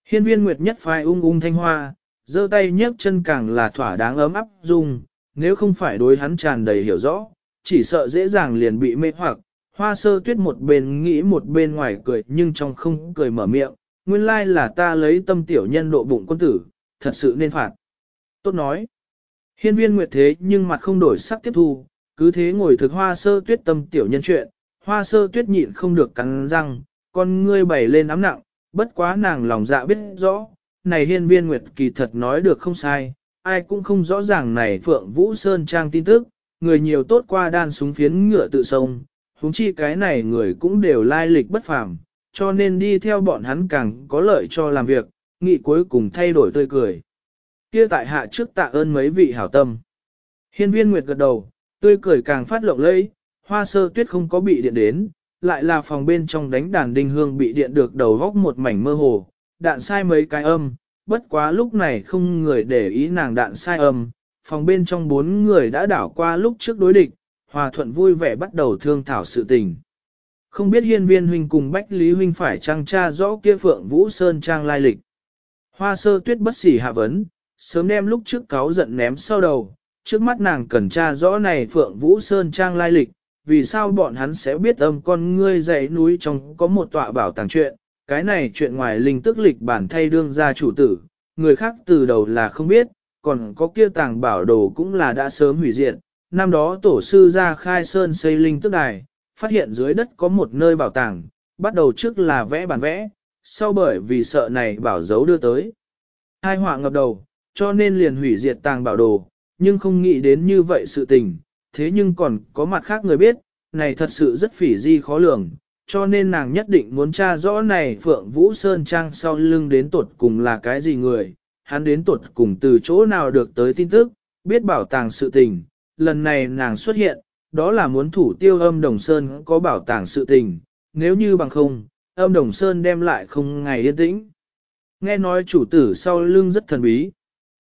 Hiên viên Nguyệt nhất phai ung ung thanh hoa, giơ tay nhấc chân càng là thỏa đáng ấm áp dung, nếu không phải đối hắn tràn đầy hiểu rõ, chỉ sợ dễ dàng liền bị mê hoặc. Hoa sơ tuyết một bên nghĩ một bên ngoài cười nhưng trong không cười mở miệng, nguyên lai là ta lấy tâm tiểu nhân độ bụng quân tử, thật sự nên phạt. Tốt nói. Hiên viên nguyệt thế nhưng mặt không đổi sắc tiếp thu, cứ thế ngồi thực hoa sơ tuyết tâm tiểu nhân chuyện, hoa sơ tuyết nhịn không được cắn răng, con ngươi bày lên ám nặng, bất quá nàng lòng dạ biết rõ, này hiên viên nguyệt kỳ thật nói được không sai, ai cũng không rõ ràng này Phượng Vũ Sơn trang tin tức, người nhiều tốt qua đan súng phiến ngựa tự sông, huống chi cái này người cũng đều lai lịch bất phàm, cho nên đi theo bọn hắn càng có lợi cho làm việc, nghị cuối cùng thay đổi tươi cười. Kia tại hạ trước tạ ơn mấy vị hảo tâm. Hiên viên nguyệt gật đầu, tươi cười càng phát lộng lẫy, hoa sơ tuyết không có bị điện đến, lại là phòng bên trong đánh đàn đinh hương bị điện được đầu góc một mảnh mơ hồ, đạn sai mấy cái âm, bất quá lúc này không người để ý nàng đạn sai âm, phòng bên trong bốn người đã đảo qua lúc trước đối địch, hòa thuận vui vẻ bắt đầu thương thảo sự tình. Không biết hiên viên huynh cùng Bách Lý huynh phải trang tra rõ kia phượng Vũ Sơn trang lai lịch. Hoa sơ tuyết bất xỉ hạ vấn, sớm đem lúc trước cáo giận ném sau đầu, trước mắt nàng cần tra rõ này phượng Vũ Sơn trang lai lịch, vì sao bọn hắn sẽ biết âm con ngươi dãy núi trong có một tọa bảo tàng chuyện, cái này chuyện ngoài linh tức lịch bản thay đương gia chủ tử, người khác từ đầu là không biết, còn có kia tàng bảo đồ cũng là đã sớm hủy diệt. Năm đó tổ sư ra khai sơn xây linh tức đài, phát hiện dưới đất có một nơi bảo tàng, bắt đầu trước là vẽ bản vẽ, sau bởi vì sợ này bảo dấu đưa tới. Hai họa ngập đầu, cho nên liền hủy diệt tàng bảo đồ, nhưng không nghĩ đến như vậy sự tình, thế nhưng còn có mặt khác người biết, này thật sự rất phỉ di khó lường, cho nên nàng nhất định muốn tra rõ này Phượng Vũ Sơn Trang sau lưng đến tuột cùng là cái gì người, hắn đến tuột cùng từ chỗ nào được tới tin tức, biết bảo tàng sự tình, lần này nàng xuất hiện, đó là muốn thủ tiêu âm Đồng Sơn có bảo tàng sự tình, nếu như bằng không, âm Đồng Sơn đem lại không ngày yên tĩnh. Nghe nói chủ tử sau lưng rất thần bí.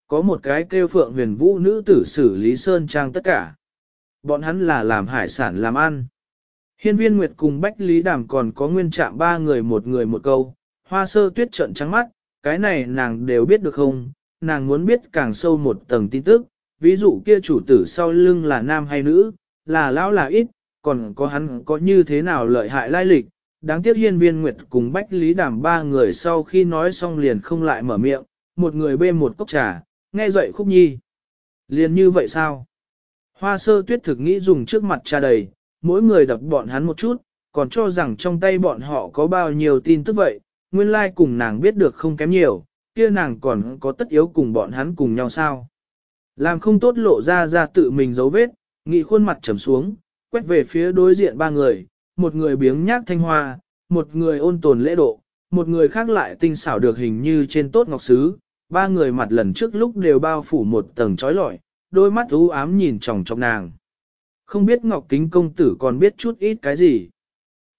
Có một cái kêu Phượng huyền vũ nữ tử xử lý Sơn Trang tất cả. Bọn hắn là làm hải sản làm ăn. Hiên viên Nguyệt cùng Bách Lý Đàm còn có nguyên trạng ba người một người một câu, hoa sơ tuyết trận trắng mắt, cái này nàng đều biết được không, nàng muốn biết càng sâu một tầng tin tức, ví dụ kia chủ tử sau lưng là nam hay nữ, là lão là ít, còn có hắn có như thế nào lợi hại lai lịch. Đáng tiếc hiên viên Nguyệt cùng Bách Lý Đàm ba người sau khi nói xong liền không lại mở miệng, một người bê một cốc trà, nghe dậy khúc nhi. Liền như vậy sao? Hoa sơ tuyết thực nghĩ dùng trước mặt trà đầy, mỗi người đập bọn hắn một chút, còn cho rằng trong tay bọn họ có bao nhiêu tin tức vậy, nguyên lai like cùng nàng biết được không kém nhiều, kia nàng còn có tất yếu cùng bọn hắn cùng nhau sao. Làm không tốt lộ ra ra tự mình dấu vết, nghị khuôn mặt trầm xuống, quét về phía đối diện ba người, một người biếng nhác thanh hoa, một người ôn tồn lễ độ, một người khác lại tinh xảo được hình như trên tốt ngọc sứ, ba người mặt lần trước lúc đều bao phủ một tầng trói lọi, đôi mắt u ám nhìn chòng chọc nàng. Không biết Ngọc Kính công tử còn biết chút ít cái gì.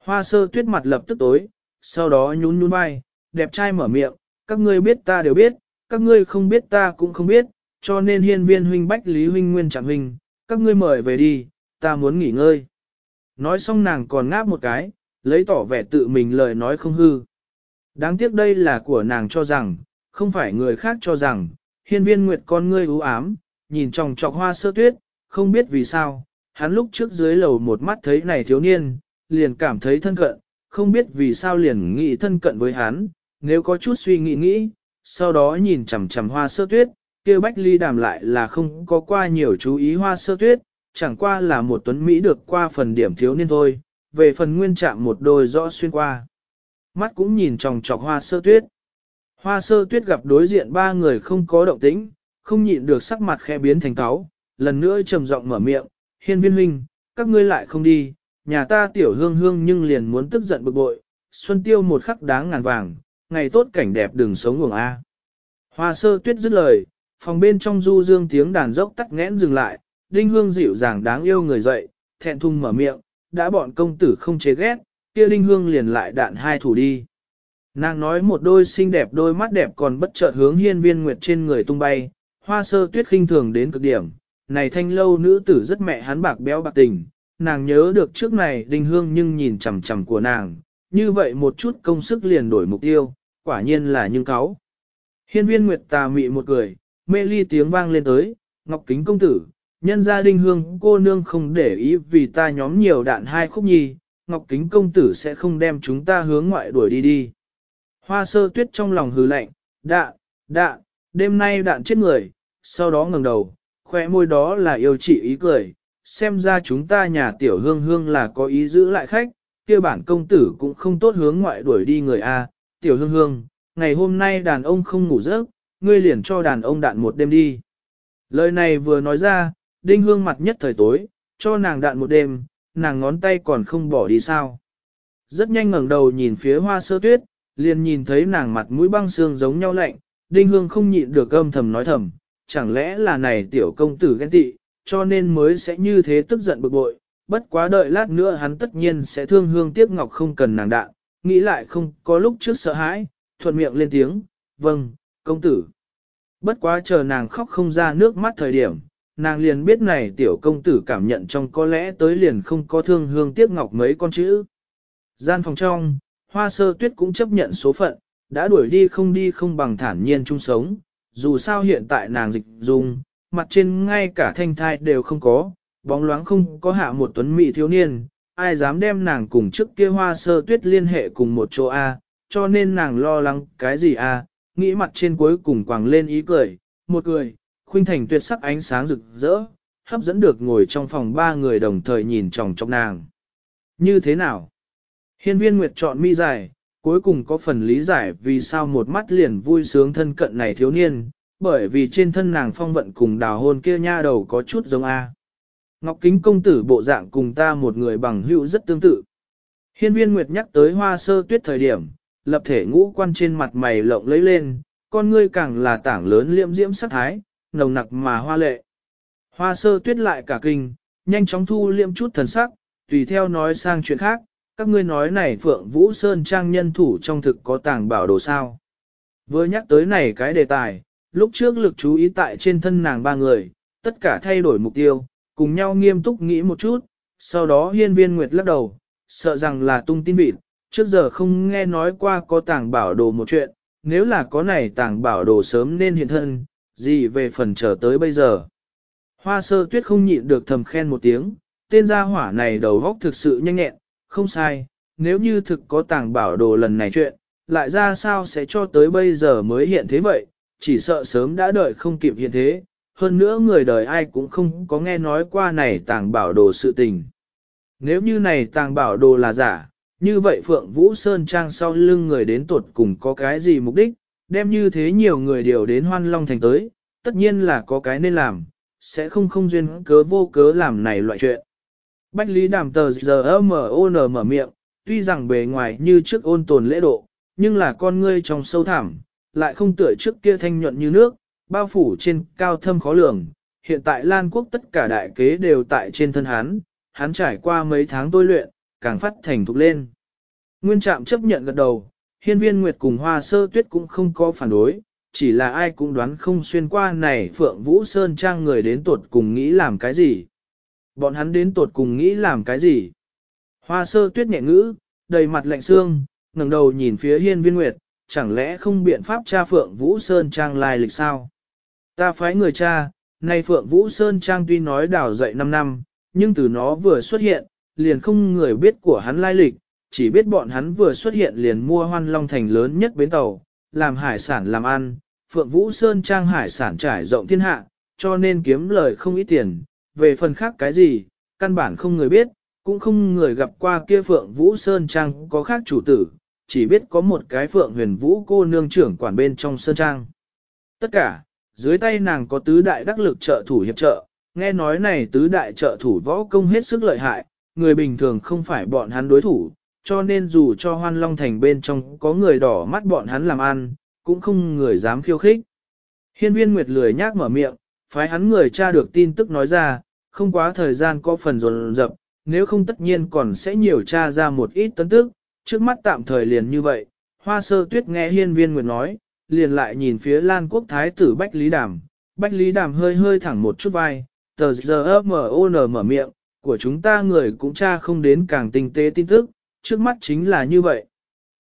Hoa sơ tuyết mặt lập tức tối, sau đó nhún nhún vai, đẹp trai mở miệng, các ngươi biết ta đều biết, các ngươi không biết ta cũng không biết, cho nên hiên viên huynh bách lý huynh nguyên trạng huynh, các ngươi mời về đi, ta muốn nghỉ ngơi. Nói xong nàng còn ngáp một cái, lấy tỏ vẻ tự mình lời nói không hư. Đáng tiếc đây là của nàng cho rằng, không phải người khác cho rằng, hiên viên nguyệt con ngươi u ám, nhìn tròng trọc hoa sơ tuyết, không biết vì sao, hắn lúc trước dưới lầu một mắt thấy này thiếu niên, liền cảm thấy thân cận, không biết vì sao liền nghĩ thân cận với hắn, nếu có chút suy nghĩ nghĩ, sau đó nhìn chằm chằm hoa sơ tuyết, kia bách ly đàm lại là không có qua nhiều chú ý hoa sơ tuyết, chẳng qua là một tuấn Mỹ được qua phần điểm thiếu niên thôi, về phần nguyên trạng một đôi rõ xuyên qua. Mắt cũng nhìn tròng trọc hoa sơ tuyết. Hoa sơ tuyết gặp đối diện ba người không có động tĩnh, không nhịn được sắc mặt khẽ biến thành cáo, lần nữa trầm giọng mở miệng, hiên viên huynh, các ngươi lại không đi, nhà ta tiểu hương hương nhưng liền muốn tức giận bực bội, xuân tiêu một khắc đáng ngàn vàng, ngày tốt cảnh đẹp đừng sống ngủng A. Hoa sơ tuyết dứt lời, phòng bên trong du dương tiếng đàn dốc tắt nghẽn dừng lại, đinh hương dịu dàng đáng yêu người dậy, thẹn thùng mở miệng, đã bọn công tử không chế ghét, kia đinh hương liền lại đạn hai thủ đi. Nàng nói một đôi xinh đẹp đôi mắt đẹp còn bất chợt hướng hiên viên nguyệt trên người tung bay, hoa sơ tuyết khinh thường đến cực điểm, này thanh lâu nữ tử rất mẹ hắn bạc béo bạc tình, nàng nhớ được trước này đinh hương nhưng nhìn chằm chằm của nàng, như vậy một chút công sức liền đổi mục tiêu, quả nhiên là nhưng cáo. Hiên viên nguyệt tà mị một cười, mê ly tiếng vang lên tới, ngọc kính công tử, nhân gia đinh hương cô nương không để ý vì ta nhóm nhiều đạn hai khúc nhi, ngọc kính công tử sẽ không đem chúng ta hướng ngoại đuổi đi đi. Hoa sơ tuyết trong lòng hừ lạnh, đạn, đạn, đêm nay đạn chết người, sau đó ngẩng đầu, khỏe môi đó là yêu chị ý cười, xem ra chúng ta nhà tiểu hương hương là có ý giữ lại khách, kia bản công tử cũng không tốt hướng ngoại đuổi đi người A, tiểu hương hương, ngày hôm nay đàn ông không ngủ giấc, ngươi liền cho đàn ông đạn một đêm đi. Lời này vừa nói ra, đinh hương mặt nhất thời tối, cho nàng đạn một đêm, nàng ngón tay còn không bỏ đi sao. Rất nhanh ngẩng đầu nhìn phía hoa sơ tuyết, liền nhìn thấy nàng mặt mũi băng xương giống nhau lạnh, đinh hương không nhịn được âm thầm nói thầm, chẳng lẽ là này tiểu công tử ghen tị, cho nên mới sẽ như thế tức giận bực bội, bất quá đợi lát nữa hắn tất nhiên sẽ thương hương tiếc ngọc không cần nàng đạn, nghĩ lại không có lúc trước sợ hãi, thuận miệng lên tiếng, vâng, công tử. Bất quá chờ nàng khóc không ra nước mắt thời điểm, nàng liền biết này tiểu công tử cảm nhận trong có lẽ tới liền không có thương hương tiếc ngọc mấy con chữ. Gian phòng trong, hoa sơ tuyết cũng chấp nhận số phận, đã đuổi đi không đi không bằng thản nhiên chung sống, dù sao hiện tại nàng dịch dung, mặt trên ngay cả thanh thai đều không có, bóng loáng không có hạ một tuấn mỹ thiếu niên, ai dám đem nàng cùng trước kia hoa sơ tuyết liên hệ cùng một chỗ A, cho nên nàng lo lắng cái gì A, nghĩ mặt trên cuối cùng quàng lên ý cười, một cười, khuynh thành tuyệt sắc ánh sáng rực rỡ, hấp dẫn được ngồi trong phòng ba người đồng thời nhìn chòng chọc nàng. Như thế nào? Hiên viên Nguyệt chọn mi dài, cuối cùng có phần lý giải vì sao một mắt liền vui sướng thân cận này thiếu niên, bởi vì trên thân nàng phong vận cùng đào hôn kia nha đầu có chút giống A. Ngọc Kính công tử bộ dạng cùng ta một người bằng hữu rất tương tự. Hiên viên Nguyệt nhắc tới hoa sơ tuyết thời điểm, lập thể ngũ quan trên mặt mày lộng lấy lên, con ngươi càng là tảng lớn liễm diễm sắc thái, nồng nặc mà hoa lệ. Hoa sơ tuyết lại cả kinh, nhanh chóng thu liễm chút thần sắc, tùy theo nói sang chuyện khác, các ngươi nói này Phượng Vũ Sơn Trang nhân thủ trong thực có tàng bảo đồ sao. Vừa nhắc tới này cái đề tài, lúc trước lực chú ý tại trên thân nàng ba người, tất cả thay đổi mục tiêu, cùng nhau nghiêm túc nghĩ một chút, sau đó hiên viên nguyệt lắc đầu, sợ rằng là tung tin vịt, trước giờ không nghe nói qua có tàng bảo đồ một chuyện, nếu là có này tàng bảo đồ sớm nên hiện thân, gì về phần trở tới bây giờ. Hoa sơ tuyết không nhịn được thầm khen một tiếng, tên gia hỏa này đầu góc thực sự nhanh nhẹn, không sai, nếu như thực có tàng bảo đồ lần này chuyện, lại ra sao sẽ cho tới bây giờ mới hiện thế vậy, chỉ sợ sớm đã đợi không kịp hiện thế, hơn nữa người đời ai cũng không có nghe nói qua này tàng bảo đồ sự tình. Nếu như này tàng bảo đồ là giả, như vậy Phượng Vũ Sơn Trang sau lưng người đến tuột cùng có cái gì mục đích, đem như thế nhiều người đều đến hoan long thành tới, tất nhiên là có cái nên làm, sẽ không không duyên cớ vô cớ làm này loại chuyện. Bách Lý Đàm tờ giờ M.O.N mở miệng, tuy rằng bề ngoài như trước ôn tồn lễ độ, nhưng là con ngươi trong sâu thẳm, lại không tựa trước kia thanh nhuận như nước, bao phủ trên cao thâm khó lường. Hiện tại Lan Quốc tất cả đại kế đều tại trên thân hắn, hắn trải qua mấy tháng tôi luyện, càng phát thành thục lên. Nguyên Trạm chấp nhận gật đầu, hiên viên Nguyệt cùng Hoa Sơ Tuyết cũng không có phản đối, chỉ là ai cũng đoán không xuyên qua này Phượng Vũ Sơn Trang người đến tuột cùng nghĩ làm cái gì. Bọn hắn đến tuột cùng nghĩ làm cái gì? Hoa sơ tuyết nhẹ ngữ, đầy mặt lạnh xương, ngẩng đầu nhìn phía hiên viên nguyệt, chẳng lẽ không biện pháp cha Phượng Vũ Sơn Trang lai lịch sao? Ta phái người cha, nay Phượng Vũ Sơn Trang tuy nói đảo dậy 5 năm, nhưng từ nó vừa xuất hiện, liền không người biết của hắn lai lịch, chỉ biết bọn hắn vừa xuất hiện liền mua hoan long thành lớn nhất bến tàu, làm hải sản làm ăn, Phượng Vũ Sơn Trang hải sản trải rộng thiên hạ, cho nên kiếm lời không ít tiền, về phần khác cái gì, căn bản không người biết, cũng không người gặp qua kia Phượng Vũ Sơn Trang có khác chủ tử, chỉ biết có một cái Phượng huyền Vũ cô nương trưởng quản bên trong Sơn Trang. Tất cả, dưới tay nàng có tứ đại đắc lực trợ thủ hiệp trợ, nghe nói này tứ đại trợ thủ võ công hết sức lợi hại, người bình thường không phải bọn hắn đối thủ, cho nên dù cho hoan long thành bên trong có người đỏ mắt bọn hắn làm ăn, cũng không người dám khiêu khích. Hiên viên Nguyệt lười nhác mở miệng, phái hắn người tra được tin tức nói ra, không quá thời gian có phần dồn dập, nếu không tất nhiên còn sẽ nhiều tra ra một ít tấn tức, trước mắt tạm thời liền như vậy. Hoa sơ tuyết nghe hiên viên Nguyệt nói, liền lại nhìn phía Lan Quốc Thái tử Bách Lý Đàm. Bách Lý Đàm hơi hơi thẳng một chút vai, tờ giờ mở miệng, của chúng ta người cũng tra không đến càng tinh tế tin tức, trước mắt chính là như vậy.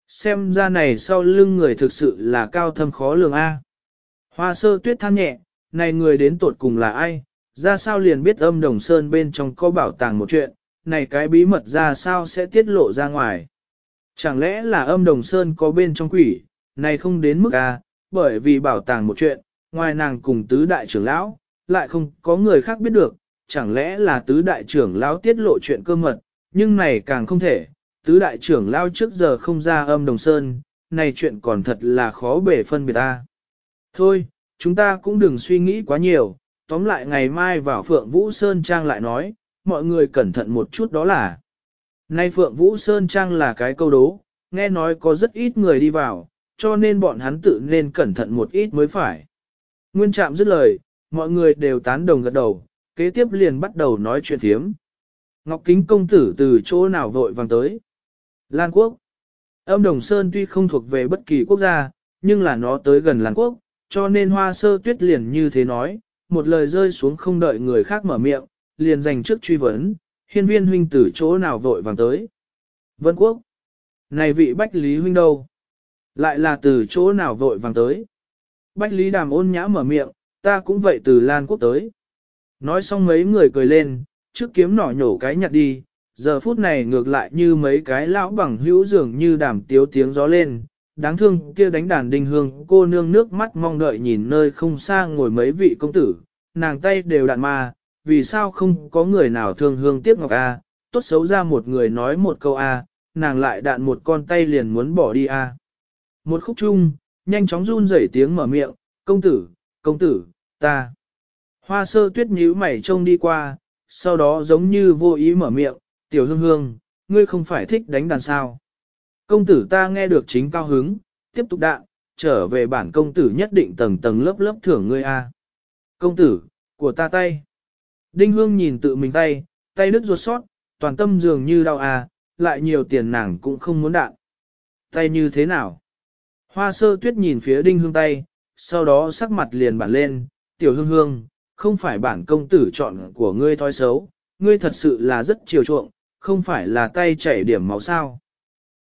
Xem ra này sau lưng người thực sự là cao thâm khó lường A. Hoa sơ tuyết than nhẹ, này người đến tột cùng là ai, ra sao liền biết âm đồng sơn bên trong có bảo tàng một chuyện, này cái bí mật ra sao sẽ tiết lộ ra ngoài. Chẳng lẽ là âm đồng sơn có bên trong quỷ, này không đến mức A, bởi vì bảo tàng một chuyện, ngoài nàng cùng tứ đại trưởng lão, lại không có người khác biết được, chẳng lẽ là tứ đại trưởng lão tiết lộ chuyện cơ mật, nhưng này càng không thể, tứ đại trưởng lão trước giờ không ra âm đồng sơn, này chuyện còn thật là khó bể phân biệt ta. Thôi, chúng ta cũng đừng suy nghĩ quá nhiều, tóm lại ngày mai vào Phượng Vũ Sơn Trang lại nói, mọi người cẩn thận một chút đó là. Nay Phượng Vũ Sơn Trang là cái câu đố, nghe nói có rất ít người đi vào, cho nên bọn hắn tự nên cẩn thận một ít mới phải. Nguyên Trạm dứt lời, mọi người đều tán đồng gật đầu, kế tiếp liền bắt đầu nói chuyện thiếm. Ngọc Kính công tử từ chỗ nào vội vàng tới. Lan Quốc. Âm Đồng Sơn tuy không thuộc về bất kỳ quốc gia, nhưng là nó tới gần Lan Quốc, cho nên hoa sơ tuyết liền như thế nói, một lời rơi xuống không đợi người khác mở miệng, liền dành trước truy vấn, hiên viên huynh từ chỗ nào vội vàng tới. Vân Quốc. Này vị Bách Lý huynh đâu? Lại là từ chỗ nào vội vàng tới? Bách Lý đàm ôn nhã mở miệng, ta cũng vậy từ Lan Quốc tới. Nói xong mấy người cười lên, trước kiếm nỏ nhổ cái nhặt đi, giờ phút này ngược lại như mấy cái lão bằng hữu dường như đàm tiếu tiếng gió lên. Đáng thương kia đánh đàn đinh hương, cô nương nước mắt mong đợi nhìn nơi không xa ngồi mấy vị công tử, nàng tay đều đạn ma, vì sao không có người nào thương hương tiếc ngọc a? tốt xấu ra một người nói một câu a, nàng lại đạn một con tay liền muốn bỏ đi a. Một khúc chung, nhanh chóng run rẩy tiếng mở miệng, công tử, công tử, ta. Hoa sơ tuyết nhíu mày trông đi qua, sau đó giống như vô ý mở miệng, tiểu hương hương, ngươi không phải thích đánh đàn sao. Công tử ta nghe được chính cao hứng, tiếp tục đạn, trở về bản công tử nhất định tầng tầng lớp lớp thưởng ngươi a. Công tử, của ta tay. Đinh hương nhìn tự mình tay, tay đứt ruột sót, toàn tâm dường như đau a, lại nhiều tiền nàng cũng không muốn đạn. Tay như thế nào? Hoa sơ tuyết nhìn phía đinh hương tay, sau đó sắc mặt liền bản lên, tiểu hương hương, không phải bản công tử chọn của ngươi thói xấu, ngươi thật sự là rất chiều chuộng, không phải là tay chảy điểm máu sao.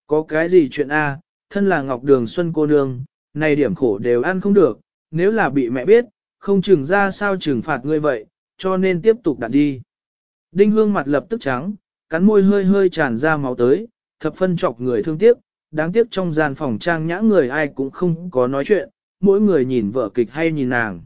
Có cái gì chuyện A, thân là Ngọc Đường Xuân cô nương, này điểm khổ đều ăn không được, nếu là bị mẹ biết, không chừng ra sao trừng phạt ngươi vậy, cho nên tiếp tục đặt đi. Đinh hương mặt lập tức trắng, cắn môi hơi hơi tràn ra máu tới, thập phân chọc người thương tiếc, đáng tiếc trong gian phòng trang nhã người ai cũng không có nói chuyện, mỗi người nhìn vợ kịch hay nhìn nàng.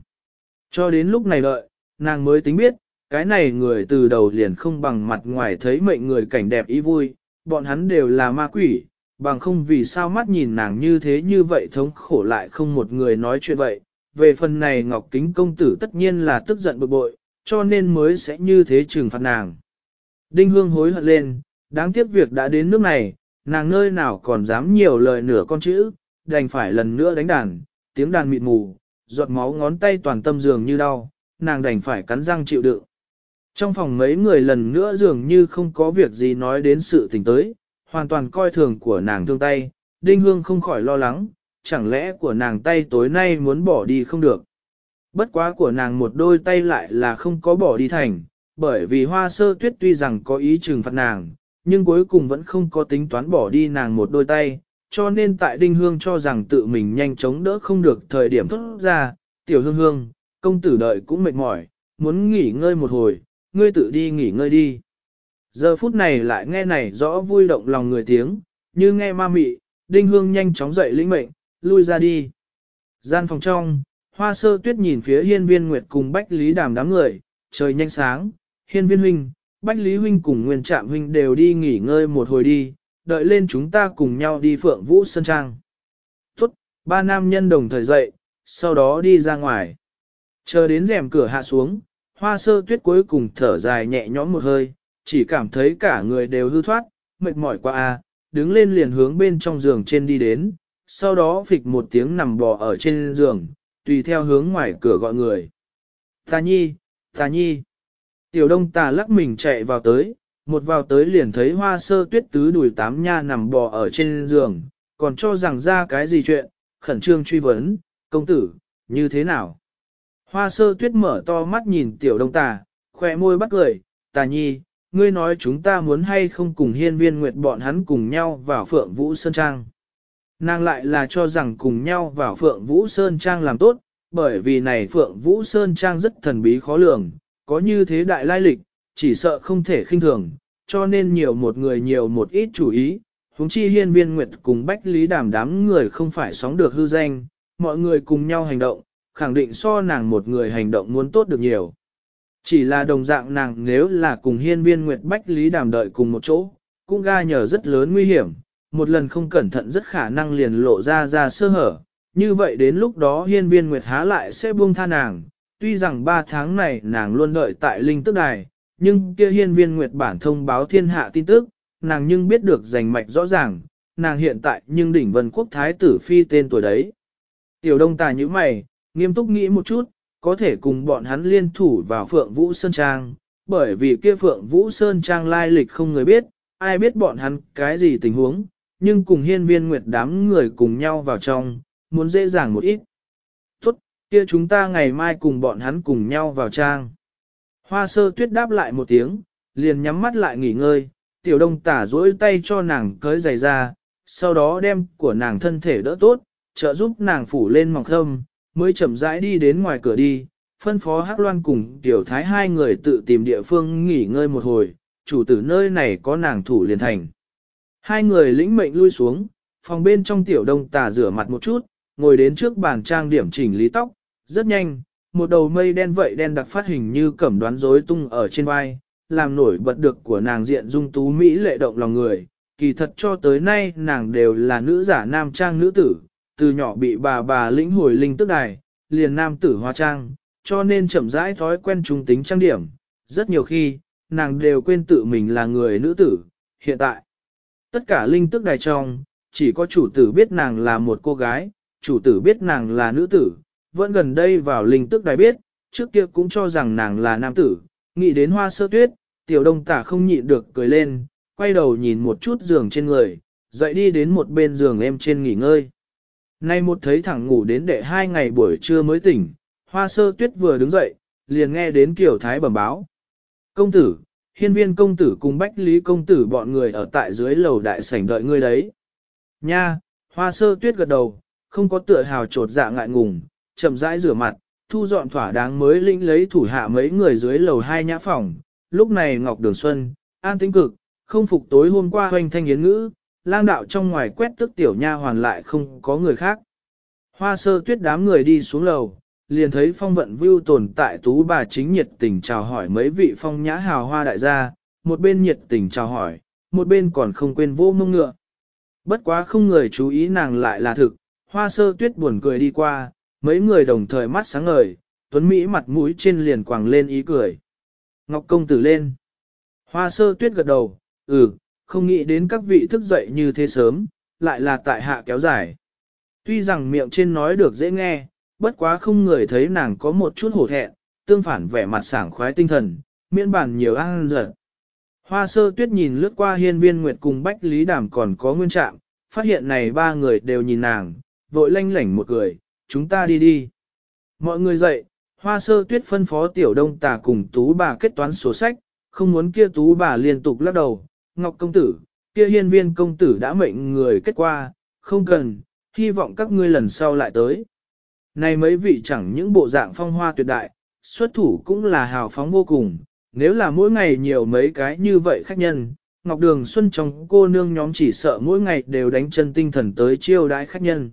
Cho đến lúc này đợi, nàng mới tính biết, cái này người từ đầu liền không bằng mặt ngoài thấy mệnh người cảnh đẹp ý vui, bọn hắn đều là ma quỷ, bằng không vì sao mắt nhìn nàng như thế như vậy thống khổ lại không một người nói chuyện vậy. Về phần này Ngọc Kính công tử tất nhiên là tức giận bực bội, cho nên mới sẽ như thế trừng phạt nàng. Đinh Hương hối hận lên, đáng tiếc việc đã đến nước này, nàng nơi nào còn dám nhiều lời nửa con chữ, đành phải lần nữa đánh đàn, tiếng đàn mịt mù, giọt máu ngón tay toàn tâm dường như đau, nàng đành phải cắn răng chịu đựng. Trong phòng mấy người lần nữa dường như không có việc gì nói đến sự tình tới, hoàn toàn coi thường của nàng thương tay, Đinh Hương không khỏi lo lắng, chẳng lẽ của nàng tay tối nay muốn bỏ đi không được. Bất quá của nàng một đôi tay lại là không có bỏ đi thành, bởi vì hoa sơ tuyết tuy rằng có ý trừng phạt nàng, nhưng cuối cùng vẫn không có tính toán bỏ đi nàng một đôi tay, cho nên tại Đinh Hương cho rằng tự mình nhanh chóng đỡ không được thời điểm thốt ra, tiểu hương hương, công tử đợi cũng mệt mỏi, muốn nghỉ ngơi một hồi, ngươi tự đi nghỉ ngơi đi. Giờ phút này lại nghe này rõ vui động lòng người tiếng, như nghe ma mị, Đinh Hương nhanh chóng dậy lĩnh mệnh, lui ra đi. Gian phòng trong, hoa sơ tuyết nhìn phía hiên viên nguyệt cùng bách lý đàm đám người, trời nhanh sáng, hiên viên huynh, bách lý huynh cùng nguyên trạm huynh đều đi nghỉ ngơi một hồi đi, đợi lên chúng ta cùng nhau đi phượng vũ sân trang. Tốt, ba nam nhân đồng thời dậy, sau đó đi ra ngoài. Chờ đến rèm cửa hạ xuống, hoa sơ tuyết cuối cùng thở dài nhẹ nhõm một hơi, chỉ cảm thấy cả người đều hư thoát, mệt mỏi quá a, đứng lên liền hướng bên trong giường trên đi đến, sau đó phịch một tiếng nằm bò ở trên giường, tùy theo hướng ngoài cửa gọi người. Tà nhi, tà nhi. Tiểu đông tà lắc mình chạy vào tới, một vào tới liền thấy hoa sơ tuyết tứ đùi tám nha nằm bò ở trên giường, còn cho rằng ra cái gì chuyện, khẩn trương truy vấn, công tử, như thế nào? Hoa sơ tuyết mở to mắt nhìn tiểu đông tà, khỏe môi bắt cười, tà nhi, ngươi nói chúng ta muốn hay không cùng hiên viên nguyệt bọn hắn cùng nhau vào phượng vũ sơn trang. Nàng lại là cho rằng cùng nhau vào phượng vũ sơn trang làm tốt, bởi vì này phượng vũ sơn trang rất thần bí khó lường, có như thế đại lai lịch, chỉ sợ không thể khinh thường, cho nên nhiều một người nhiều một ít chủ ý, Húng chi hiên viên nguyệt cùng bách lý đàm đám người không phải sóng được hư danh, mọi người cùng nhau hành động, khẳng định so nàng một người hành động muốn tốt được nhiều. Chỉ là đồng dạng nàng nếu là cùng hiên viên nguyệt bách lý đàm đợi cùng một chỗ, cũng ga nhờ rất lớn nguy hiểm, một lần không cẩn thận rất khả năng liền lộ ra ra sơ hở. Như vậy đến lúc đó hiên viên nguyệt há lại sẽ buông tha nàng, tuy rằng ba tháng này nàng luôn đợi tại linh tức đài, nhưng kia hiên viên nguyệt bản thông báo thiên hạ tin tức, nàng nhưng biết được giành mạch rõ ràng, nàng hiện tại nhưng đỉnh vân quốc thái tử phi tên tuổi đấy. Tiểu đông tài như mày, nghiêm túc nghĩ một chút, có thể cùng bọn hắn liên thủ vào Phượng Vũ Sơn Trang, bởi vì kia Phượng Vũ Sơn Trang lai lịch không người biết, ai biết bọn hắn cái gì tình huống, nhưng cùng hiên viên nguyệt đám người cùng nhau vào trong, muốn dễ dàng một ít. Tốt, kia chúng ta ngày mai cùng bọn hắn cùng nhau vào trang. Hoa sơ tuyết đáp lại một tiếng, liền nhắm mắt lại nghỉ ngơi, tiểu đông tả duỗi tay cho nàng cởi giày ra, sau đó đem của nàng thân thể đỡ tốt, trợ giúp nàng phủ lên mỏng khâm, mới chậm rãi đi đến ngoài cửa đi, phân phó Hắc Loan cùng tiểu thái hai người tự tìm địa phương nghỉ ngơi một hồi, chủ tử nơi này có nàng thủ liền thành. Hai người lĩnh mệnh lui xuống, phòng bên trong tiểu đông tà rửa mặt một chút, ngồi đến trước bàn trang điểm chỉnh lý tóc, rất nhanh, một đầu mây đen vậy đen đặc phát hình như cẩm đoán rối tung ở trên vai, làm nổi bật được của nàng diện dung tú Mỹ lệ động lòng người. Kỳ thật cho tới nay nàng đều là nữ giả nam trang nữ tử, từ nhỏ bị bà bà lĩnh hồi linh tức đài, liền nam tử hoa trang, cho nên chậm rãi thói quen trung tính trang điểm. Rất nhiều khi, nàng đều quên tự mình là người nữ tử, hiện tại. Tất cả linh tức đài trong, chỉ có chủ tử biết nàng là một cô gái, chủ tử biết nàng là nữ tử, vẫn gần đây vào linh tức đài biết, trước kia cũng cho rằng nàng là nam tử, nghĩ đến hoa sơ tuyết, tiểu đông tả không nhịn được cười lên, quay đầu nhìn một chút giường trên người, dậy đi đến một bên giường em trên nghỉ ngơi. Nay một thấy thẳng ngủ đến đệ hai ngày buổi trưa mới tỉnh, hoa sơ tuyết vừa đứng dậy, liền nghe đến kiểu thái bẩm báo. Công tử, hiên viên công tử cùng bách lý công tử bọn người ở tại dưới lầu đại sảnh đợi ngươi đấy. Nha, hoa sơ tuyết gật đầu, không có tựa hào trột dạ ngại ngùng, chậm rãi rửa mặt, thu dọn thỏa đáng mới lĩnh lấy thủ hạ mấy người dưới lầu hai nhã phòng. Lúc này Ngọc Đường Xuân, an tĩnh cực, không phục tối hôm qua hoành thanh yến ngữ, lang đạo trong ngoài quét tức tiểu nha hoàn lại không có người khác. Hoa sơ tuyết đám người đi xuống lầu, liền thấy phong vận vưu tồn tại tú bà chính nhiệt tình chào hỏi mấy vị phong nhã hào hoa đại gia, một bên nhiệt tình chào hỏi, một bên còn không quên vô mông ngựa. Bất quá không người chú ý nàng lại là thực, hoa sơ tuyết buồn cười đi qua, mấy người đồng thời mắt sáng ngời, tuấn Mỹ mặt mũi trên liền quàng lên ý cười. Ngọc công tử lên. Hoa sơ tuyết gật đầu, ừ, không nghĩ đến các vị thức dậy như thế sớm, lại là tại hạ kéo dài. Tuy rằng miệng trên nói được dễ nghe, bất quá không người thấy nàng có một chút hổ thẹn, tương phản vẻ mặt sảng khoái tinh thần, miễn bản nhiều ăn giật. Hoa sơ tuyết nhìn lướt qua hiên viên nguyệt cùng Bách Lý Đàm còn có nguyên trạng, phát hiện này ba người đều nhìn nàng, vội lanh lảnh một cười, chúng ta đi đi. Mọi người dậy, hoa sơ tuyết phân phó tiểu đông tà cùng tú bà kết toán sổ sách, không muốn kia tú bà liên tục lắc đầu, ngọc công tử, kia hiên viên công tử đã mệnh người kết qua, không cần, hy vọng các ngươi lần sau lại tới. Này mấy vị chẳng những bộ dạng phong hoa tuyệt đại, xuất thủ cũng là hào phóng vô cùng, nếu là mỗi ngày nhiều mấy cái như vậy khách nhân, Ngọc Đường Xuân trong cô nương nhóm chỉ sợ mỗi ngày đều đánh chân tinh thần tới chiêu đãi khách nhân.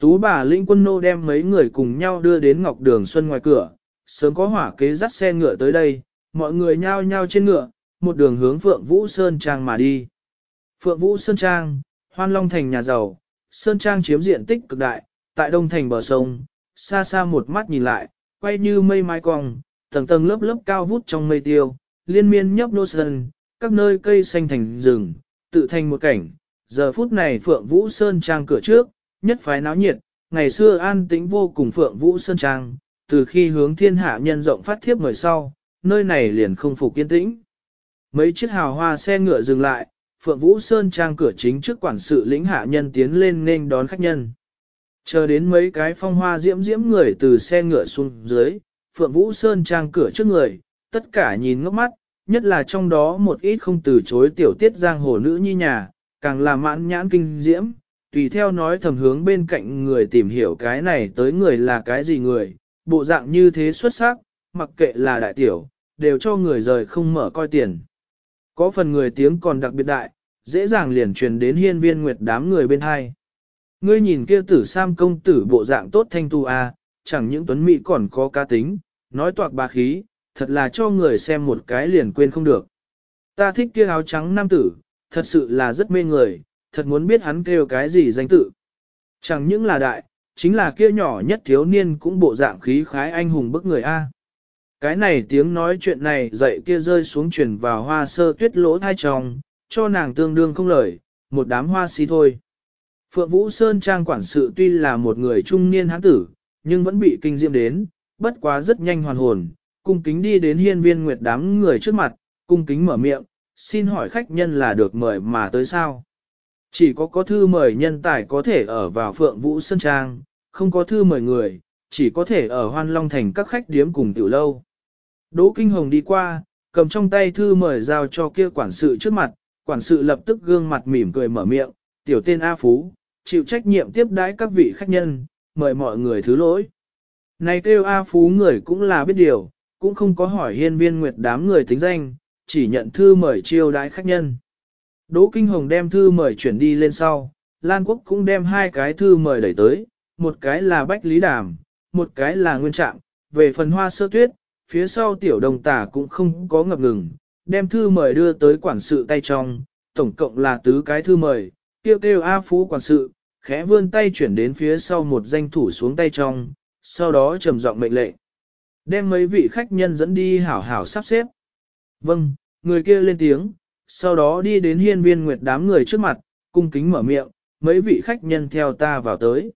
Tú bà Linh Quân Nô đem mấy người cùng nhau đưa đến Ngọc Đường Xuân ngoài cửa, sớm có hỏa kế dắt xe ngựa tới đây, mọi người nhao nhao trên ngựa, một đường hướng Phượng Vũ Sơn Trang mà đi. Phượng Vũ Sơn Trang, Hoan Long Thành nhà giàu, Sơn Trang chiếm diện tích cực đại, tại đông thành bờ sông, xa xa một mắt nhìn lại, quay như mây mai cong, tầng tầng lớp lớp cao vút trong mây tiêu, liên miên nhấp nô sơn, các nơi cây xanh thành rừng, tự thành một cảnh. Giờ phút này Phượng Vũ Sơn Trang cửa trước, nhất phái náo nhiệt, ngày xưa an tĩnh vô cùng Phượng Vũ Sơn Trang, từ khi hướng thiên hạ nhân rộng phát thiếp người sau, nơi này liền không phục kiên tĩnh. Mấy chiếc hào hoa xe ngựa dừng lại, Phượng Vũ Sơn Trang cửa chính trước quản sự lĩnh hạ nhân tiến lên nên đón khách nhân. Chờ đến mấy cái phong hoa diễm diễm người từ xe ngựa xuống dưới, Phượng Vũ Sơn Trang cửa trước người, tất cả nhìn ngốc mắt, nhất là trong đó một ít không từ chối tiểu tiết giang hồ nữ nhi nhà, càng là mãn nhãn kinh diễm, tùy theo nói thầm hướng bên cạnh người tìm hiểu cái này tới người là cái gì người, bộ dạng như thế xuất sắc, mặc kệ là đại tiểu, đều cho người rời không mở coi tiền. Có phần người tiếng còn đặc biệt đại, dễ dàng liền truyền đến hiên viên nguyệt đám người bên hai. Ngươi nhìn kia tử sam công tử bộ dạng tốt thanh tu a, chẳng những tuấn mỹ còn có ca tính, nói toạc ba khí, thật là cho người xem một cái liền quên không được. Ta thích kia áo trắng nam tử, thật sự là rất mê người, thật muốn biết hắn kêu cái gì danh tự. Chẳng những là đại, chính là kia nhỏ nhất thiếu niên cũng bộ dạng khí khái anh hùng bức người A. Cái này tiếng nói chuyện này dậy kia rơi xuống truyền vào hoa sơ tuyết lỗ thai tròng, cho nàng tương đương không lời, một đám hoa si thôi. Phượng Vũ Sơn Trang quản sự tuy là một người trung niên hán tử, nhưng vẫn bị kinh diệm đến, bất quá rất nhanh hoàn hồn, cung kính đi đến hiên viên nguyệt đám người trước mặt, cung kính mở miệng, xin hỏi khách nhân là được mời mà tới sao. Chỉ có có thư mời nhân tài có thể ở vào Phượng Vũ Sơn Trang, không có thư mời người, chỉ có thể ở Hoan Long Thành các khách điếm cùng tiểu lâu. Đỗ Kinh Hồng đi qua, cầm trong tay thư mời giao cho kia quản sự trước mặt, quản sự lập tức gương mặt mỉm cười mở miệng, tiểu tên A Phú, chịu trách nhiệm tiếp đãi các vị khách nhân, mời mọi người thứ lỗi. Này kêu A Phú người cũng là biết điều, cũng không có hỏi hiên viên nguyệt đám người tính danh, chỉ nhận thư mời chiêu đãi khách nhân. Đỗ Kinh Hồng đem thư mời chuyển đi lên sau, Lan Quốc cũng đem hai cái thư mời đẩy tới, một cái là Bách Lý Đàm, một cái là Nguyên Trạm, về phần hoa sơ tuyết, phía sau tiểu đồng tả cũng không có ngập ngừng, đem thư mời đưa tới quản sự tay trong, tổng cộng là tứ cái thư mời, kêu kêu A Phú quản sự, khẽ vươn tay chuyển đến phía sau một danh thủ xuống tay trong, sau đó trầm giọng mệnh lệnh. Đem mấy vị khách nhân dẫn đi hảo hảo sắp xếp. Vâng, người kia lên tiếng, sau đó đi đến hiên viên nguyệt đám người trước mặt, cung kính mở miệng, mấy vị khách nhân theo ta vào tới.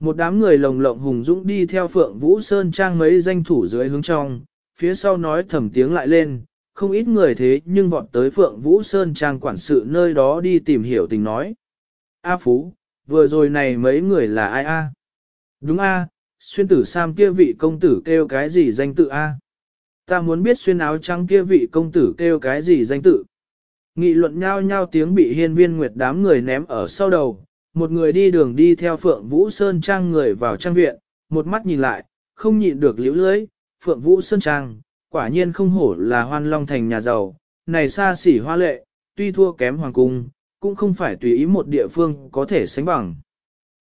Một đám người lồng lộng hùng dũng đi theo Phượng Vũ Sơn Trang mấy danh thủ dưới hướng trong, phía sau nói thầm tiếng lại lên, không ít người thế nhưng vọt tới Phượng Vũ Sơn Trang quản sự nơi đó đi tìm hiểu tình nói. A Phú, vừa rồi này mấy người là ai a? Đúng a, xuyên tử Sam kia vị công tử kêu cái gì danh tự a? Ta muốn biết xuyên áo trắng kia vị công tử kêu cái gì danh tự. Nghị luận nhau nhau tiếng bị hiên viên nguyệt đám người ném ở sau đầu, một người đi đường đi theo Phượng Vũ Sơn Trang người vào trang viện, một mắt nhìn lại, không nhịn được liễu lưới, Phượng Vũ Sơn Trang, quả nhiên không hổ là hoan long thành nhà giàu, này xa xỉ hoa lệ, tuy thua kém hoàng cung, cũng không phải tùy ý một địa phương có thể sánh bằng.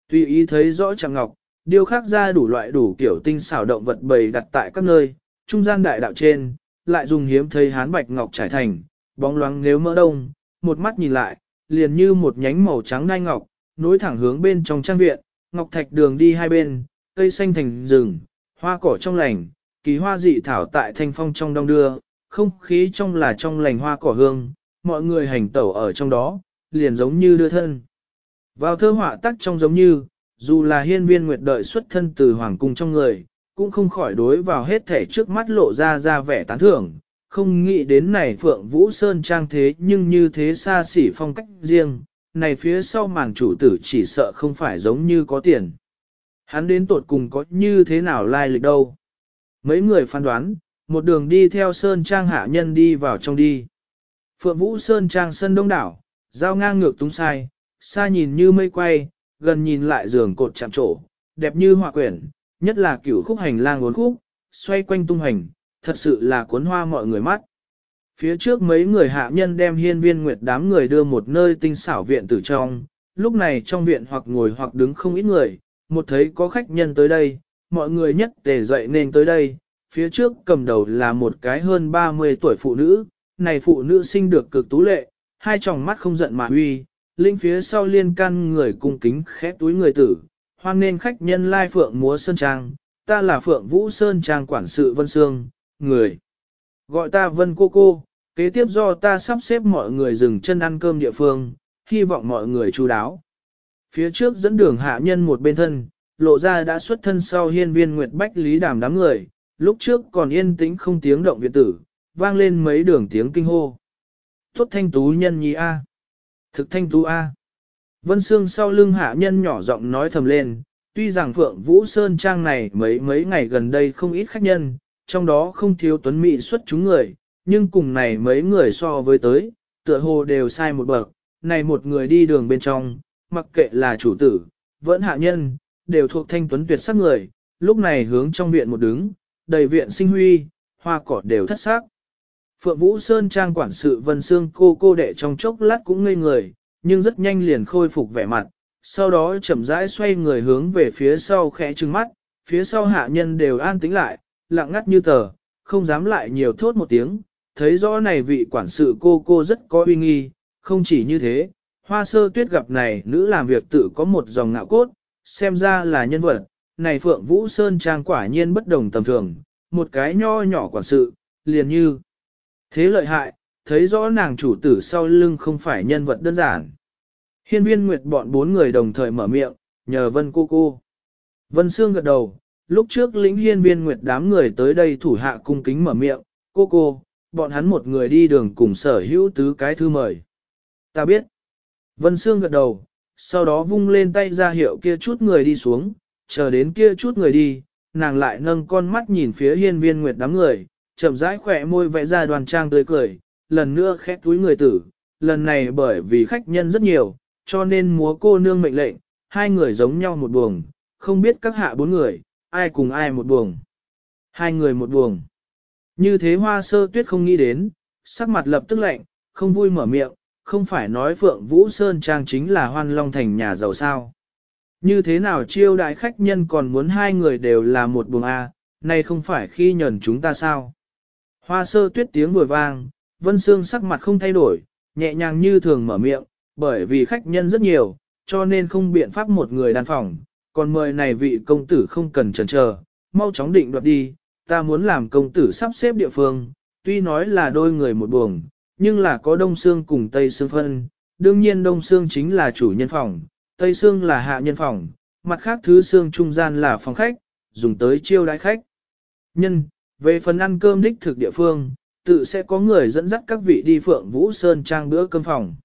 Tùy ý thấy rõ trạng ngọc, điêu khắc ra đủ loại đủ kiểu tinh xảo động vật bầy đặt tại các nơi, trung gian đại đạo trên, lại dùng hiếm thấy hán bạch ngọc trải thành, bóng loáng nếu mỡ đông, một mắt nhìn lại, liền như một nhánh màu trắng đai ngọc, nối thẳng hướng bên trong trang viện, ngọc thạch đường đi hai bên, cây xanh thành rừng, hoa cỏ trong lành, kỳ hoa dị thảo tại thanh phong trong đông đưa, không khí trong là trong lành hoa cỏ hương, mọi người hành tẩu ở trong đó, liền giống như đưa thân. Vào thơ họa tắc trong giống như, dù là hiên viên nguyệt đợi xuất thân từ hoàng cung trong người, cũng không khỏi đối vào hết thể trước mắt lộ ra ra vẻ tán thưởng, không nghĩ đến này Phượng Vũ Sơn trang thế nhưng như thế xa xỉ phong cách riêng, này phía sau màn chủ tử chỉ sợ không phải giống như có tiền. Hắn đến tột cùng có như thế nào lai lịch đâu. Mấy người phán đoán, một đường đi theo Sơn Trang hạ nhân đi vào trong đi. Phượng Vũ Sơn Trang sân đông đảo, giao ngang ngược túng sai, xa nhìn như mây quay, gần nhìn lại giường cột chạm trổ, đẹp như họa quyển, nhất là cửu khúc hành lang uốn khúc, xoay quanh tung hành, thật sự là cuốn hoa mọi người mắt. Phía trước mấy người hạ nhân đem hiên viên nguyệt đám người đưa một nơi tinh xảo viện tử trong, lúc này trong viện hoặc ngồi hoặc đứng không ít người, một thấy có khách nhân tới đây, mọi người nhất tề dậy nên tới đây, phía trước cầm đầu là một cái hơn 30 tuổi phụ nữ, này phụ nữ sinh được cực tú lệ, hai tròng mắt không giận mà huy, linh phía sau liên căn người cung kính khép túi người tử, hoan nên khách nhân lai phượng múa sơn trang, ta là phượng vũ sơn trang quản sự Vân Sương, người. Gọi ta vân cô cô, kế tiếp do ta sắp xếp mọi người dừng chân ăn cơm địa phương, hy vọng mọi người chú đáo. Phía trước dẫn đường hạ nhân một bên thân, lộ ra đã xuất thân sau hiên viên Nguyệt Bách Lý đàm đám người, lúc trước còn yên tĩnh không tiếng động viện tử, vang lên mấy đường tiếng kinh hô. Tốt thanh tú nhân nhi A. Thực thanh tú A. Vân Sương sau lưng hạ nhân nhỏ giọng nói thầm lên, tuy rằng Phượng Vũ Sơn Trang này mấy mấy ngày gần đây không ít khách nhân, trong đó không thiếu tuấn mỹ xuất chúng người, nhưng cùng này mấy người so với tới, tựa hồ đều sai một bậc, này một người đi đường bên trong, mặc kệ là chủ tử, vẫn hạ nhân, đều thuộc thanh tuấn tuyệt sắc người, lúc này hướng trong viện một đứng, đầy viện sinh huy, hoa cỏ đều thất sắc. Phượng Vũ Sơn Trang quản sự Vân Sương cô cô đệ trong chốc lát cũng ngây người, nhưng rất nhanh liền khôi phục vẻ mặt, sau đó chậm rãi xoay người hướng về phía sau khẽ trừng mắt, phía sau hạ nhân đều an tĩnh lại, lặng ngắt như tờ, không dám lại nhiều thốt một tiếng, thấy rõ này vị quản sự cô cô rất có uy nghi, không chỉ như thế, hoa sơ tuyết gặp này nữ làm việc tự có một dòng ngạo cốt, xem ra là nhân vật, này Phượng Vũ Sơn Trang quả nhiên bất đồng tầm thường, một cái nho nhỏ quản sự, liền như thế lợi hại, thấy rõ nàng chủ tử sau lưng không phải nhân vật đơn giản. Hiên viên nguyệt bọn bốn người đồng thời mở miệng, nhờ vân cô cô. Vân Sương gật đầu, lúc trước lĩnh hiên viên nguyệt đám người tới đây thủ hạ cung kính mở miệng, cô cô, bọn hắn một người đi đường cùng sở hữu tứ cái thư mời. Ta biết. Vân Sương gật đầu, sau đó vung lên tay ra hiệu kia chút người đi xuống, chờ đến kia chút người đi, nàng lại nâng con mắt nhìn phía hiên viên nguyệt đám người, chậm rãi khỏe môi vẽ ra đoàn trang tươi cười, lần nữa khép túi người tử, lần này bởi vì khách nhân rất nhiều, cho nên múa cô nương mệnh lệnh, hai người giống nhau một buồng, không biết các hạ bốn người, ai cùng ai một buồng. Hai người một buồng. Như thế hoa sơ tuyết không nghĩ đến, sắc mặt lập tức lạnh, không vui mở miệng, không phải nói Phượng Vũ Sơn Trang chính là hoan long thành nhà giàu sao. Như thế nào chiêu đại khách nhân còn muốn hai người đều là một buồng A, nay không phải khi nhờn chúng ta sao. Hoa sơ tuyết tiếng vừa vang, Vân Sương sắc mặt không thay đổi, nhẹ nhàng như thường mở miệng, bởi vì khách nhân rất nhiều, cho nên không biện pháp một người đàn phòng, còn mời này vị công tử không cần chần chờ, mau chóng định đoạt đi, ta muốn làm công tử sắp xếp địa phương, tuy nói là đôi người một buồng, nhưng là có đông xương cùng tây xương phân, đương nhiên đông xương chính là chủ nhân phòng, tây xương là hạ nhân phòng, mặt khác thứ xương trung gian là phòng khách, dùng tới chiêu đái khách. Nhân, về phần ăn cơm đích thực địa phương, tự sẽ có người dẫn dắt các vị đi Phượng Vũ Sơn trang bữa cơm phòng.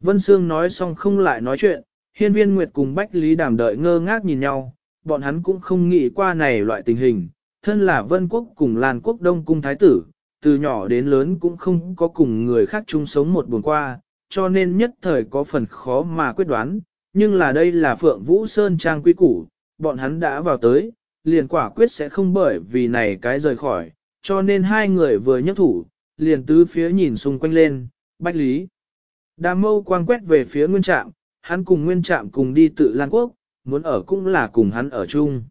Vân Sương nói xong không lại nói chuyện, hiên viên Nguyệt cùng Bách Lý đàm đợi ngơ ngác nhìn nhau, bọn hắn cũng không nghĩ qua này loại tình hình, thân là Vân Quốc cùng Lan Quốc Đông Cung Thái Tử, từ nhỏ đến lớn cũng không có cùng người khác chung sống một buồn qua, cho nên nhất thời có phần khó mà quyết đoán, nhưng là đây là Phượng Vũ Sơn trang quy củ, bọn hắn đã vào tới, liền quả quyết sẽ không bởi vì này cái rời khỏi, cho nên hai người vừa nhấc thủ, liền tứ phía nhìn xung quanh lên, Bách Lý. Đàm mâu quang quét về phía nguyên trạm, hắn cùng nguyên trạm cùng đi tự Lan Quốc, muốn ở cũng là cùng hắn ở chung.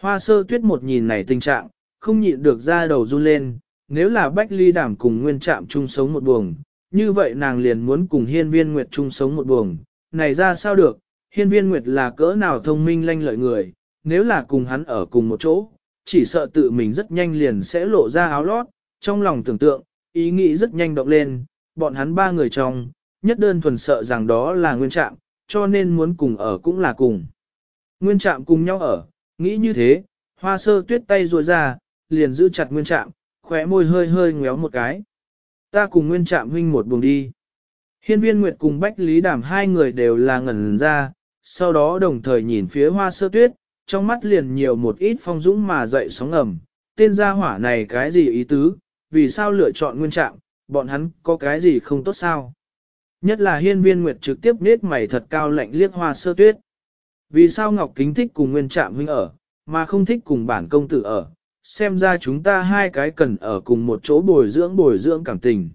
Hoa sơ tuyết một nhìn này tình trạng, không nhịn được ra đầu run lên, nếu là Bách Ly đảm cùng nguyên trạm chung sống một buồng, như vậy nàng liền muốn cùng hiên viên nguyệt chung sống một buồng, này ra sao được, hiên viên nguyệt là cỡ nào thông minh lanh lợi người, nếu là cùng hắn ở cùng một chỗ, chỉ sợ tự mình rất nhanh liền sẽ lộ ra áo lót, trong lòng tưởng tượng, ý nghĩ rất nhanh động lên, bọn hắn ba người trong, nhất đơn thuần sợ rằng đó là nguyên trạm, cho nên muốn cùng ở cũng là cùng. Nguyên trạm cùng nhau ở, nghĩ như thế, hoa sơ tuyết tay ruồi ra, liền giữ chặt nguyên trạm, khóe môi hơi hơi ngéo một cái. Ta cùng nguyên trạm huynh một buồng đi. Hiên viên Nguyệt cùng Bách Lý đảm hai người đều là ngẩn ra, sau đó đồng thời nhìn phía hoa sơ tuyết, trong mắt liền nhiều một ít phong dũng mà dậy sóng ẩm. Tên gia hỏa này cái gì ý tứ, vì sao lựa chọn nguyên trạng, bọn hắn có cái gì không tốt sao? Nhất là hiên viên nguyệt trực tiếp nết mày thật cao lạnh liếc hoa sơ tuyết. Vì sao Ngọc Kính thích cùng nguyên trạm huynh ở, mà không thích cùng bản công tử ở, xem ra chúng ta hai cái cần ở cùng một chỗ bồi dưỡng bồi dưỡng cảm tình.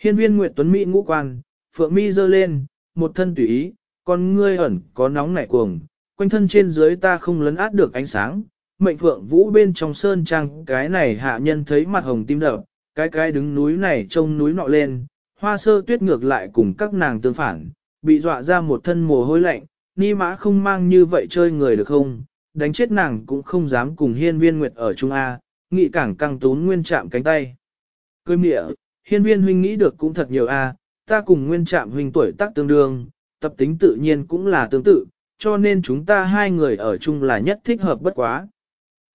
Hiên viên Nguyệt Tuấn Mỹ ngũ quan, phượng mi dơ lên, một thân tùy ý, con ngươi ẩn có nóng nảy cuồng, quanh thân trên dưới ta không lấn át được ánh sáng, mệnh phượng vũ bên trong sơn trang cái này hạ nhân thấy mặt hồng tim đập, cái cái đứng núi này trông núi nọ lên, hoa sơ tuyết ngược lại cùng các nàng tương phản, bị dọa ra một thân mồ hôi lạnh, ni mã không mang như vậy chơi người được không, đánh chết nàng cũng không dám cùng hiên viên nguyệt ở Trung A, nghị cảng căng tốn nguyên chạm cánh tay. Cười mịa, hiên viên huynh nghĩ được cũng thật nhiều a, ta cùng nguyên chạm huynh tuổi tác tương đương, tập tính tự nhiên cũng là tương tự, cho nên chúng ta hai người ở chung là nhất thích hợp bất quá.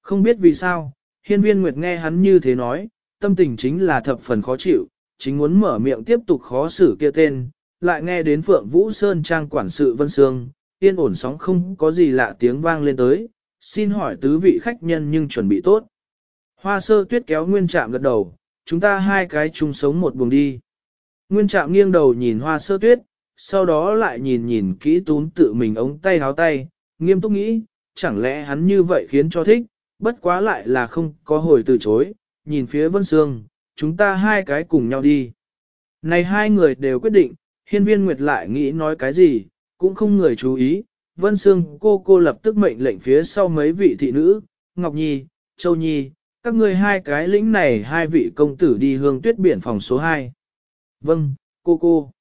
Không biết vì sao, hiên viên nguyệt nghe hắn như thế nói, tâm tình chính là thập phần khó chịu, chính muốn mở miệng tiếp tục khó xử kia tên, lại nghe đến Phượng Vũ Sơn Trang quản sự Vân Sương, yên ổn sóng không có gì lạ tiếng vang lên tới, xin hỏi tứ vị khách nhân nhưng chuẩn bị tốt. Hoa sơ tuyết kéo nguyên trạm gật đầu, chúng ta hai cái chung sống một buồng đi. Nguyên trạm nghiêng đầu nhìn hoa sơ tuyết, sau đó lại nhìn nhìn kỹ tún tự mình ống tay háo tay, nghiêm túc nghĩ, chẳng lẽ hắn như vậy khiến cho thích, bất quá lại là không có hồi từ chối, nhìn phía Vân Sương, chúng ta hai cái cùng nhau đi. Này hai người đều quyết định, hiên viên nguyệt lại nghĩ nói cái gì, cũng không người chú ý, Vân Sương cô cô lập tức mệnh lệnh phía sau mấy vị thị nữ, Ngọc Nhi, Châu Nhi, các ngươi hai cái lĩnh này hai vị công tử đi hương tuyết biển phòng số 2. Vâng, cô cô.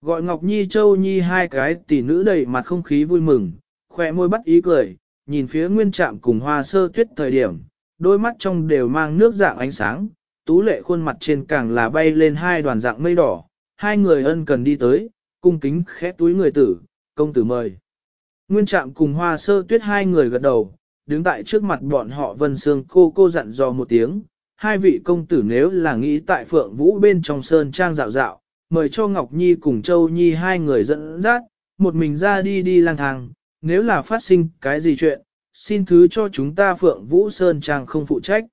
Gọi Ngọc Nhi Châu Nhi hai cái tỷ nữ đầy mặt không khí vui mừng, khỏe môi bắt ý cười, nhìn phía nguyên trạm cùng hoa sơ tuyết thời điểm, đôi mắt trong đều mang nước dạng ánh sáng, tú lệ khuôn mặt trên càng là bay lên hai đoàn dạng mây đỏ, hai người ân cần đi tới, cung kính khẽ túi người tử, công tử mời. Nguyên trạm cùng hoa sơ tuyết hai người gật đầu, đứng tại trước mặt bọn họ vân sương cô cô dặn dò một tiếng, hai vị công tử nếu là nghĩ tại phượng vũ bên trong sơn trang dạo dạo, mời cho Ngọc Nhi cùng Châu Nhi hai người dẫn dắt, một mình ra đi đi lang thang, nếu là phát sinh cái gì chuyện, xin thứ cho chúng ta Phượng Vũ Sơn Trang không phụ trách.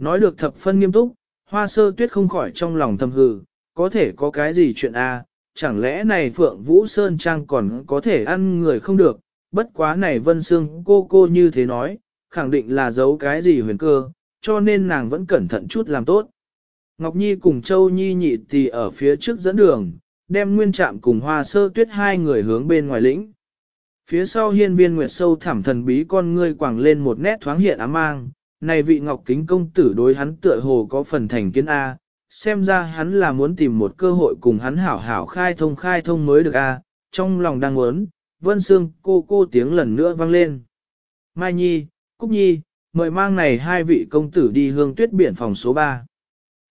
Nói được thập phân nghiêm túc, hoa sơ tuyết không khỏi trong lòng thầm hừ, có thể có cái gì chuyện a? À, chẳng lẽ này Phượng Vũ Sơn Trang còn có thể ăn người không được, bất quá này Vân Sương cô cô như thế nói, khẳng định là giấu cái gì huyền cơ, cho nên nàng vẫn cẩn thận chút làm tốt. Ngọc Nhi cùng Châu Nhi nhị thì ở phía trước dẫn đường, đem nguyên trạm cùng hoa sơ tuyết hai người hướng bên ngoài lĩnh. Phía sau hiên viên nguyệt sâu thẳm thần bí con ngươi quảng lên một nét thoáng hiện ám mang, này vị ngọc kính công tử đối hắn tựa hồ có phần thành kiến A, xem ra hắn là muốn tìm một cơ hội cùng hắn hảo hảo khai thông khai thông mới được A, trong lòng đang muốn, vân xương cô cô tiếng lần nữa vang lên. Mai Nhi, Cúc Nhi, mời mang này hai vị công tử đi hương tuyết biển phòng số 3.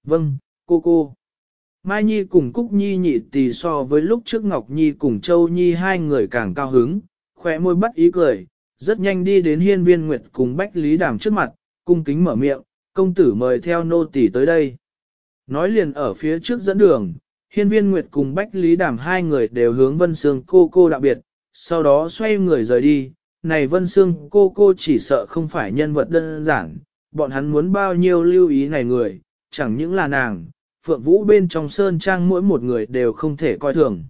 Vâng, cô cô. Mai Nhi cùng Cúc Nhi nhị tỷ so với lúc trước Ngọc Nhi cùng Châu Nhi hai người càng cao hứng, khỏe môi bắt ý cười, rất nhanh đi đến hiên viên nguyệt cùng Bách Lý Đàm trước mặt, cung kính mở miệng, công tử mời theo nô tỳ tới đây. Nói liền ở phía trước dẫn đường, hiên viên nguyệt cùng Bách Lý Đàm hai người đều hướng Vân Sương cô cô đặc biệt, sau đó xoay người rời đi. Này Vân Sương cô cô chỉ sợ không phải nhân vật đơn giản, bọn hắn muốn bao nhiêu lưu ý này người, chẳng những là nàng, Phượng Vũ bên trong sơn trang mỗi một người đều không thể coi thường.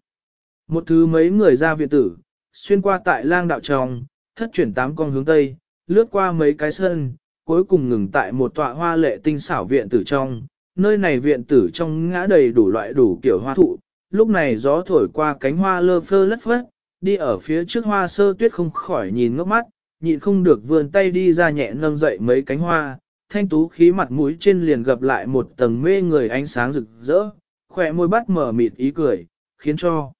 Một thứ mấy người ra viện tử, xuyên qua tại lang đạo trong, thất chuyển tám con hướng tây, lướt qua mấy cái sân, cuối cùng ngừng tại một tọa hoa lệ tinh xảo viện tử trong. Nơi này viện tử trong ngã đầy đủ loại đủ kiểu hoa thụ, lúc này gió thổi qua cánh hoa lơ phơ lất phất, đi ở phía trước hoa sơ tuyết không khỏi nhìn ngốc mắt, nhịn không được vươn tay đi ra nhẹ nâng dậy mấy cánh hoa, thanh tú khí mặt mũi trên liền gặp lại một tầng mê người ánh sáng rực rỡ, khỏe môi bắt mở mịt ý cười, khiến cho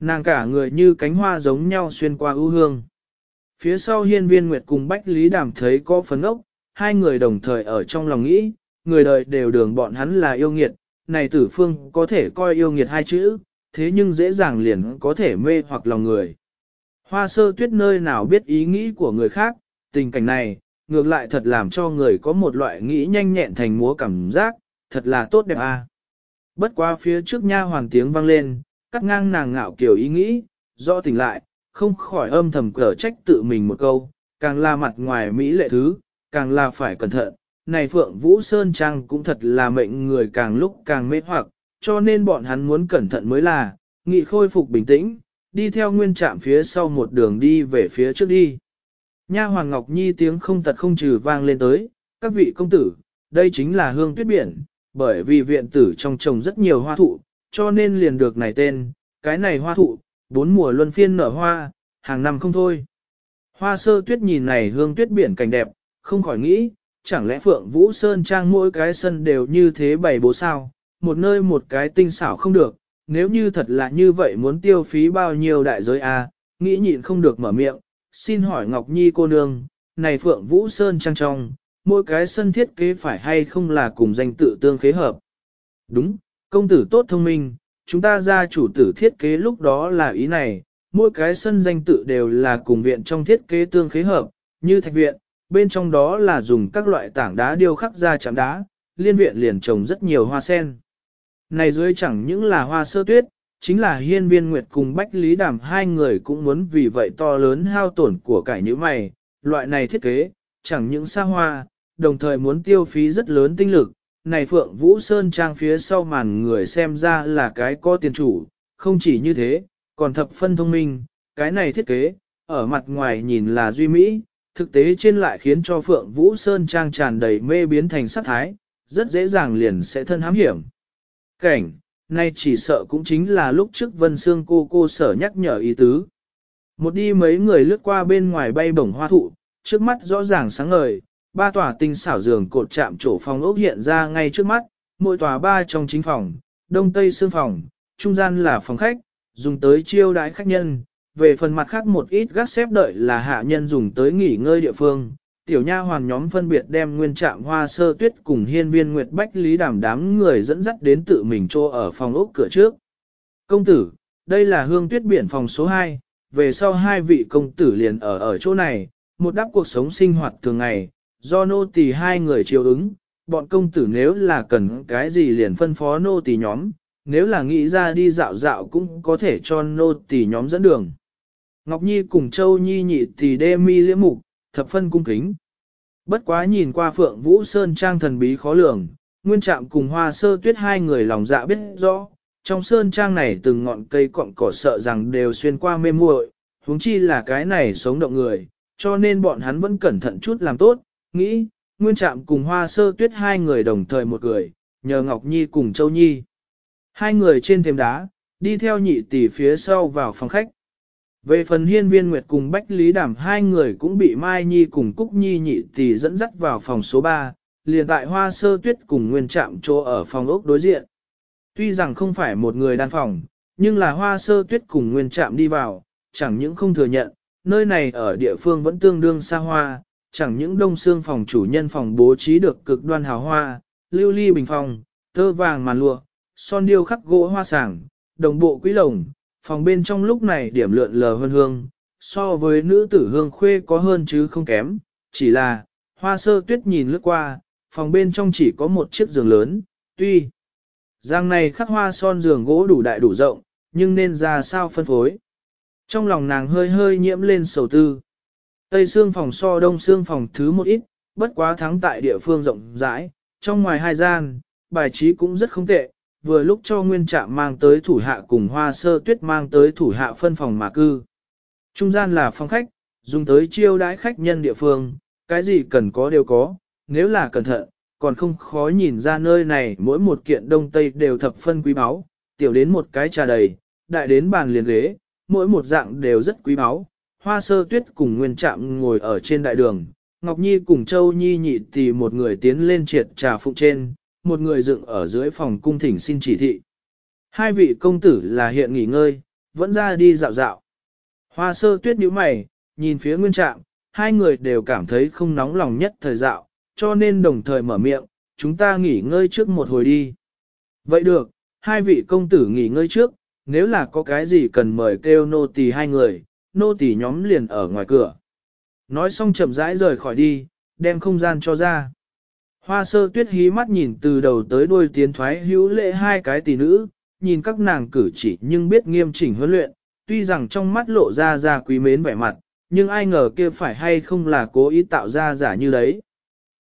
nàng cả người như cánh hoa giống nhau xuyên qua ưu hương. Phía sau hiên viên nguyệt cùng Bách Lý Đàm thấy có phấn ốc, hai người đồng thời ở trong lòng nghĩ, người đời đều đường bọn hắn là yêu nghiệt, này tử phương có thể coi yêu nghiệt hai chữ, thế nhưng dễ dàng liền có thể mê hoặc lòng người. Hoa sơ tuyết nơi nào biết ý nghĩ của người khác, tình cảnh này, ngược lại thật làm cho người có một loại nghĩ nhanh nhẹn thành múa cảm giác, thật là tốt đẹp à. Bất qua phía trước nha hoàng tiếng vang lên, cắt ngang nàng ngạo kiểu ý nghĩ, do tỉnh lại, không khỏi âm thầm cở trách tự mình một câu, càng là mặt ngoài mỹ lệ thứ, càng là phải cẩn thận. Này Phượng Vũ Sơn Trang cũng thật là mệnh người càng lúc càng mê hoặc, cho nên bọn hắn muốn cẩn thận mới là, nghị khôi phục bình tĩnh, đi theo nguyên trạm phía sau một đường đi về phía trước đi. Nha Hoàng Ngọc Nhi tiếng không tật không trừ vang lên tới, các vị công tử, đây chính là hương tuyết biển, bởi vì viện tử trong trồng rất nhiều hoa thụ, cho nên liền được này tên, cái này hoa thụ, bốn mùa luân phiên nở hoa, hàng năm không thôi. Hoa sơ tuyết nhìn này hương tuyết biển cảnh đẹp, không khỏi nghĩ, chẳng lẽ Phượng Vũ Sơn Trang mỗi cái sân đều như thế bày bố sao, một nơi một cái tinh xảo không được, nếu như thật là như vậy muốn tiêu phí bao nhiêu đại giới a à, nghĩ nhịn không được mở miệng, xin hỏi Ngọc Nhi cô nương, này Phượng Vũ Sơn Trang trong, mỗi cái sân thiết kế phải hay không là cùng danh tự tương khế hợp. Đúng, công tử tốt thông minh, chúng ta ra chủ tử thiết kế lúc đó là ý này, mỗi cái sân danh tự đều là cùng viện trong thiết kế tương khế hợp, như thạch viện, bên trong đó là dùng các loại tảng đá điêu khắc ra chạm đá, liên viện liền trồng rất nhiều hoa sen. Này dưới chẳng những là hoa sơ tuyết, chính là hiên viên nguyệt cùng bách lý đàm hai người cũng muốn vì vậy to lớn hao tổn của cải như mày, loại này thiết kế, chẳng những xa hoa, đồng thời muốn tiêu phí rất lớn tinh lực. Này Phượng Vũ Sơn trang phía sau màn người xem ra là cái có tiền chủ, không chỉ như thế, còn thập phân thông minh, cái này thiết kế, ở mặt ngoài nhìn là duy mỹ, thực tế trên lại khiến cho Phượng Vũ Sơn trang tràn đầy mê biến thành sát thái, rất dễ dàng liền sẽ thân hám hiểm. Cảnh, nay chỉ sợ cũng chính là lúc trước Vân Sương cô cô sở nhắc nhở ý tứ. Một đi mấy người lướt qua bên ngoài bay bổng hoa thụ, trước mắt rõ ràng sáng ngời, ba tòa tinh xảo giường cột chạm chỗ phòng ốc hiện ra ngay trước mắt, mỗi tòa ba trong chính phòng, đông tây xương phòng, trung gian là phòng khách, dùng tới chiêu đãi khách nhân, về phần mặt khác một ít gác xếp đợi là hạ nhân dùng tới nghỉ ngơi địa phương. Tiểu nha hoàn nhóm phân biệt đem nguyên trạm hoa sơ tuyết cùng hiên viên nguyệt bách lý đảm đám người dẫn dắt đến tự mình trô ở phòng ốc cửa trước. Công tử, đây là hương tuyết biển phòng số 2, về sau hai vị công tử liền ở ở chỗ này, một đáp cuộc sống sinh hoạt thường ngày, do nô tỳ hai người chiều ứng, bọn công tử nếu là cần cái gì liền phân phó nô tỳ nhóm, nếu là nghĩ ra đi dạo dạo cũng có thể cho nô tỳ nhóm dẫn đường. Ngọc Nhi cùng Châu Nhi nhị tỷ đê mi liễm mục, thập phân cung kính. Bất quá nhìn qua Phượng Vũ Sơn Trang thần bí khó lường, nguyên trạm cùng hoa sơ tuyết hai người lòng dạ biết rõ, trong Sơn Trang này từng ngọn cây cọng cỏ sợ rằng đều xuyên qua mê muội, huống chi là cái này sống động người, cho nên bọn hắn vẫn cẩn thận chút làm tốt, nghĩ, nguyên trạm cùng hoa sơ tuyết hai người đồng thời một người, nhờ Ngọc Nhi cùng Châu Nhi. Hai người trên thềm đá, đi theo nhị tỷ phía sau vào phòng khách. Về phần hiên viên nguyệt cùng Bách Lý Đảm hai người cũng bị Mai Nhi cùng Cúc Nhi nhị tỷ dẫn dắt vào phòng số 3, liền tại hoa sơ tuyết cùng nguyên trạm chỗ ở phòng ốc đối diện. Tuy rằng không phải một người đan phòng, nhưng là hoa sơ tuyết cùng nguyên trạm đi vào, chẳng những không thừa nhận, nơi này ở địa phương vẫn tương đương xa hoa, chẳng những đông xương phòng chủ nhân phòng bố trí được cực đoan hào hoa, lưu ly bình phòng, tơ vàng màn lụa, son điêu khắc gỗ hoa sảng, đồng bộ quý lồng, phòng bên trong lúc này điểm lượn lờ hơn hương, so với nữ tử hương khuê có hơn chứ không kém, chỉ là, hoa sơ tuyết nhìn lướt qua, phòng bên trong chỉ có một chiếc giường lớn, tuy giang này khắc hoa son giường gỗ đủ đại đủ rộng, nhưng nên ra sao phân phối. Trong lòng nàng hơi hơi nhiễm lên sầu tư. Tây xương phòng so đông xương phòng thứ một ít, bất quá thắng tại địa phương rộng rãi, trong ngoài hai gian, bài trí cũng rất không tệ, vừa lúc cho nguyên trạm mang tới thủ hạ cùng hoa sơ tuyết mang tới thủ hạ phân phòng mà cư. Trung gian là phòng khách, dùng tới chiêu đãi khách nhân địa phương, cái gì cần có đều có, nếu là cẩn thận, còn không khó nhìn ra nơi này mỗi một kiện đông tây đều thập phân quý báu, tiểu đến một cái trà đầy, đại đến bàn liền ghế, mỗi một dạng đều rất quý báu. Hoa sơ tuyết cùng nguyên trạm ngồi ở trên đại đường, Ngọc Nhi cùng Châu Nhi nhị thì một người tiến lên triệt trà phụng trên, một người dựng ở dưới phòng cung thỉnh xin chỉ thị. Hai vị công tử là hiện nghỉ ngơi, vẫn ra đi dạo dạo. Hoa sơ tuyết nhíu mày, nhìn phía nguyên trạng hai người đều cảm thấy không nóng lòng nhất thời dạo, cho nên đồng thời mở miệng, chúng ta nghỉ ngơi trước một hồi đi. Vậy được, hai vị công tử nghỉ ngơi trước, nếu là có cái gì cần mời kêu nô tỳ hai người, nô tỳ nhóm liền ở ngoài cửa. Nói xong chậm rãi rời khỏi đi, đem không gian cho ra. Hoa sơ tuyết hí mắt nhìn từ đầu tới đuôi tiến thoái hữu lệ hai cái tỷ nữ, nhìn các nàng cử chỉ nhưng biết nghiêm chỉnh huấn luyện, tuy rằng trong mắt lộ ra ra quý mến vẻ mặt, nhưng ai ngờ kia phải hay không là cố ý tạo ra giả như đấy.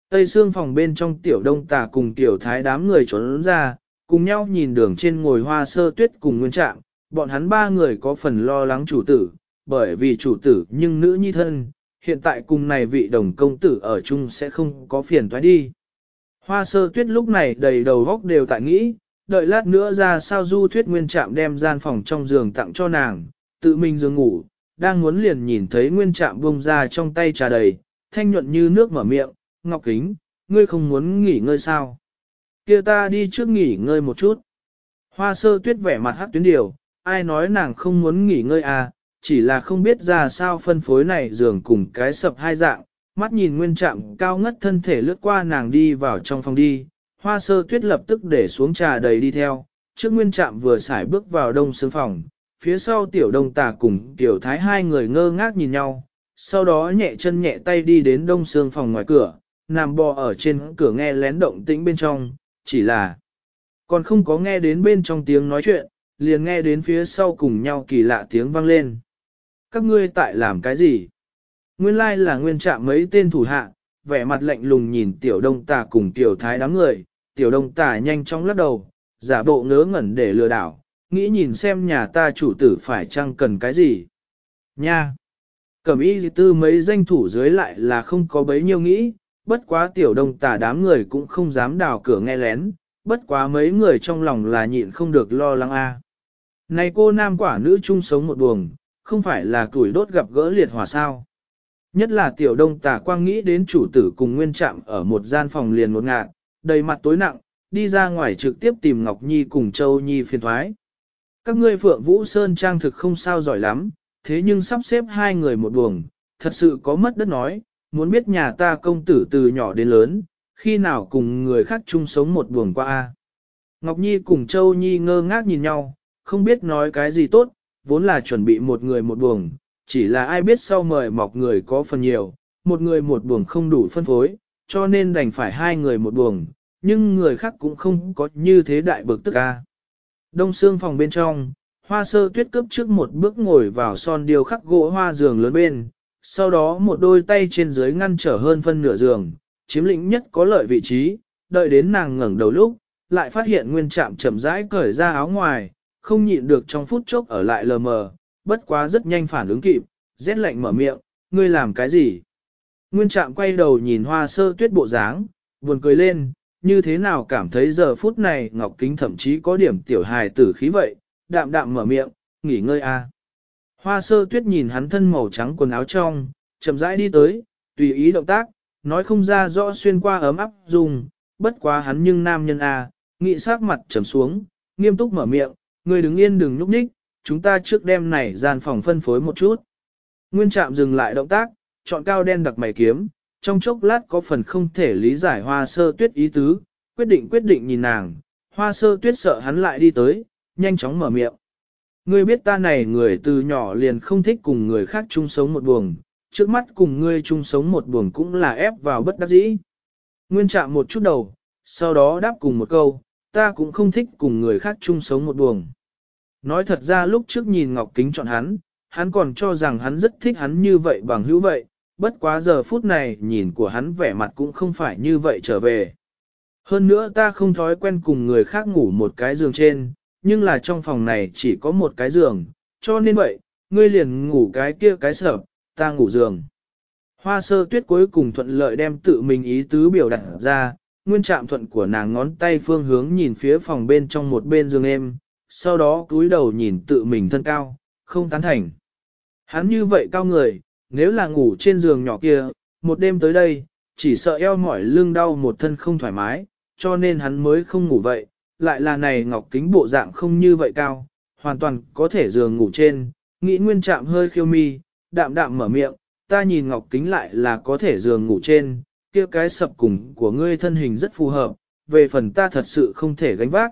Tây xương phòng bên trong tiểu đông tà cùng tiểu thái đám người trốn ra, cùng nhau nhìn đường trên ngồi hoa sơ tuyết cùng nguyên trạng, bọn hắn ba người có phần lo lắng chủ tử, bởi vì chủ tử nhưng nữ nhi thân, hiện tại cùng này vị đồng công tử ở chung sẽ không có phiền toái đi. Hoa sơ tuyết lúc này đầy đầu góc đều tại nghĩ, đợi lát nữa ra sao du thuyết nguyên trạm đem gian phòng trong giường tặng cho nàng, tự mình giường ngủ, đang muốn liền nhìn thấy nguyên trạm bông ra trong tay trà đầy, thanh nhuận như nước mở miệng, ngọc kính, ngươi không muốn nghỉ ngơi sao? kia ta đi trước nghỉ ngơi một chút. Hoa sơ tuyết vẻ mặt hát tuyến điều, ai nói nàng không muốn nghỉ ngơi à, chỉ là không biết ra sao phân phối này giường cùng cái sập hai dạng, mắt nhìn nguyên trạm cao ngất thân thể lướt qua nàng đi vào trong phòng đi, hoa sơ tuyết lập tức để xuống trà đầy đi theo, trước nguyên trạm vừa xài bước vào đông sướng phòng, phía sau tiểu đông tà cùng tiểu thái hai người ngơ ngác nhìn nhau, sau đó nhẹ chân nhẹ tay đi đến đông sương phòng ngoài cửa, nằm bò ở trên cửa nghe lén động tĩnh bên trong, chỉ là còn không có nghe đến bên trong tiếng nói chuyện, liền nghe đến phía sau cùng nhau kỳ lạ tiếng vang lên. Các ngươi tại làm cái gì? Nguyên lai là nguyên trạm mấy tên thủ hạ, vẻ mặt lạnh lùng nhìn tiểu đông tà cùng tiểu thái đám người, tiểu đông tà nhanh chóng lắc đầu, giả bộ ngớ ngẩn để lừa đảo, nghĩ nhìn xem nhà ta chủ tử phải chăng cần cái gì. Nha! Cẩm y tư mấy danh thủ dưới lại là không có bấy nhiêu nghĩ, bất quá tiểu đông tà đám người cũng không dám đào cửa nghe lén, bất quá mấy người trong lòng là nhịn không được lo lắng a. Này cô nam quả nữ chung sống một buồng, không phải là tuổi đốt gặp gỡ liệt hỏa sao. Nhất là tiểu đông tà quang nghĩ đến chủ tử cùng nguyên trạm ở một gian phòng liền một ngạn, đầy mặt tối nặng, đi ra ngoài trực tiếp tìm Ngọc Nhi cùng Châu Nhi phiền thoái. Các ngươi Phượng Vũ Sơn trang thực không sao giỏi lắm, thế nhưng sắp xếp hai người một buồng, thật sự có mất đất nói, muốn biết nhà ta công tử từ nhỏ đến lớn, khi nào cùng người khác chung sống một buồng qua a. Ngọc Nhi cùng Châu Nhi ngơ ngác nhìn nhau, không biết nói cái gì tốt, vốn là chuẩn bị một người một buồng, chỉ là ai biết sau mời mọc người có phần nhiều, một người một buồng không đủ phân phối, cho nên đành phải hai người một buồng, nhưng người khác cũng không có như thế đại bực tức ca. Đông xương phòng bên trong, hoa sơ tuyết cướp trước một bước ngồi vào son điều khắc gỗ hoa giường lớn bên, sau đó một đôi tay trên dưới ngăn trở hơn phân nửa giường, chiếm lĩnh nhất có lợi vị trí, đợi đến nàng ngẩng đầu lúc, lại phát hiện nguyên trạm chậm rãi cởi ra áo ngoài, không nhịn được trong phút chốc ở lại lờ mờ, bất quá rất nhanh phản ứng kịp, rét lạnh mở miệng, ngươi làm cái gì? Nguyên trạm quay đầu nhìn hoa sơ tuyết bộ dáng, buồn cười lên, như thế nào cảm thấy giờ phút này Ngọc Kính thậm chí có điểm tiểu hài tử khí vậy, đạm đạm mở miệng, nghỉ ngơi a. Hoa sơ tuyết nhìn hắn thân màu trắng quần áo trong, chậm rãi đi tới, tùy ý động tác, nói không ra rõ xuyên qua ấm áp dùng, bất quá hắn nhưng nam nhân a, nghị sắc mặt trầm xuống, nghiêm túc mở miệng, người đứng yên đừng nhúc nhích, chúng ta trước đêm này gian phòng phân phối một chút. Nguyên trạm dừng lại động tác, chọn cao đen đặc mày kiếm, trong chốc lát có phần không thể lý giải hoa sơ tuyết ý tứ, quyết định quyết định nhìn nàng, hoa sơ tuyết sợ hắn lại đi tới, nhanh chóng mở miệng. Ngươi biết ta này người từ nhỏ liền không thích cùng người khác chung sống một buồng, trước mắt cùng ngươi chung sống một buồng cũng là ép vào bất đắc dĩ. Nguyên chạm một chút đầu, sau đó đáp cùng một câu, ta cũng không thích cùng người khác chung sống một buồng. Nói thật ra lúc trước nhìn Ngọc Kính chọn hắn, hắn còn cho rằng hắn rất thích hắn như vậy bằng hữu vậy, bất quá giờ phút này nhìn của hắn vẻ mặt cũng không phải như vậy trở về. Hơn nữa ta không thói quen cùng người khác ngủ một cái giường trên, nhưng là trong phòng này chỉ có một cái giường, cho nên vậy, ngươi liền ngủ cái kia cái sở, ta ngủ giường. Hoa sơ tuyết cuối cùng thuận lợi đem tự mình ý tứ biểu đặt ra, nguyên trạm thuận của nàng ngón tay phương hướng nhìn phía phòng bên trong một bên giường em, sau đó cúi đầu nhìn tự mình thân cao, không tán thành. Hắn như vậy cao người, nếu là ngủ trên giường nhỏ kia, một đêm tới đây, chỉ sợ eo mỏi lưng đau một thân không thoải mái, cho nên hắn mới không ngủ vậy, lại là này ngọc kính bộ dạng không như vậy cao, hoàn toàn có thể giường ngủ trên, nghĩ nguyên chạm hơi khiêu mi, đạm đạm mở miệng, ta nhìn ngọc kính lại là có thể giường ngủ trên, kia cái sập cùng của ngươi thân hình rất phù hợp, về phần ta thật sự không thể gánh vác.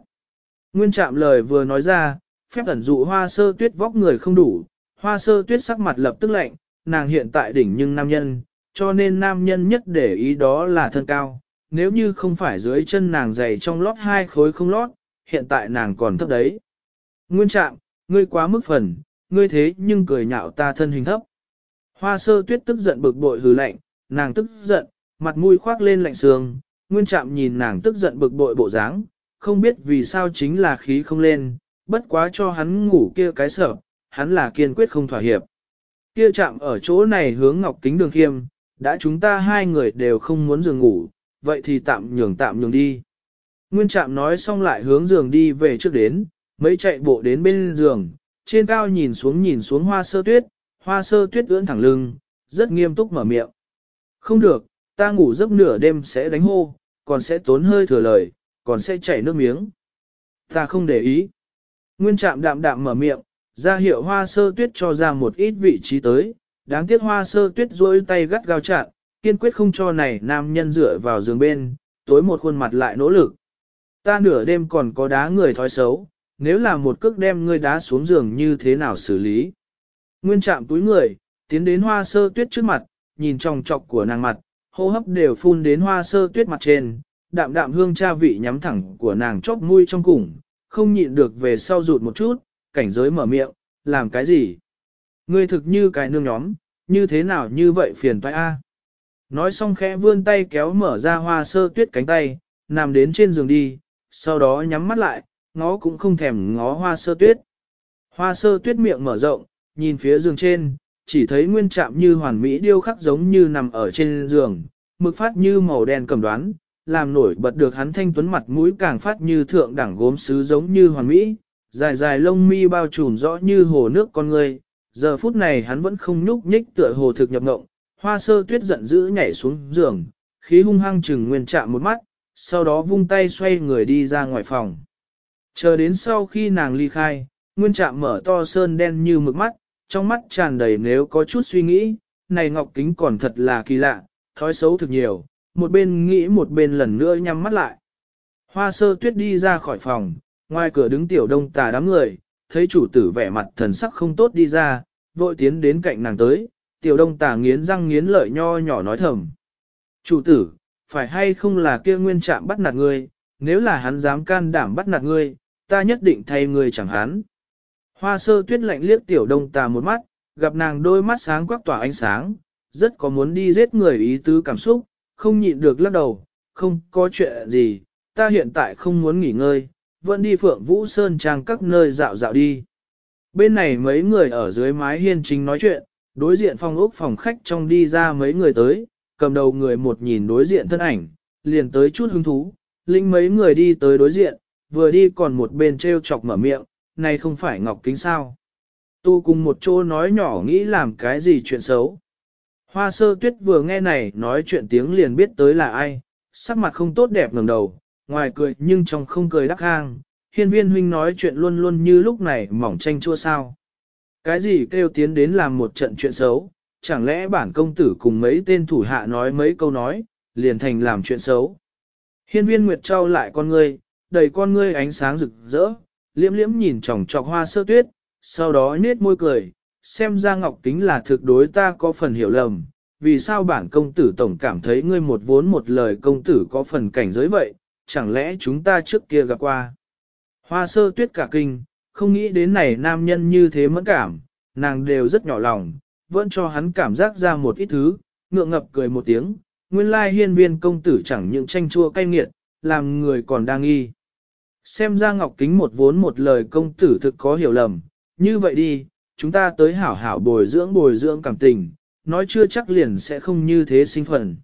Nguyên Trạm lời vừa nói ra, phép ẩn dụ hoa sơ tuyết vóc người không đủ, hoa sơ tuyết sắc mặt lập tức lạnh, nàng hiện tại đỉnh nhưng nam nhân, cho nên nam nhân nhất để ý đó là thân cao, nếu như không phải dưới chân nàng dày trong lót hai khối không lót, hiện tại nàng còn thấp đấy. Nguyên Trạm, ngươi quá mức phần, ngươi thế nhưng cười nhạo ta thân hình thấp. Hoa sơ tuyết tức giận bực bội hừ lạnh, nàng tức giận, mặt mũi khoác lên lạnh sương, nguyên trạm nhìn nàng tức giận bực bội bộ dáng, không biết vì sao chính là khí không lên, bất quá cho hắn ngủ kia cái sợ, hắn là kiên quyết không thỏa hiệp. Kia chạm ở chỗ này hướng ngọc kính đường khiêm, đã chúng ta hai người đều không muốn giường ngủ, vậy thì tạm nhường tạm nhường đi. Nguyên trạm nói xong lại hướng giường đi về trước đến, mấy chạy bộ đến bên giường, trên cao nhìn xuống nhìn xuống hoa sơ tuyết, hoa sơ tuyết ưỡn thẳng lưng, rất nghiêm túc mở miệng. Không được, ta ngủ giấc nửa đêm sẽ đánh hô, còn sẽ tốn hơi thừa lời, còn sẽ chảy nước miếng. Ta không để ý. Nguyên trạm đạm đạm mở miệng, ra hiệu hoa sơ tuyết cho ra một ít vị trí tới, đáng tiếc hoa sơ tuyết rôi tay gắt gao chặn, kiên quyết không cho này nam nhân dựa vào giường bên, tối một khuôn mặt lại nỗ lực. Ta nửa đêm còn có đá người thói xấu, nếu là một cước đem ngươi đá xuống giường như thế nào xử lý. Nguyên chạm túi người, tiến đến hoa sơ tuyết trước mặt, nhìn trong trọc của nàng mặt, hô hấp đều phun đến hoa sơ tuyết mặt trên, đạm đạm hương cha vị nhắm thẳng của nàng chóp mũi trong cùng, không nhịn được về sau rụt một chút, cảnh giới mở miệng, làm cái gì? Ngươi thực như cái nương nhóm, như thế nào như vậy phiền toái a? Nói xong khẽ vươn tay kéo mở ra hoa sơ tuyết cánh tay, nằm đến trên giường đi, sau đó nhắm mắt lại, ngó cũng không thèm ngó hoa sơ tuyết. Hoa sơ tuyết miệng mở rộng, nhìn phía giường trên, chỉ thấy nguyên trạm như hoàn mỹ điêu khắc giống như nằm ở trên giường, mực phát như màu đen cầm đoán, làm nổi bật được hắn thanh tuấn mặt mũi càng phát như thượng đẳng gốm sứ giống như hoàn mỹ, dài dài lông mi bao trùm rõ như hồ nước con người. Giờ phút này hắn vẫn không nhúc nhích tựa hồ thực nhập ngộng, hoa sơ tuyết giận dữ nhảy xuống giường, khí hung hăng chừng nguyên chạm một mắt, sau đó vung tay xoay người đi ra ngoài phòng. Chờ đến sau khi nàng ly khai, nguyên trạm mở to sơn đen như mực mắt, trong mắt tràn đầy nếu có chút suy nghĩ, này ngọc kính còn thật là kỳ lạ, thói xấu thực nhiều, một bên nghĩ một bên lần nữa nhắm mắt lại. Hoa sơ tuyết đi ra khỏi phòng, ngoài cửa đứng tiểu đông tà đám người, thấy chủ tử vẻ mặt thần sắc không tốt đi ra, vội tiến đến cạnh nàng tới, tiểu đông tà nghiến răng nghiến lợi nho nhỏ nói thầm. Chủ tử, phải hay không là kia nguyên trạm bắt nạt ngươi, nếu là hắn dám can đảm bắt nạt ngươi, ta nhất định thay ngươi chẳng hắn. Hoa sơ tuyết lạnh liếc tiểu đông tà một mắt, gặp nàng đôi mắt sáng quắc tỏa ánh sáng, rất có muốn đi giết người ý tứ cảm xúc, không nhịn được lắc đầu, không có chuyện gì, ta hiện tại không muốn nghỉ ngơi, vẫn đi phượng vũ sơn trang các nơi dạo dạo đi. Bên này mấy người ở dưới mái hiên chính nói chuyện, đối diện phòng ốc phòng khách trong đi ra mấy người tới, cầm đầu người một nhìn đối diện thân ảnh, liền tới chút hứng thú, linh mấy người đi tới đối diện, vừa đi còn một bên treo chọc mở miệng, này không phải Ngọc Kính sao. Tu cùng một chỗ nói nhỏ nghĩ làm cái gì chuyện xấu. Hoa sơ tuyết vừa nghe này nói chuyện tiếng liền biết tới là ai, sắc mặt không tốt đẹp ngẩng đầu, ngoài cười nhưng trong không cười đắc hang. Hiên viên huynh nói chuyện luôn luôn như lúc này mỏng tranh chua sao. Cái gì kêu tiến đến làm một trận chuyện xấu, chẳng lẽ bản công tử cùng mấy tên thủ hạ nói mấy câu nói, liền thành làm chuyện xấu. Hiên viên Nguyệt Châu lại con ngươi, đầy con ngươi ánh sáng rực rỡ, liễm liễm nhìn tròng trọc hoa sơ tuyết, sau đó nết môi cười, xem ra ngọc kính là thực đối ta có phần hiểu lầm, vì sao bản công tử tổng cảm thấy ngươi một vốn một lời công tử có phần cảnh giới vậy, chẳng lẽ chúng ta trước kia gặp qua. Hoa sơ tuyết cả kinh, không nghĩ đến này nam nhân như thế mẫn cảm, nàng đều rất nhỏ lòng, vẫn cho hắn cảm giác ra một ít thứ, ngượng ngập cười một tiếng, nguyên lai hiên viên công tử chẳng những tranh chua cay nghiệt, làm người còn đang nghi. Xem ra Ngọc Kính một vốn một lời công tử thực có hiểu lầm, như vậy đi, chúng ta tới hảo hảo bồi dưỡng bồi dưỡng cảm tình, nói chưa chắc liền sẽ không như thế sinh phần.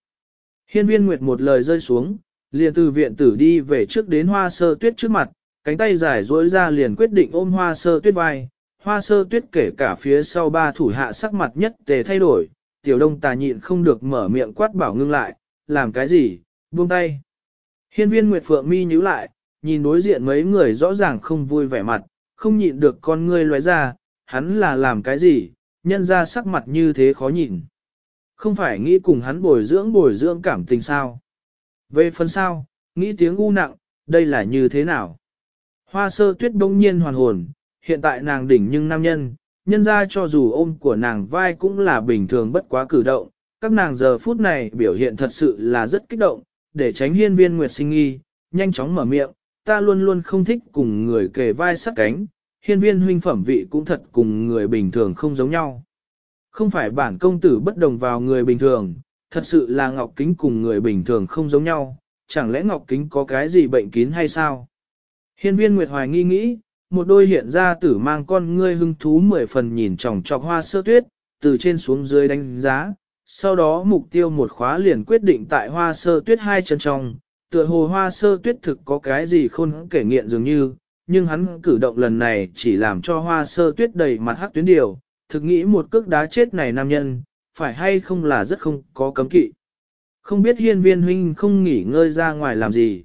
Hiên viên Nguyệt một lời rơi xuống, liền từ viện tử đi về trước đến hoa sơ tuyết trước mặt, cánh tay dài duỗi ra liền quyết định ôm hoa sơ tuyết vai. Hoa sơ tuyết kể cả phía sau ba thủ hạ sắc mặt nhất tề thay đổi, tiểu đông tà nhịn không được mở miệng quát bảo ngưng lại, làm cái gì, buông tay. Hiên viên Nguyệt Phượng mi nhíu lại, nhìn đối diện mấy người rõ ràng không vui vẻ mặt, không nhịn được con ngươi lóe ra, hắn là làm cái gì, nhân ra sắc mặt như thế khó nhìn. Không phải nghĩ cùng hắn bồi dưỡng bồi dưỡng cảm tình sao. Về phần sao, nghĩ tiếng u nặng, đây là như thế nào? Hoa sơ tuyết đông nhiên hoàn hồn, hiện tại nàng đỉnh nhưng nam nhân, nhân ra cho dù ôm của nàng vai cũng là bình thường bất quá cử động, các nàng giờ phút này biểu hiện thật sự là rất kích động, để tránh hiên viên nguyệt sinh nghi, nhanh chóng mở miệng, ta luôn luôn không thích cùng người kề vai sát cánh, hiên viên huynh phẩm vị cũng thật cùng người bình thường không giống nhau. Không phải bản công tử bất đồng vào người bình thường, thật sự là Ngọc Kính cùng người bình thường không giống nhau, chẳng lẽ Ngọc Kính có cái gì bệnh kín hay sao? Hiên viên Nguyệt Hoài nghi nghĩ, một đôi hiện ra tử mang con ngươi hưng thú mười phần nhìn tròng trọc hoa sơ tuyết, từ trên xuống dưới đánh giá, sau đó mục tiêu một khóa liền quyết định tại hoa sơ tuyết hai chân trong, tựa hồ hoa sơ tuyết thực có cái gì khôn kể nghiện dường như, nhưng hắn cử động lần này chỉ làm cho hoa sơ tuyết đầy mặt hắc tuyến điều, thực nghĩ một cước đá chết này nam nhân, phải hay không là rất không có cấm kỵ. Không biết hiên viên huynh không nghỉ ngơi ra ngoài làm gì.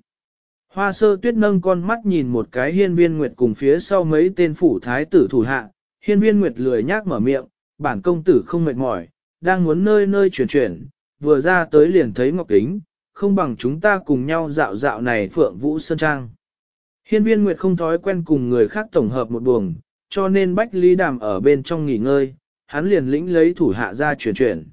Hoa sơ tuyết nâng con mắt nhìn một cái hiên viên nguyệt cùng phía sau mấy tên phủ thái tử thủ hạ, hiên viên nguyệt lười nhác mở miệng, bản công tử không mệt mỏi, đang muốn nơi nơi chuyển chuyển, vừa ra tới liền thấy Ngọc Kính, không bằng chúng ta cùng nhau dạo dạo này Phượng Vũ Sơn Trang. Hiên viên Nguyệt không thói quen cùng người khác tổng hợp một buồng, cho nên Bách Lý Đàm ở bên trong nghỉ ngơi, hắn liền lĩnh lấy thủ hạ ra chuyển chuyển.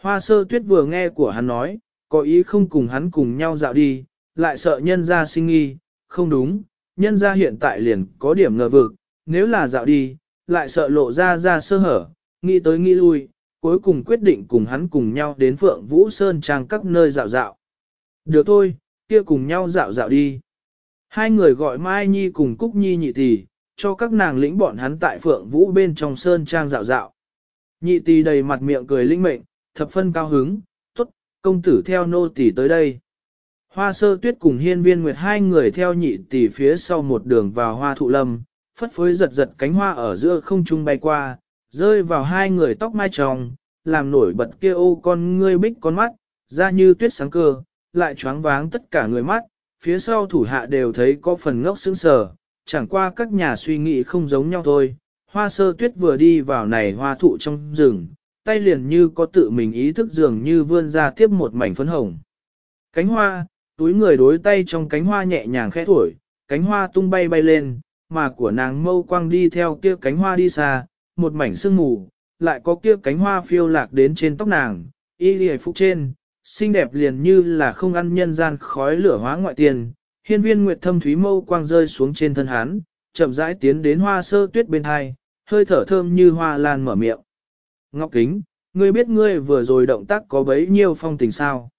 Hoa sơ tuyết vừa nghe của hắn nói, có ý không cùng hắn cùng nhau dạo đi, lại sợ nhân ra sinh nghi, không đúng, nhân ra hiện tại liền có điểm ngờ vực, nếu là dạo đi, lại sợ lộ ra ra sơ hở, nghĩ tới nghĩ lui, cuối cùng quyết định cùng hắn cùng nhau đến Phượng Vũ Sơn Trang các nơi dạo dạo. Được thôi, kia cùng nhau dạo dạo đi. Hai người gọi Mai Nhi cùng Cúc Nhi nhị tỷ, cho các nàng lĩnh bọn hắn tại Phượng Vũ bên trong Sơn Trang dạo dạo. Nhị tỷ đầy mặt miệng cười linh mệnh, thập phân cao hứng, tốt, công tử theo nô tỷ tới đây. Hoa sơ tuyết cùng hiên viên nguyệt hai người theo nhị tỷ phía sau một đường vào hoa thụ lâm, phất phới giật giật cánh hoa ở giữa không trung bay qua, rơi vào hai người tóc mai tròng, làm nổi bật kia ô con ngươi bích con mắt, ra như tuyết sáng cơ, lại choáng váng tất cả người mắt, phía sau thủ hạ đều thấy có phần ngốc sững sờ, chẳng qua các nhà suy nghĩ không giống nhau thôi. Hoa sơ tuyết vừa đi vào này hoa thụ trong rừng, tay liền như có tự mình ý thức dường như vươn ra tiếp một mảnh phấn hồng. Cánh hoa, túi người đối tay trong cánh hoa nhẹ nhàng khẽ thổi, cánh hoa tung bay bay lên, mà của nàng mâu quang đi theo kia cánh hoa đi xa, một mảnh sương mù, lại có kia cánh hoa phiêu lạc đến trên tóc nàng, y lìa phục trên, xinh đẹp liền như là không ăn nhân gian khói lửa hóa ngoại tiền. Hiên viên nguyệt thâm thúy mâu quang rơi xuống trên thân hắn, chậm rãi tiến đến hoa sơ tuyết bên hai, hơi thở thơm như hoa lan mở miệng. Ngọc Kính, ngươi biết ngươi vừa rồi động tác có bấy nhiêu phong tình sao?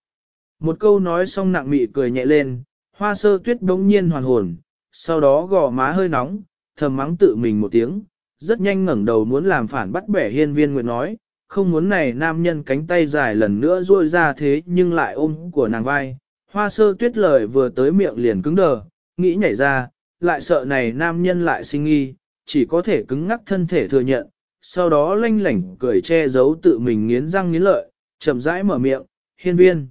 Một câu nói xong nặng mị cười nhẹ lên, hoa sơ tuyết đống nhiên hoàn hồn, sau đó gò má hơi nóng, thầm mắng tự mình một tiếng, rất nhanh ngẩng đầu muốn làm phản bắt bẻ hiên viên nguyệt nói, không muốn này nam nhân cánh tay dài lần nữa ruôi ra thế nhưng lại ôm của nàng vai. Hoa sơ tuyết lời vừa tới miệng liền cứng đờ, nghĩ nhảy ra, lại sợ này nam nhân lại sinh nghi, chỉ có thể cứng ngắc thân thể thừa nhận, sau đó lanh lảnh cười che giấu tự mình nghiến răng nghiến lợi, chậm rãi mở miệng, hiên viên.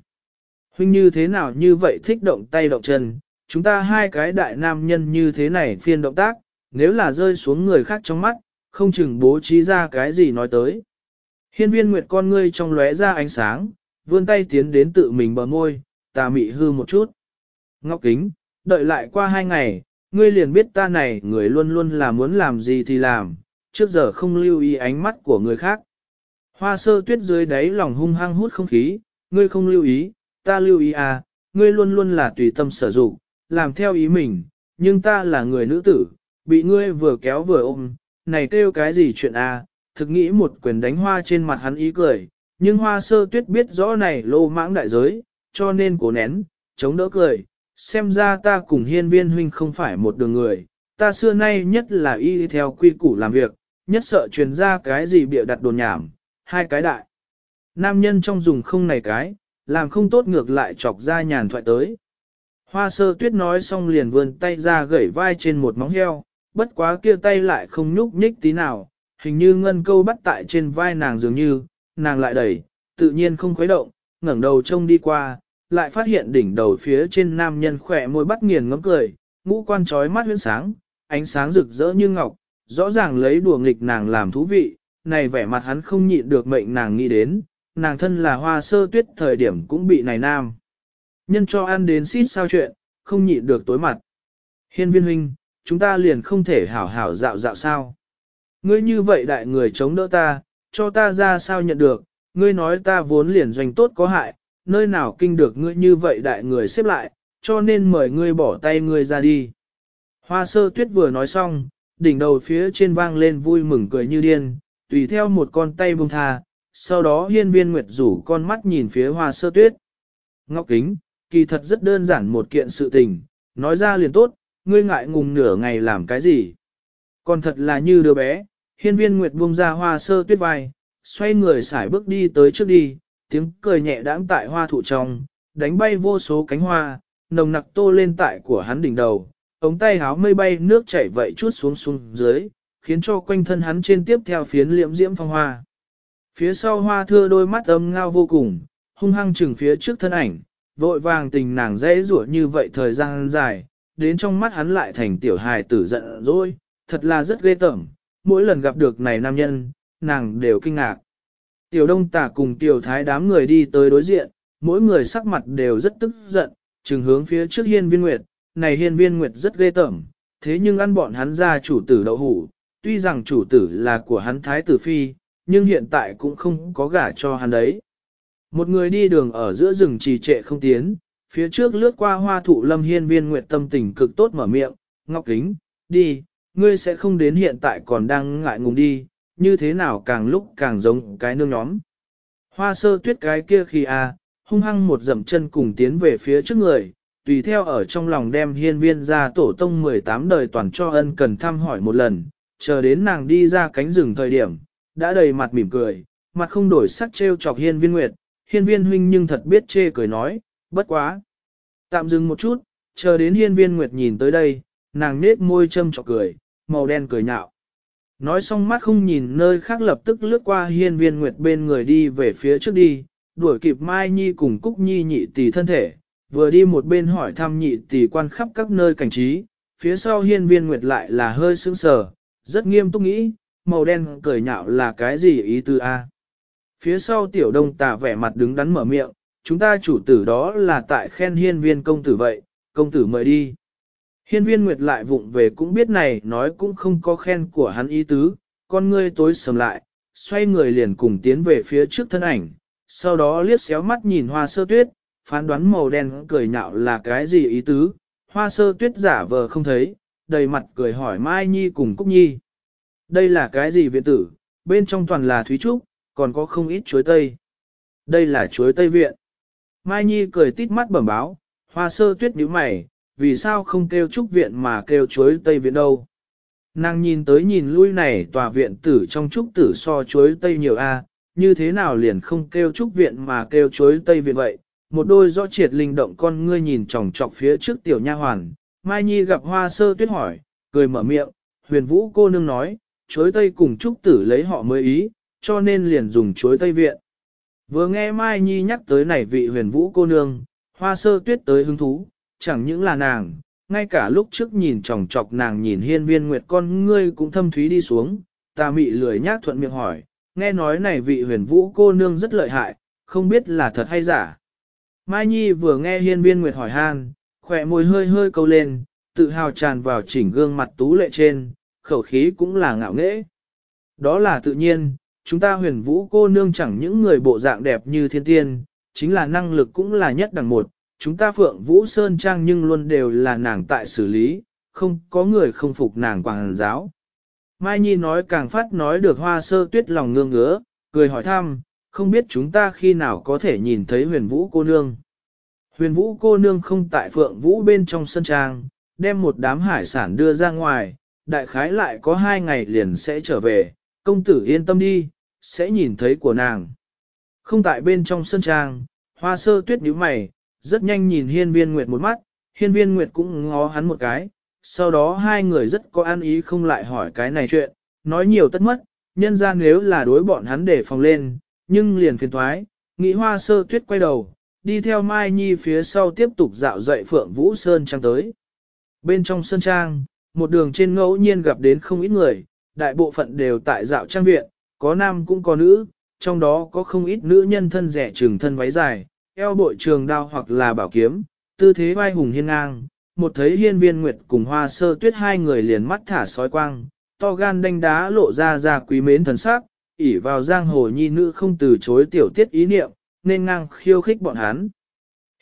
Huynh như thế nào như vậy thích động tay động chân, chúng ta hai cái đại nam nhân như thế này phiên động tác, nếu là rơi xuống người khác trong mắt, không chừng bố trí ra cái gì nói tới. Hiên viên nguyệt con ngươi trong lóe ra ánh sáng, vươn tay tiến đến tự mình bờ môi, Ta mị hư một chút. Ngọc kính, đợi lại qua hai ngày, ngươi liền biết ta này người luôn luôn là muốn làm gì thì làm, trước giờ không lưu ý ánh mắt của người khác. Hoa sơ tuyết dưới đáy lòng hung hăng hút không khí, ngươi không lưu ý, ta lưu ý à, ngươi luôn luôn là tùy tâm sở dụng, làm theo ý mình, nhưng ta là người nữ tử, bị ngươi vừa kéo vừa ôm, này kêu cái gì chuyện à, thực nghĩ một quyền đánh hoa trên mặt hắn ý cười, nhưng hoa sơ tuyết biết rõ này lô mãng đại giới, cho nên cố nén, chống đỡ cười, xem ra ta cùng hiên viên huynh không phải một đường người, ta xưa nay nhất là y theo quy củ làm việc, nhất sợ truyền ra cái gì bịa đặt đồn nhảm, hai cái đại. Nam nhân trong dùng không này cái, làm không tốt ngược lại chọc ra nhàn thoại tới. Hoa sơ tuyết nói xong liền vươn tay ra gẩy vai trên một móng heo, bất quá kia tay lại không nhúc nhích tí nào, hình như ngân câu bắt tại trên vai nàng dường như, nàng lại đẩy, tự nhiên không khuấy động, ngẩng đầu trông đi qua, lại phát hiện đỉnh đầu phía trên nam nhân khỏe môi bắt nghiền ngấm cười, ngũ quan trói mắt huyến sáng, ánh sáng rực rỡ như ngọc, rõ ràng lấy đùa nghịch nàng làm thú vị, này vẻ mặt hắn không nhịn được mệnh nàng nghĩ đến, nàng thân là hoa sơ tuyết thời điểm cũng bị này nam. Nhân cho ăn đến xít sao chuyện, không nhịn được tối mặt. Hiên viên huynh, chúng ta liền không thể hảo hảo dạo dạo sao. Ngươi như vậy đại người chống đỡ ta, cho ta ra sao nhận được, ngươi nói ta vốn liền doanh tốt có hại, nơi nào kinh được ngươi như vậy đại người xếp lại, cho nên mời ngươi bỏ tay ngươi ra đi. Hoa sơ tuyết vừa nói xong, đỉnh đầu phía trên vang lên vui mừng cười như điên, tùy theo một con tay buông tha, sau đó hiên viên nguyệt rủ con mắt nhìn phía hoa sơ tuyết. Ngọc kính, kỳ thật rất đơn giản một kiện sự tình, nói ra liền tốt, ngươi ngại ngùng nửa ngày làm cái gì. Còn thật là như đứa bé, hiên viên nguyệt buông ra hoa sơ tuyết vai, xoay người xải bước đi tới trước đi, tiếng cười nhẹ đãng tại hoa thụ trong, đánh bay vô số cánh hoa, nồng nặc tô lên tại của hắn đỉnh đầu, ống tay háo mây bay nước chảy vậy chút xuống xuống dưới, khiến cho quanh thân hắn trên tiếp theo phiến liễm diễm phong hoa. Phía sau hoa thưa đôi mắt âm ngao vô cùng, hung hăng chừng phía trước thân ảnh, vội vàng tình nàng dễ rủa như vậy thời gian dài, đến trong mắt hắn lại thành tiểu hài tử giận dỗi, thật là rất ghê tởm, mỗi lần gặp được này nam nhân, nàng đều kinh ngạc. Tiểu đông tả cùng tiểu thái đám người đi tới đối diện, mỗi người sắc mặt đều rất tức giận, trừng hướng phía trước hiên viên nguyệt, này hiên viên nguyệt rất ghê tởm, thế nhưng ăn bọn hắn ra chủ tử đậu hủ, tuy rằng chủ tử là của hắn thái tử phi, nhưng hiện tại cũng không có gả cho hắn đấy. Một người đi đường ở giữa rừng trì trệ không tiến, phía trước lướt qua hoa thụ lâm hiên viên nguyệt tâm tình cực tốt mở miệng, ngọc kính, đi, ngươi sẽ không đến hiện tại còn đang ngại ngùng đi, như thế nào càng lúc càng giống cái nương nhóm. Hoa sơ tuyết cái kia khi à, hung hăng một dậm chân cùng tiến về phía trước người, tùy theo ở trong lòng đem hiên viên ra tổ tông 18 đời toàn cho ân cần thăm hỏi một lần, chờ đến nàng đi ra cánh rừng thời điểm, đã đầy mặt mỉm cười, mặt không đổi sắc trêu chọc hiên viên nguyệt, hiên viên huynh nhưng thật biết chê cười nói, bất quá. Tạm dừng một chút, chờ đến hiên viên nguyệt nhìn tới đây, nàng nết môi châm trọc cười, màu đen cười nhạo. Nói xong mắt không nhìn nơi khác lập tức lướt qua hiên viên nguyệt bên người đi về phía trước đi, đuổi kịp Mai Nhi cùng Cúc Nhi nhị tỷ thân thể, vừa đi một bên hỏi thăm nhị tỷ quan khắp các nơi cảnh trí, phía sau hiên viên nguyệt lại là hơi sững sờ, rất nghiêm túc nghĩ, màu đen cười nhạo là cái gì ý tư a? Phía sau tiểu đông tà vẻ mặt đứng đắn mở miệng, chúng ta chủ tử đó là tại khen hiên viên công tử vậy, công tử mời đi. Hiên viên nguyệt lại vụng về cũng biết này nói cũng không có khen của hắn ý tứ, con ngươi tối sầm lại, xoay người liền cùng tiến về phía trước thân ảnh, sau đó liếc xéo mắt nhìn hoa sơ tuyết, phán đoán màu đen cười nhạo là cái gì ý tứ, hoa sơ tuyết giả vờ không thấy, đầy mặt cười hỏi Mai Nhi cùng Cúc Nhi. Đây là cái gì viện tử, bên trong toàn là thúy trúc, còn có không ít chuối tây. Đây là chuối tây viện. Mai Nhi cười tít mắt bẩm báo, hoa sơ tuyết nhíu mày, vì sao không kêu trúc viện mà kêu chuối tây viện đâu. Nàng nhìn tới nhìn lui này tòa viện tử trong trúc tử so chuối tây nhiều a, như thế nào liền không kêu trúc viện mà kêu chuối tây viện vậy. Một đôi rõ triệt linh động con ngươi nhìn tròng trọc phía trước tiểu nha hoàn, Mai Nhi gặp hoa sơ tuyết hỏi, cười mở miệng, huyền vũ cô nương nói, chuối tây cùng trúc tử lấy họ mới ý, cho nên liền dùng chuối tây viện. Vừa nghe Mai Nhi nhắc tới này vị huyền vũ cô nương, hoa sơ tuyết tới hứng thú, chẳng những là nàng, ngay cả lúc trước nhìn chòng chọc nàng nhìn hiên viên nguyệt con ngươi cũng thâm thúy đi xuống, ta mị lười nhác thuận miệng hỏi, nghe nói này vị huyền vũ cô nương rất lợi hại, không biết là thật hay giả. Mai Nhi vừa nghe hiên viên nguyệt hỏi han, khỏe môi hơi hơi câu lên, tự hào tràn vào chỉnh gương mặt tú lệ trên, khẩu khí cũng là ngạo nghễ. Đó là tự nhiên, chúng ta huyền vũ cô nương chẳng những người bộ dạng đẹp như thiên tiên, chính là năng lực cũng là nhất đẳng một, chúng ta phượng vũ sơn trang nhưng luôn đều là nàng tại xử lý, không có người không phục nàng quảng giáo. Mai Nhi nói càng phát nói được hoa sơ tuyết lòng ngương ngứa, cười hỏi thăm, không biết chúng ta khi nào có thể nhìn thấy huyền vũ cô nương. Huyền vũ cô nương không tại phượng vũ bên trong sân trang, đem một đám hải sản đưa ra ngoài, đại khái lại có hai ngày liền sẽ trở về, công tử yên tâm đi, sẽ nhìn thấy của nàng. Không tại bên trong sân trang, hoa sơ tuyết nhíu mày, rất nhanh nhìn hiên viên nguyệt một mắt, hiên viên nguyệt cũng ngó hắn một cái, sau đó hai người rất có an ý không lại hỏi cái này chuyện, nói nhiều tất mất, nhân ra nếu là đối bọn hắn để phòng lên, nhưng liền phiền thoái, nghĩ hoa sơ tuyết quay đầu, đi theo Mai Nhi phía sau tiếp tục dạo dậy Phượng Vũ Sơn Trang tới. Bên trong Sơn Trang, một đường trên ngẫu nhiên gặp đến không ít người, đại bộ phận đều tại dạo trang viện, có nam cũng có nữ, trong đó có không ít nữ nhân thân rẻ trường thân váy dài, eo bội trường đao hoặc là bảo kiếm, tư thế vai hùng hiên ngang, một thấy hiên viên nguyệt cùng hoa sơ tuyết hai người liền mắt thả sói quang, to gan đanh đá lộ ra ra quý mến thần sắc, ỉ vào giang hồ nhi nữ không từ chối tiểu tiết ý niệm, nên ngang khiêu khích bọn hắn.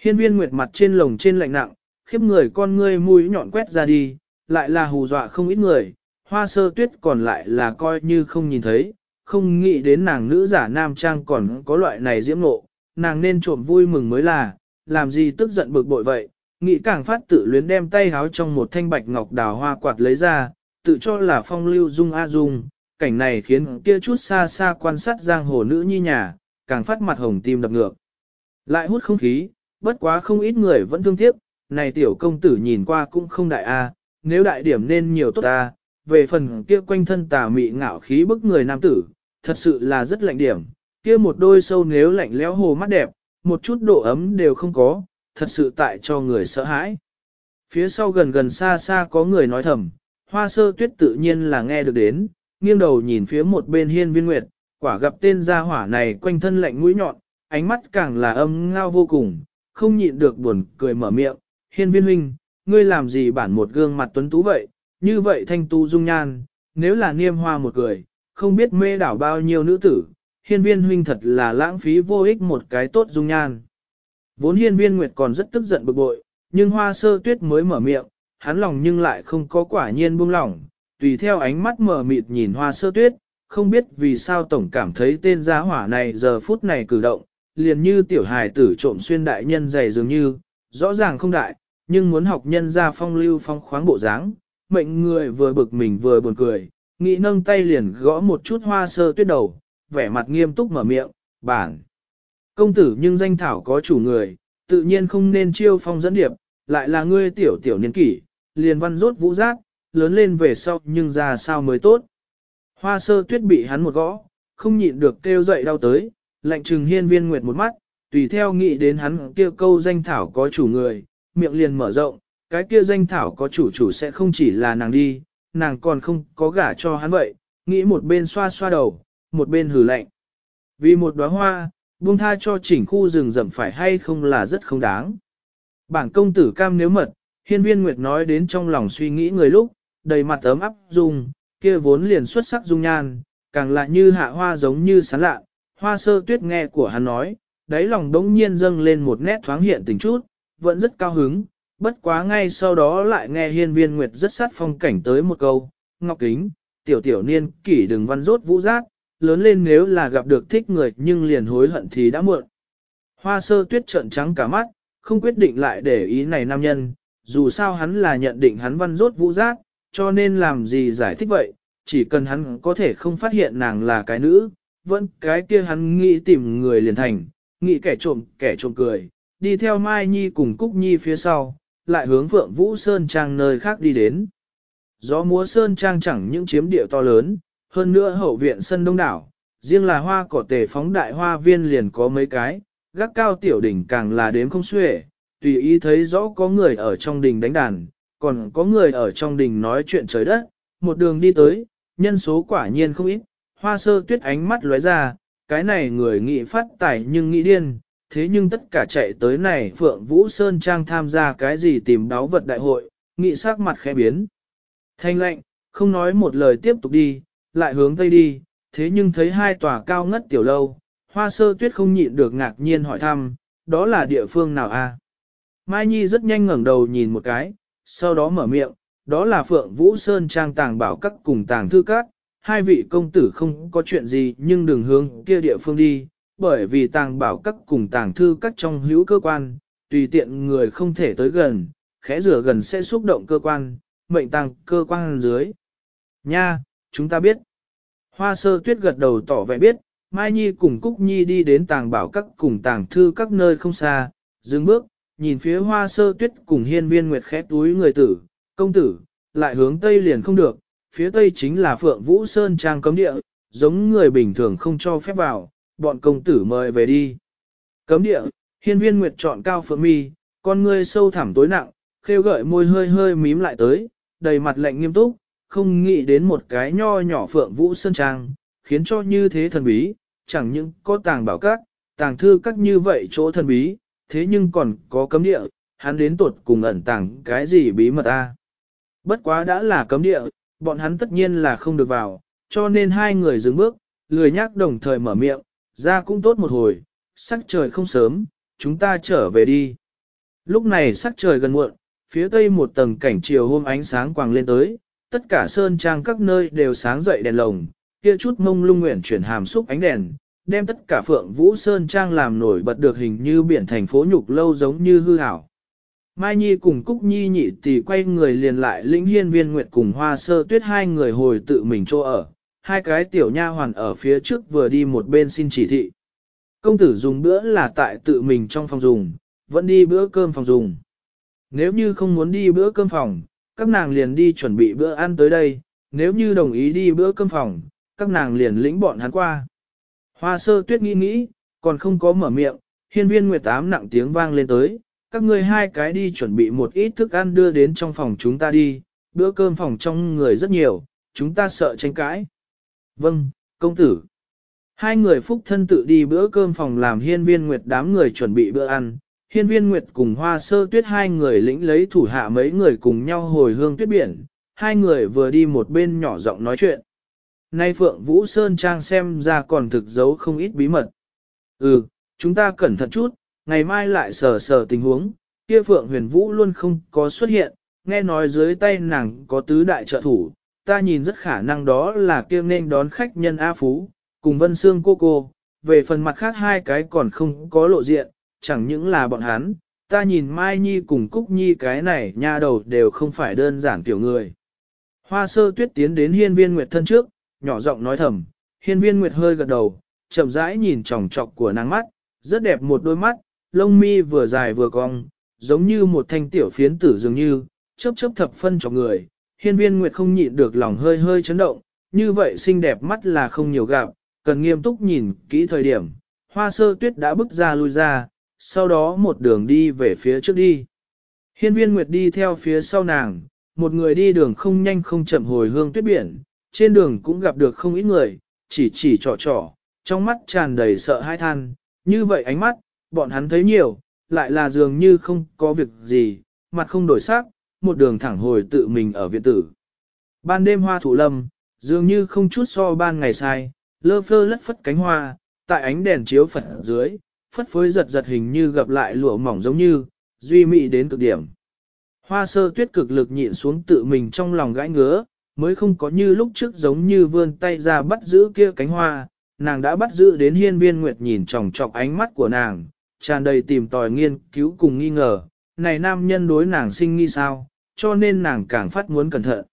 Hiên viên nguyệt mặt trên lồng trên lạnh nặng, khiếp người con ngươi mũi nhọn quét ra đi, lại là hù dọa không ít người, hoa sơ tuyết còn lại là coi như không nhìn thấy, không nghĩ đến nàng nữ giả nam trang còn có loại này diễm nộ, nàng nên trộm vui mừng mới là, làm gì tức giận bực bội vậy, nghĩ càng phát tự luyến đem tay háo trong một thanh bạch ngọc đào hoa quạt lấy ra, tự cho là phong lưu dung a dung, cảnh này khiến kia chút xa xa quan sát giang hồ nữ nhi nhà, càng phát mặt hồng tim đập ngược. Lại hút không khí, bất quá không ít người vẫn thương tiếc, này tiểu công tử nhìn qua cũng không đại a, nếu đại điểm nên nhiều tốt ta, về phần kia quanh thân tà mị ngạo khí bức người nam tử, thật sự là rất lạnh điểm, kia một đôi sâu nếu lạnh lẽo hồ mắt đẹp, một chút độ ấm đều không có, thật sự tại cho người sợ hãi. Phía sau gần gần xa xa có người nói thầm, hoa sơ tuyết tự nhiên là nghe được đến, nghiêng đầu nhìn phía một bên hiên viên nguyệt, quả gặp tên gia hỏa này quanh thân lạnh mũi nhọn, ánh mắt càng là âm ngao vô cùng, không nhịn được buồn cười mở miệng, hiên viên huynh, ngươi làm gì bản một gương mặt tuấn tú vậy, như vậy thanh tu dung nhan, nếu là niêm hoa một cười, không biết mê đảo bao nhiêu nữ tử, hiên viên huynh thật là lãng phí vô ích một cái tốt dung nhan. Vốn hiên viên nguyệt còn rất tức giận bực bội, nhưng hoa sơ tuyết mới mở miệng, hắn lòng nhưng lại không có quả nhiên buông lỏng, tùy theo ánh mắt mở mịt nhìn hoa sơ tuyết, không biết vì sao tổng cảm thấy tên gia hỏa này giờ phút này cử động, liền như tiểu hài tử trộm xuyên đại nhân dày dường như, rõ ràng không đại, nhưng muốn học nhân ra phong lưu phong khoáng bộ dáng, mệnh người vừa bực mình vừa buồn cười, nghĩ nâng tay liền gõ một chút hoa sơ tuyết đầu, vẻ mặt nghiêm túc mở miệng, bản. Công tử nhưng danh thảo có chủ người, tự nhiên không nên chiêu phong dẫn điệp, lại là ngươi tiểu tiểu niên kỷ, liền văn rốt vũ giác, lớn lên về sau nhưng ra sao mới tốt. Hoa sơ tuyết bị hắn một gõ, không nhịn được kêu dậy đau tới, lạnh trừng hiên viên nguyệt một mắt, tùy theo nghĩ đến hắn kia câu danh thảo có chủ người, miệng liền mở rộng, cái kia danh thảo có chủ chủ sẽ không chỉ là nàng đi, nàng còn không có gả cho hắn vậy, nghĩ một bên xoa xoa đầu, một bên hử lạnh. Vì một đóa hoa, buông tha cho chỉnh khu rừng rậm phải hay không là rất không đáng. Bảng công tử cam nếu mật, hiên viên nguyệt nói đến trong lòng suy nghĩ người lúc, đầy mặt ấm áp dung, kia vốn liền xuất sắc dung nhan, càng lại như hạ hoa giống như sán lạ, hoa sơ tuyết nghe của hắn nói, đáy lòng đống nhiên dâng lên một nét thoáng hiện tình chút, vẫn rất cao hứng, bất quá ngay sau đó lại nghe hiên viên nguyệt rất sát phong cảnh tới một câu, ngọc kính, tiểu tiểu niên kỷ đừng văn rốt vũ giác, lớn lên nếu là gặp được thích người nhưng liền hối hận thì đã muộn. Hoa sơ tuyết trợn trắng cả mắt, không quyết định lại để ý này nam nhân, dù sao hắn là nhận định hắn văn rốt vũ giác, cho nên làm gì giải thích vậy, chỉ cần hắn có thể không phát hiện nàng là cái nữ, vẫn cái kia hắn nghĩ tìm người liền thành, nghĩ kẻ trộm, kẻ trộm cười, đi theo Mai Nhi cùng Cúc Nhi phía sau, lại hướng Phượng Vũ Sơn Trang nơi khác đi đến. Gió múa Sơn Trang chẳng những chiếm địa to lớn, hơn nữa hậu viện sân đông đảo, riêng là hoa cỏ tề phóng đại hoa viên liền có mấy cái, gác cao tiểu đỉnh càng là đếm không xuể, tùy ý thấy rõ có người ở trong đình đánh đàn, còn có người ở trong đình nói chuyện trời đất, một đường đi tới, nhân số quả nhiên không ít, hoa sơ tuyết ánh mắt lóe ra, cái này người nghị phát tài nhưng nghĩ điên, thế nhưng tất cả chạy tới này Phượng Vũ Sơn Trang tham gia cái gì tìm đáo vật đại hội, nghị sắc mặt khẽ biến. Thanh lệnh, không nói một lời tiếp tục đi, lại hướng tây đi, thế nhưng thấy hai tòa cao ngất tiểu lâu, hoa sơ tuyết không nhịn được ngạc nhiên hỏi thăm, đó là địa phương nào a? Mai Nhi rất nhanh ngẩng đầu nhìn một cái, sau đó mở miệng, đó là Phượng Vũ Sơn Trang tàng bảo các cùng tàng thư các, hai vị công tử không có chuyện gì nhưng đừng hướng kia địa phương đi, bởi vì tàng bảo các cùng tàng thư các trong hữu cơ quan, tùy tiện người không thể tới gần, khẽ rửa gần sẽ xúc động cơ quan, mệnh tàng cơ quan dưới. Nha, chúng ta biết. Hoa sơ tuyết gật đầu tỏ vẻ biết, Mai Nhi cùng Cúc Nhi đi đến tàng bảo các cùng tàng thư các nơi không xa, dừng bước, nhìn phía hoa sơ tuyết cùng hiên viên nguyệt khép túi người tử, công tử, lại hướng tây liền không được, phía tây chính là Phượng Vũ Sơn Trang cấm địa, giống người bình thường không cho phép vào, bọn công tử mời về đi. Cấm địa, hiên viên nguyệt chọn cao phượng mi, con ngươi sâu thẳm tối nặng, khêu gợi môi hơi hơi mím lại tới, đầy mặt lạnh nghiêm túc, không nghĩ đến một cái nho nhỏ Phượng Vũ Sơn Trang, khiến cho như thế thần bí, chẳng những có tàng bảo các, tàng thư các như vậy chỗ thần bí, thế nhưng còn có cấm địa, hắn đến tuột cùng ẩn tàng cái gì bí mật a? Bất quá đã là cấm địa, bọn hắn tất nhiên là không được vào, cho nên hai người dừng bước, lười nhác đồng thời mở miệng, ra cũng tốt một hồi, sắc trời không sớm, chúng ta trở về đi. Lúc này sắc trời gần muộn, phía tây một tầng cảnh chiều hôm ánh sáng quàng lên tới, tất cả sơn trang các nơi đều sáng dậy đèn lồng, kia chút mông lung nguyện chuyển hàm xúc ánh đèn, đem tất cả phượng vũ sơn trang làm nổi bật được hình như biển thành phố nhục lâu giống như hư hảo. Mai Nhi cùng Cúc Nhi nhị tỷ quay người liền lại lĩnh hiên viên nguyệt cùng hoa sơ tuyết hai người hồi tự mình chỗ ở, hai cái tiểu nha hoàn ở phía trước vừa đi một bên xin chỉ thị. Công tử dùng bữa là tại tự mình trong phòng dùng, vẫn đi bữa cơm phòng dùng. Nếu như không muốn đi bữa cơm phòng, các nàng liền đi chuẩn bị bữa ăn tới đây, nếu như đồng ý đi bữa cơm phòng, các nàng liền lĩnh bọn hắn qua. Hoa sơ tuyết nghĩ nghĩ, còn không có mở miệng, hiên viên nguyệt tám nặng tiếng vang lên tới, các ngươi hai cái đi chuẩn bị một ít thức ăn đưa đến trong phòng chúng ta đi, bữa cơm phòng trong người rất nhiều, chúng ta sợ tranh cãi. Vâng, công tử. Hai người phúc thân tự đi bữa cơm phòng làm hiên viên nguyệt đám người chuẩn bị bữa ăn. Hiên viên nguyệt cùng hoa sơ tuyết hai người lĩnh lấy thủ hạ mấy người cùng nhau hồi hương tuyết biển. Hai người vừa đi một bên nhỏ giọng nói chuyện. Nay Phượng Vũ Sơn Trang xem ra còn thực giấu không ít bí mật. Ừ, chúng ta cẩn thận chút, ngày mai lại sờ sờ tình huống, kia Phượng Huyền Vũ luôn không có xuất hiện, nghe nói dưới tay nàng có tứ đại trợ thủ, ta nhìn rất khả năng đó là kia nên đón khách nhân A Phú, cùng Vân Sương cô cô, về phần mặt khác hai cái còn không có lộ diện, chẳng những là bọn hắn, ta nhìn Mai Nhi cùng Cúc Nhi cái này nha đầu đều không phải đơn giản tiểu người. Hoa sơ tuyết tiến đến hiên viên nguyệt thân trước, nhỏ giọng nói thầm, hiên viên nguyệt hơi gật đầu, chậm rãi nhìn tròng trọc của nàng mắt, rất đẹp một đôi mắt, lông mi vừa dài vừa cong, giống như một thanh tiểu phiến tử dường như, chớp chớp thập phân cho người. Hiên viên Nguyệt không nhịn được lòng hơi hơi chấn động, như vậy xinh đẹp mắt là không nhiều gặp, cần nghiêm túc nhìn kỹ thời điểm. Hoa sơ tuyết đã bước ra lui ra, sau đó một đường đi về phía trước đi. Hiên viên Nguyệt đi theo phía sau nàng, một người đi đường không nhanh không chậm hồi hương tuyết biển, trên đường cũng gặp được không ít người, chỉ chỉ trò trò, trong mắt tràn đầy sợ hãi than, như vậy ánh mắt, bọn hắn thấy nhiều, lại là dường như không có việc gì, mặt không đổi sắc, một đường thẳng hồi tự mình ở viện tử. Ban đêm hoa thủ lâm, dường như không chút so ban ngày sai, lơ phơ lất phất cánh hoa, tại ánh đèn chiếu phật dưới, phất phới giật giật hình như gặp lại lụa mỏng giống như, duy mị đến cực điểm. Hoa sơ tuyết cực lực nhịn xuống tự mình trong lòng gãi ngứa, mới không có như lúc trước giống như vươn tay ra bắt giữ kia cánh hoa, nàng đã bắt giữ đến hiên viên nguyệt nhìn tròng trọc ánh mắt của nàng, tràn đầy tìm tòi nghiên cứu cùng nghi ngờ, này nam nhân đối nàng sinh nghi sao, cho nên nàng càng phát muốn cẩn thận.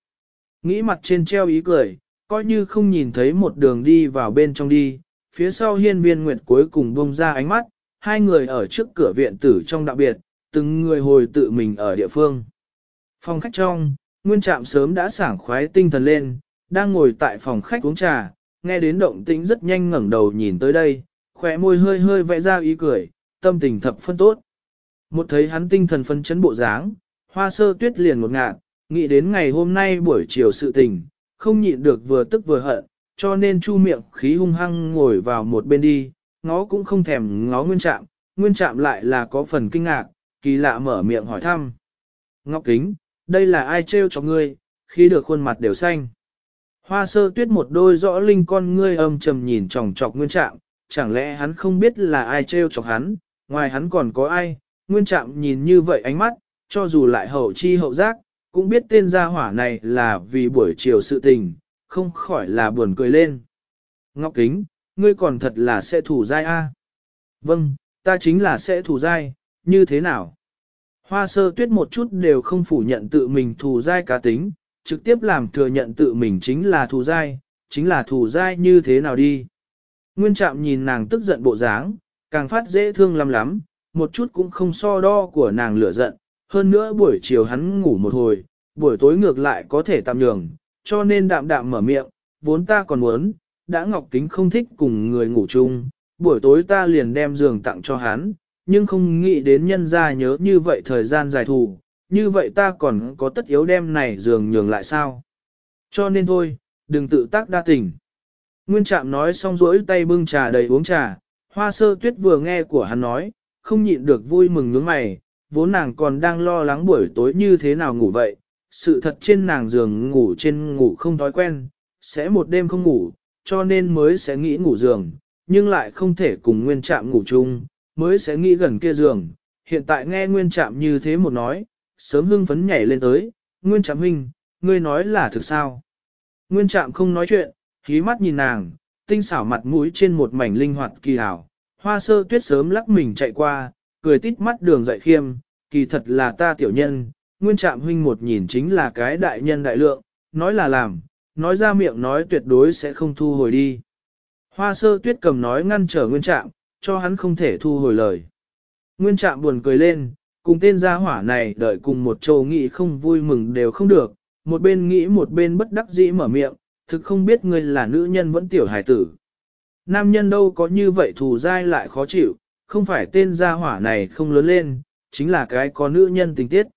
Nghĩ mặt trên treo ý cười, coi như không nhìn thấy một đường đi vào bên trong đi, phía sau hiên viên nguyệt cuối cùng bông ra ánh mắt, hai người ở trước cửa viện tử trong đặc biệt, từng người hồi tự mình ở địa phương. Phòng khách trong, nguyên trạm sớm đã sảng khoái tinh thần lên, đang ngồi tại phòng khách uống trà, nghe đến động tĩnh rất nhanh ngẩng đầu nhìn tới đây, khỏe môi hơi hơi vẽ ra ý cười, tâm tình thập phân tốt. Một thấy hắn tinh thần phân chấn bộ dáng, hoa sơ tuyết liền một ngạn, nghĩ đến ngày hôm nay buổi chiều sự tình, không nhịn được vừa tức vừa hận, cho nên chu miệng khí hung hăng ngồi vào một bên đi, ngó cũng không thèm ngó nguyên trạm, nguyên trạm lại là có phần kinh ngạc, kỳ lạ mở miệng hỏi thăm. Ngọc kính, đây là ai trêu cho ngươi, khi được khuôn mặt đều xanh. Hoa sơ tuyết một đôi rõ linh con ngươi âm trầm nhìn tròng trọc nguyên trạm, chẳng lẽ hắn không biết là ai trêu chọc hắn, ngoài hắn còn có ai, nguyên trạm nhìn như vậy ánh mắt, cho dù lại hậu chi hậu giác, cũng biết tên gia hỏa này là vì buổi chiều sự tình, không khỏi là buồn cười lên. Ngọc Kính, ngươi còn thật là sẽ thủ dai a? Vâng, ta chính là sẽ thủ dai, như thế nào? Hoa sơ tuyết một chút đều không phủ nhận tự mình thủ dai cá tính, trực tiếp làm thừa nhận tự mình chính là thủ dai, chính là thủ dai như thế nào đi. Nguyên trạm nhìn nàng tức giận bộ dáng, càng phát dễ thương lắm lắm, một chút cũng không so đo của nàng lửa giận, hơn nữa buổi chiều hắn ngủ một hồi, buổi tối ngược lại có thể tạm nhường, cho nên đạm đạm mở miệng, vốn ta còn muốn, đã Ngọc Kính không thích cùng người ngủ chung, buổi tối ta liền đem giường tặng cho hắn, nhưng không nghĩ đến nhân ra nhớ như vậy thời gian dài thù, như vậy ta còn có tất yếu đem này giường nhường lại sao? Cho nên thôi, đừng tự tác đa tình. Nguyên Trạm nói xong rỗi tay bưng trà đầy uống trà, hoa sơ tuyết vừa nghe của hắn nói, không nhịn được vui mừng nhướng mày, vốn nàng còn đang lo lắng buổi tối như thế nào ngủ vậy, sự thật trên nàng giường ngủ trên ngủ không thói quen, sẽ một đêm không ngủ, cho nên mới sẽ nghĩ ngủ giường, nhưng lại không thể cùng nguyên trạm ngủ chung, mới sẽ nghĩ gần kia giường. Hiện tại nghe nguyên trạm như thế một nói, sớm hưng phấn nhảy lên tới, nguyên trạm huynh, ngươi nói là thực sao? Nguyên trạm không nói chuyện, khí mắt nhìn nàng, tinh xảo mặt mũi trên một mảnh linh hoạt kỳ hảo. Hoa sơ tuyết sớm lắc mình chạy qua, cười tít mắt đường dạy khiêm, kỳ thật là ta tiểu nhân, nguyên trạm huynh một nhìn chính là cái đại nhân đại lượng, nói là làm, nói ra miệng nói tuyệt đối sẽ không thu hồi đi. Hoa sơ tuyết cầm nói ngăn trở nguyên trạm, cho hắn không thể thu hồi lời. Nguyên trạm buồn cười lên, cùng tên gia hỏa này đợi cùng một châu nghị không vui mừng đều không được, một bên nghĩ một bên bất đắc dĩ mở miệng, thực không biết ngươi là nữ nhân vẫn tiểu hài tử. Nam nhân đâu có như vậy thù dai lại khó chịu, không phải tên gia hỏa này không lớn lên, chính là cái có nữ nhân tình tiết.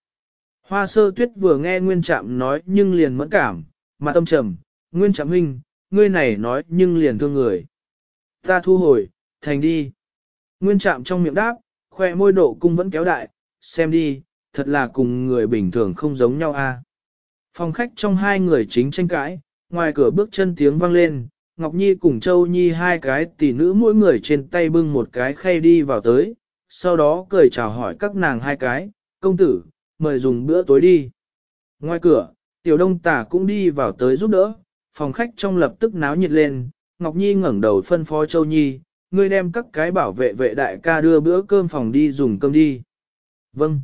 Hoa sơ tuyết vừa nghe Nguyên Trạm nói nhưng liền mẫn cảm, mà tâm trầm, Nguyên Trạm huynh, ngươi này nói nhưng liền thương người. Ta thu hồi, thành đi. Nguyên Trạm trong miệng đáp, khoe môi độ cung vẫn kéo đại, xem đi, thật là cùng người bình thường không giống nhau a. Phòng khách trong hai người chính tranh cãi, ngoài cửa bước chân tiếng vang lên, Ngọc Nhi cùng Châu Nhi hai cái tỷ nữ mỗi người trên tay bưng một cái khay đi vào tới, sau đó cười chào hỏi các nàng hai cái, công tử, mời dùng bữa tối đi. Ngoài cửa, tiểu đông tả cũng đi vào tới giúp đỡ, phòng khách trong lập tức náo nhiệt lên, Ngọc Nhi ngẩng đầu phân phó Châu Nhi, ngươi đem các cái bảo vệ vệ đại ca đưa bữa cơm phòng đi dùng cơm đi. Vâng.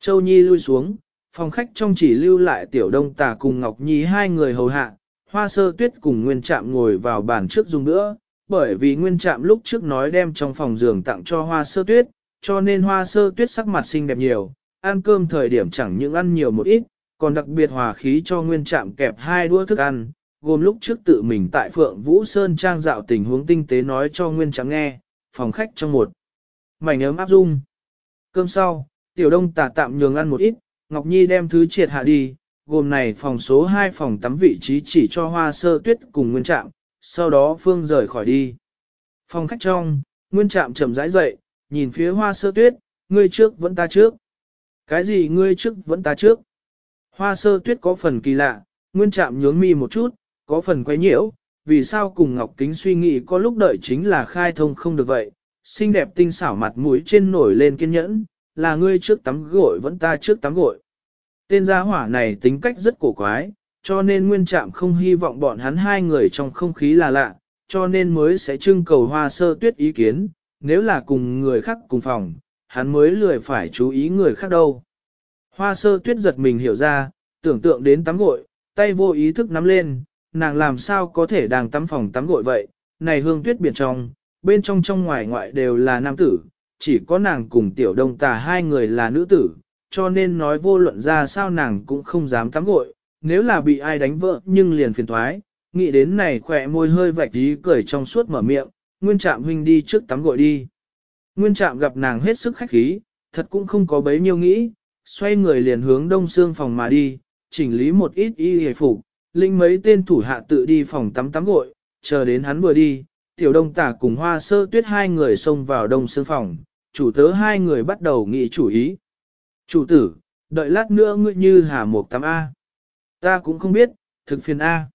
Châu Nhi lui xuống, phòng khách trong chỉ lưu lại tiểu đông Tả cùng Ngọc Nhi hai người hầu hạ, hoa sơ tuyết cùng nguyên trạm ngồi vào bàn trước dùng bữa, bởi vì nguyên trạm lúc trước nói đem trong phòng giường tặng cho hoa sơ tuyết, cho nên hoa sơ tuyết sắc mặt xinh đẹp nhiều, ăn cơm thời điểm chẳng những ăn nhiều một ít, còn đặc biệt hòa khí cho nguyên trạm kẹp hai đũa thức ăn, gồm lúc trước tự mình tại Phượng Vũ Sơn trang dạo tình huống tinh tế nói cho nguyên trạm nghe, phòng khách trong một. Mảnh ấm áp dung. Cơm sau, tiểu đông tả tạm nhường ăn một ít, Ngọc Nhi đem thứ triệt hạ đi, gồm này phòng số 2 phòng tắm vị trí chỉ cho hoa sơ tuyết cùng nguyên trạm, sau đó Phương rời khỏi đi. Phòng khách trong, nguyên trạm chậm rãi dậy, nhìn phía hoa sơ tuyết, ngươi trước vẫn ta trước. Cái gì ngươi trước vẫn ta trước? Hoa sơ tuyết có phần kỳ lạ, nguyên trạm nhướng mi một chút, có phần quấy nhiễu, vì sao cùng Ngọc Kính suy nghĩ có lúc đợi chính là khai thông không được vậy, xinh đẹp tinh xảo mặt mũi trên nổi lên kiên nhẫn, là ngươi trước tắm gội vẫn ta trước tắm gội. Tên gia hỏa này tính cách rất cổ quái, cho nên nguyên trạm không hy vọng bọn hắn hai người trong không khí là lạ, cho nên mới sẽ trưng cầu hoa sơ tuyết ý kiến, nếu là cùng người khác cùng phòng, hắn mới lười phải chú ý người khác đâu. Hoa sơ tuyết giật mình hiểu ra, tưởng tượng đến tắm gội, tay vô ý thức nắm lên, nàng làm sao có thể đang tắm phòng tắm gội vậy, này hương tuyết biển trong, bên trong trong ngoài ngoại đều là nam tử, chỉ có nàng cùng tiểu đông tà hai người là nữ tử, cho nên nói vô luận ra sao nàng cũng không dám tắm gội, nếu là bị ai đánh vợ nhưng liền phiền thoái, nghĩ đến này khỏe môi hơi vạch tí cười trong suốt mở miệng, nguyên trạm huynh đi trước tắm gội đi. Nguyên trạm gặp nàng hết sức khách khí, thật cũng không có bấy nhiêu nghĩ, xoay người liền hướng đông xương phòng mà đi, chỉnh lý một ít y hề phục, linh mấy tên thủ hạ tự đi phòng tắm tắm gội, chờ đến hắn vừa đi, tiểu đông tả cùng hoa sơ tuyết hai người xông vào đông xương phòng, chủ tớ hai người bắt đầu nghị chủ ý. Chủ tử, đợi lát nữa ngươi như hà một tắm A. Ta cũng không biết, thực phiền A.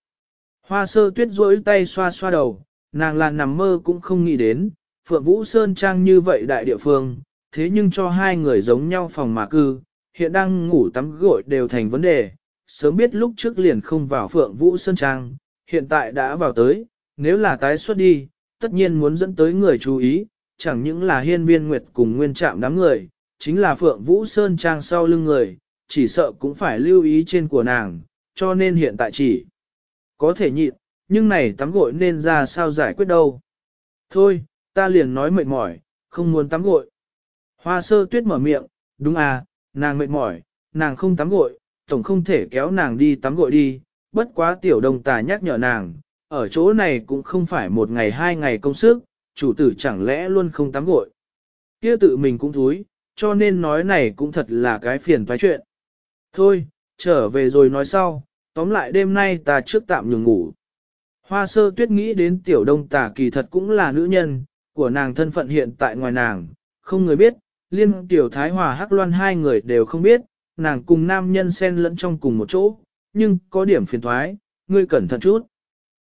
Hoa sơ tuyết rỗi tay xoa xoa đầu, nàng là nằm mơ cũng không nghĩ đến, Phượng Vũ Sơn Trang như vậy đại địa phương, thế nhưng cho hai người giống nhau phòng mà cư, hiện đang ngủ tắm gội đều thành vấn đề, sớm biết lúc trước liền không vào Phượng Vũ Sơn Trang, hiện tại đã vào tới, nếu là tái xuất đi, tất nhiên muốn dẫn tới người chú ý, chẳng những là hiên viên nguyệt cùng nguyên trạm đám người, chính là Phượng Vũ Sơn Trang sau lưng người, chỉ sợ cũng phải lưu ý trên của nàng, cho nên hiện tại chỉ có thể nhịn, nhưng này tắm gội nên ra sao giải quyết đâu. Thôi, ta liền nói mệt mỏi, không muốn tắm gội. Hoa sơ tuyết mở miệng, đúng à, nàng mệt mỏi, nàng không tắm gội, tổng không thể kéo nàng đi tắm gội đi, bất quá tiểu đồng tà nhắc nhở nàng, ở chỗ này cũng không phải một ngày hai ngày công sức, chủ tử chẳng lẽ luôn không tắm gội. Kia tự mình cũng thúi, cho nên nói này cũng thật là cái phiền toái chuyện. Thôi, trở về rồi nói sau, tóm lại đêm nay ta trước tạm nhường ngủ. Hoa sơ tuyết nghĩ đến tiểu đông tà kỳ thật cũng là nữ nhân, của nàng thân phận hiện tại ngoài nàng, không người biết, liên tiểu thái hòa hắc loan hai người đều không biết, nàng cùng nam nhân xen lẫn trong cùng một chỗ, nhưng có điểm phiền thoái, ngươi cẩn thận chút.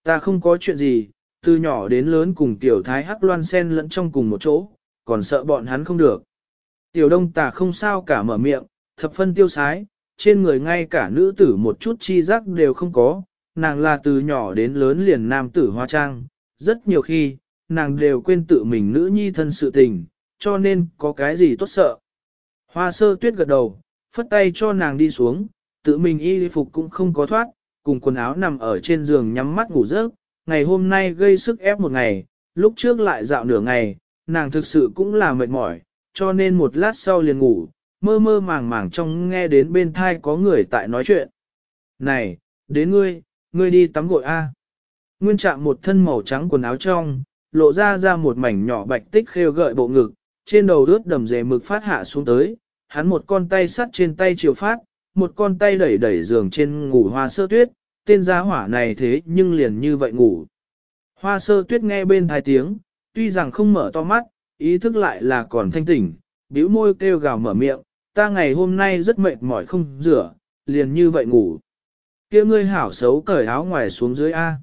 Ta không có chuyện gì, từ nhỏ đến lớn cùng tiểu thái hắc loan xen lẫn trong cùng một chỗ, còn sợ bọn hắn không được. Tiểu đông tà không sao cả mở miệng, thập phân tiêu sái, trên người ngay cả nữ tử một chút chi giác đều không có, nàng là từ nhỏ đến lớn liền nam tử hoa trang, rất nhiều khi, nàng đều quên tự mình nữ nhi thân sự tình, cho nên có cái gì tốt sợ. Hoa sơ tuyết gật đầu, phất tay cho nàng đi xuống, tự mình y phục cũng không có thoát, cùng quần áo nằm ở trên giường nhắm mắt ngủ rớt, ngày hôm nay gây sức ép một ngày, lúc trước lại dạo nửa ngày, nàng thực sự cũng là mệt mỏi, cho nên một lát sau liền ngủ, mơ mơ màng màng trong nghe đến bên thai có người tại nói chuyện. Này, đến ngươi, ngươi đi tắm gội a. Nguyên trạng một thân màu trắng quần áo trong, lộ ra ra một mảnh nhỏ bạch tích khêu gợi bộ ngực, trên đầu ướt đầm dề mực phát hạ xuống tới, hắn một con tay sắt trên tay chiều phát, một con tay đẩy đẩy giường trên ngủ hoa sơ tuyết, tên giá hỏa này thế nhưng liền như vậy ngủ. Hoa sơ tuyết nghe bên thai tiếng, tuy rằng không mở to mắt, ý thức lại là còn thanh tỉnh, bĩu môi kêu gào mở miệng, ta ngày hôm nay rất mệt mỏi không rửa, liền như vậy ngủ. kia ngươi hảo xấu cởi áo ngoài xuống dưới A.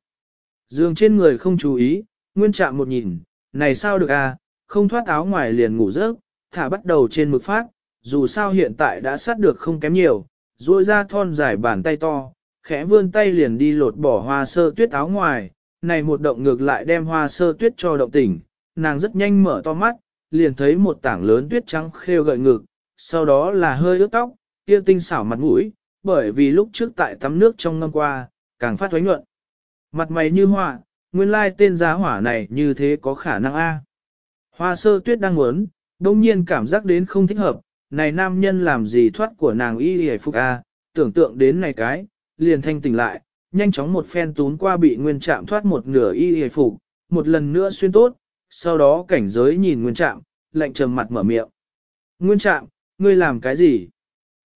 Dương trên người không chú ý, nguyên chạm một nhìn, này sao được A, không thoát áo ngoài liền ngủ rớt, thả bắt đầu trên mực phát, dù sao hiện tại đã sát được không kém nhiều, duỗi ra thon dài bàn tay to, khẽ vươn tay liền đi lột bỏ hoa sơ tuyết áo ngoài, này một động ngược lại đem hoa sơ tuyết cho động tỉnh, nàng rất nhanh mở to mắt, liền thấy một tảng lớn tuyết trắng khêu gợi ngực, sau đó là hơi ướt tóc, kia tinh xảo mặt mũi, bởi vì lúc trước tại tắm nước trong năm qua, càng phát hoánh nhuận. Mặt mày như họa, nguyên lai tên giá hỏa này như thế có khả năng A. Hoa sơ tuyết đang muốn, đông nhiên cảm giác đến không thích hợp, này nam nhân làm gì thoát của nàng y hề phục A, tưởng tượng đến này cái, liền thanh tỉnh lại, nhanh chóng một phen tún qua bị nguyên trạm thoát một nửa y hề phục, một lần nữa xuyên tốt, sau đó cảnh giới nhìn nguyên trạm, lạnh trầm mặt mở miệng. Nguyên trạm, ngươi làm cái gì?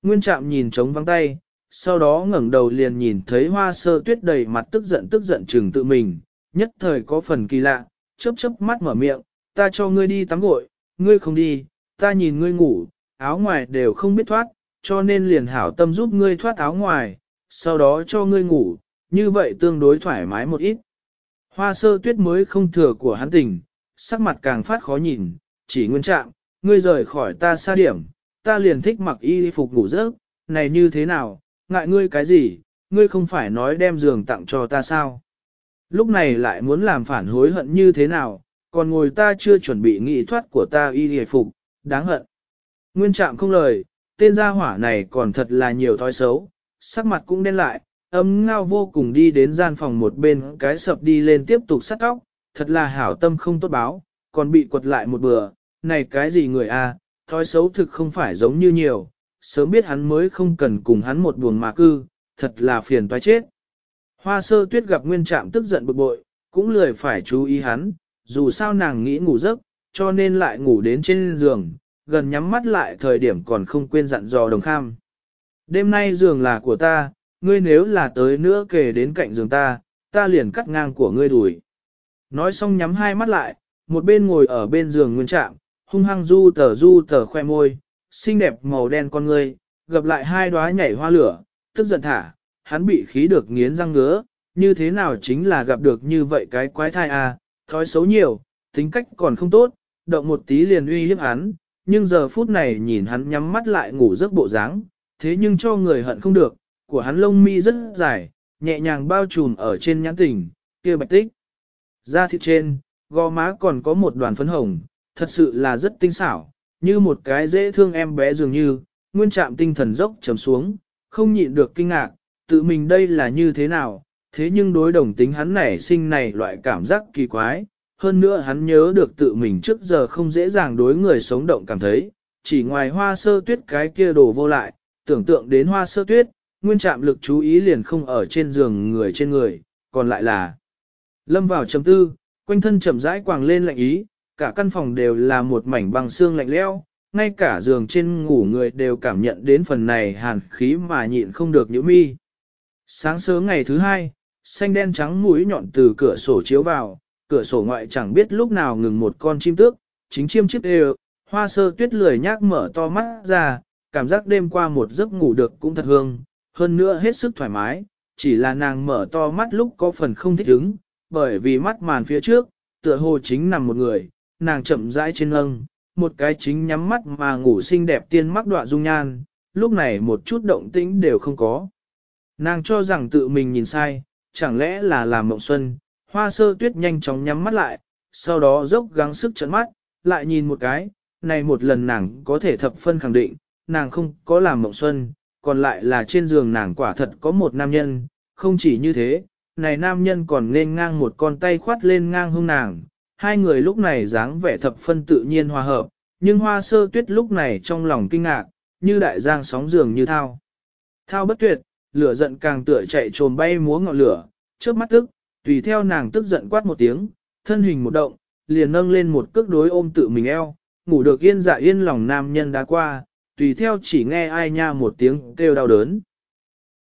Nguyên trạm nhìn trống vắng tay, sau đó ngẩng đầu liền nhìn thấy hoa sơ tuyết đầy mặt tức giận tức giận chừng tự mình, nhất thời có phần kỳ lạ, chớp chớp mắt mở miệng, ta cho ngươi đi tắm gội, ngươi không đi, ta nhìn ngươi ngủ, áo ngoài đều không biết thoát, cho nên liền hảo tâm giúp ngươi thoát áo ngoài, sau đó cho ngươi ngủ, như vậy tương đối thoải mái một ít. Hoa sơ tuyết mới không thừa của hắn tình, sắc mặt càng phát khó nhìn, chỉ nguyên trạng, ngươi rời khỏi ta xa điểm, ta liền thích mặc y phục ngủ giấc, này như thế nào, ngại ngươi cái gì, ngươi không phải nói đem giường tặng cho ta sao. Lúc này lại muốn làm phản hối hận như thế nào, còn ngồi ta chưa chuẩn bị nghị thoát của ta y phục, đáng hận. Nguyên trạm không lời, tên gia hỏa này còn thật là nhiều thói xấu, sắc mặt cũng đen lại, ấm ngao vô cùng đi đến gian phòng một bên cái sập đi lên tiếp tục sắt tóc, thật là hảo tâm không tốt báo, còn bị quật lại một bữa, này cái gì người a, thói xấu thực không phải giống như nhiều, sớm biết hắn mới không cần cùng hắn một buồng mà cư, thật là phiền toái chết. Hoa sơ tuyết gặp nguyên trạm tức giận bực bội, cũng lười phải chú ý hắn, dù sao nàng nghĩ ngủ giấc, cho nên lại ngủ đến trên giường, gần nhắm mắt lại thời điểm còn không quên dặn dò đồng kham. Đêm nay giường là của ta, ngươi nếu là tới nữa kề đến cạnh giường ta, ta liền cắt ngang của ngươi đùi. Nói xong nhắm hai mắt lại, một bên ngồi ở bên giường nguyên trạm, hung hăng du tờ du tờ khoe môi, xinh đẹp màu đen con ngươi, gặp lại hai đóa nhảy hoa lửa, tức giận thả, hắn bị khí được nghiến răng ngứa, như thế nào chính là gặp được như vậy cái quái thai à, thói xấu nhiều, tính cách còn không tốt, động một tí liền uy hiếp hắn, nhưng giờ phút này nhìn hắn nhắm mắt lại ngủ giấc bộ dáng, thế nhưng cho người hận không được, của hắn lông mi rất dài, nhẹ nhàng bao trùm ở trên nhãn tình, kia bạch tích. Da thịt trên, gò má còn có một đoàn phấn hồng, thật sự là rất tinh xảo, như một cái dễ thương em bé dường như, nguyên trạm tinh thần dốc trầm xuống, không nhịn được kinh ngạc, tự mình đây là như thế nào, thế nhưng đối đồng tính hắn nảy sinh này loại cảm giác kỳ quái, hơn nữa hắn nhớ được tự mình trước giờ không dễ dàng đối người sống động cảm thấy, chỉ ngoài hoa sơ tuyết cái kia đổ vô lại, tưởng tượng đến hoa sơ tuyết, nguyên trạm lực chú ý liền không ở trên giường người trên người, còn lại là lâm vào chấm tư, quanh thân chậm rãi quàng lên lạnh ý, cả căn phòng đều là một mảnh băng xương lạnh lẽo, ngay cả giường trên ngủ người đều cảm nhận đến phần này hàn khí mà nhịn không được nhíu mi. Sáng sớm ngày thứ hai, xanh đen trắng mũi nhọn từ cửa sổ chiếu vào, cửa sổ ngoại chẳng biết lúc nào ngừng một con chim tước, chính chiêm chiếc đều, hoa sơ tuyết lười nhác mở to mắt ra, cảm giác đêm qua một giấc ngủ được cũng thật hương, hơn nữa hết sức thoải mái, chỉ là nàng mở to mắt lúc có phần không thích ứng, bởi vì mắt màn phía trước, tựa hồ chính nằm một người, nàng chậm rãi trên lưng, một cái chính nhắm mắt mà ngủ xinh đẹp tiên mắc đọa dung nhan, lúc này một chút động tĩnh đều không có. Nàng cho rằng tự mình nhìn sai, chẳng lẽ là làm mộng xuân, hoa sơ tuyết nhanh chóng nhắm mắt lại, sau đó dốc gắng sức trận mắt, lại nhìn một cái, này một lần nàng có thể thập phân khẳng định, nàng không có làm mộng xuân, còn lại là trên giường nàng quả thật có một nam nhân, không chỉ như thế, này nam nhân còn nên ngang một con tay khoát lên ngang hông nàng, hai người lúc này dáng vẻ thập phân tự nhiên hòa hợp, nhưng hoa sơ tuyết lúc này trong lòng kinh ngạc, như đại giang sóng giường như thao. Thao bất tuyệt, lửa giận càng tựa chạy trồm bay múa ngọn lửa, trước mắt tức, tùy theo nàng tức giận quát một tiếng, thân hình một động, liền nâng lên một cước đối ôm tự mình eo, ngủ được yên dạ yên lòng nam nhân đã qua, tùy theo chỉ nghe ai nha một tiếng kêu đau đớn.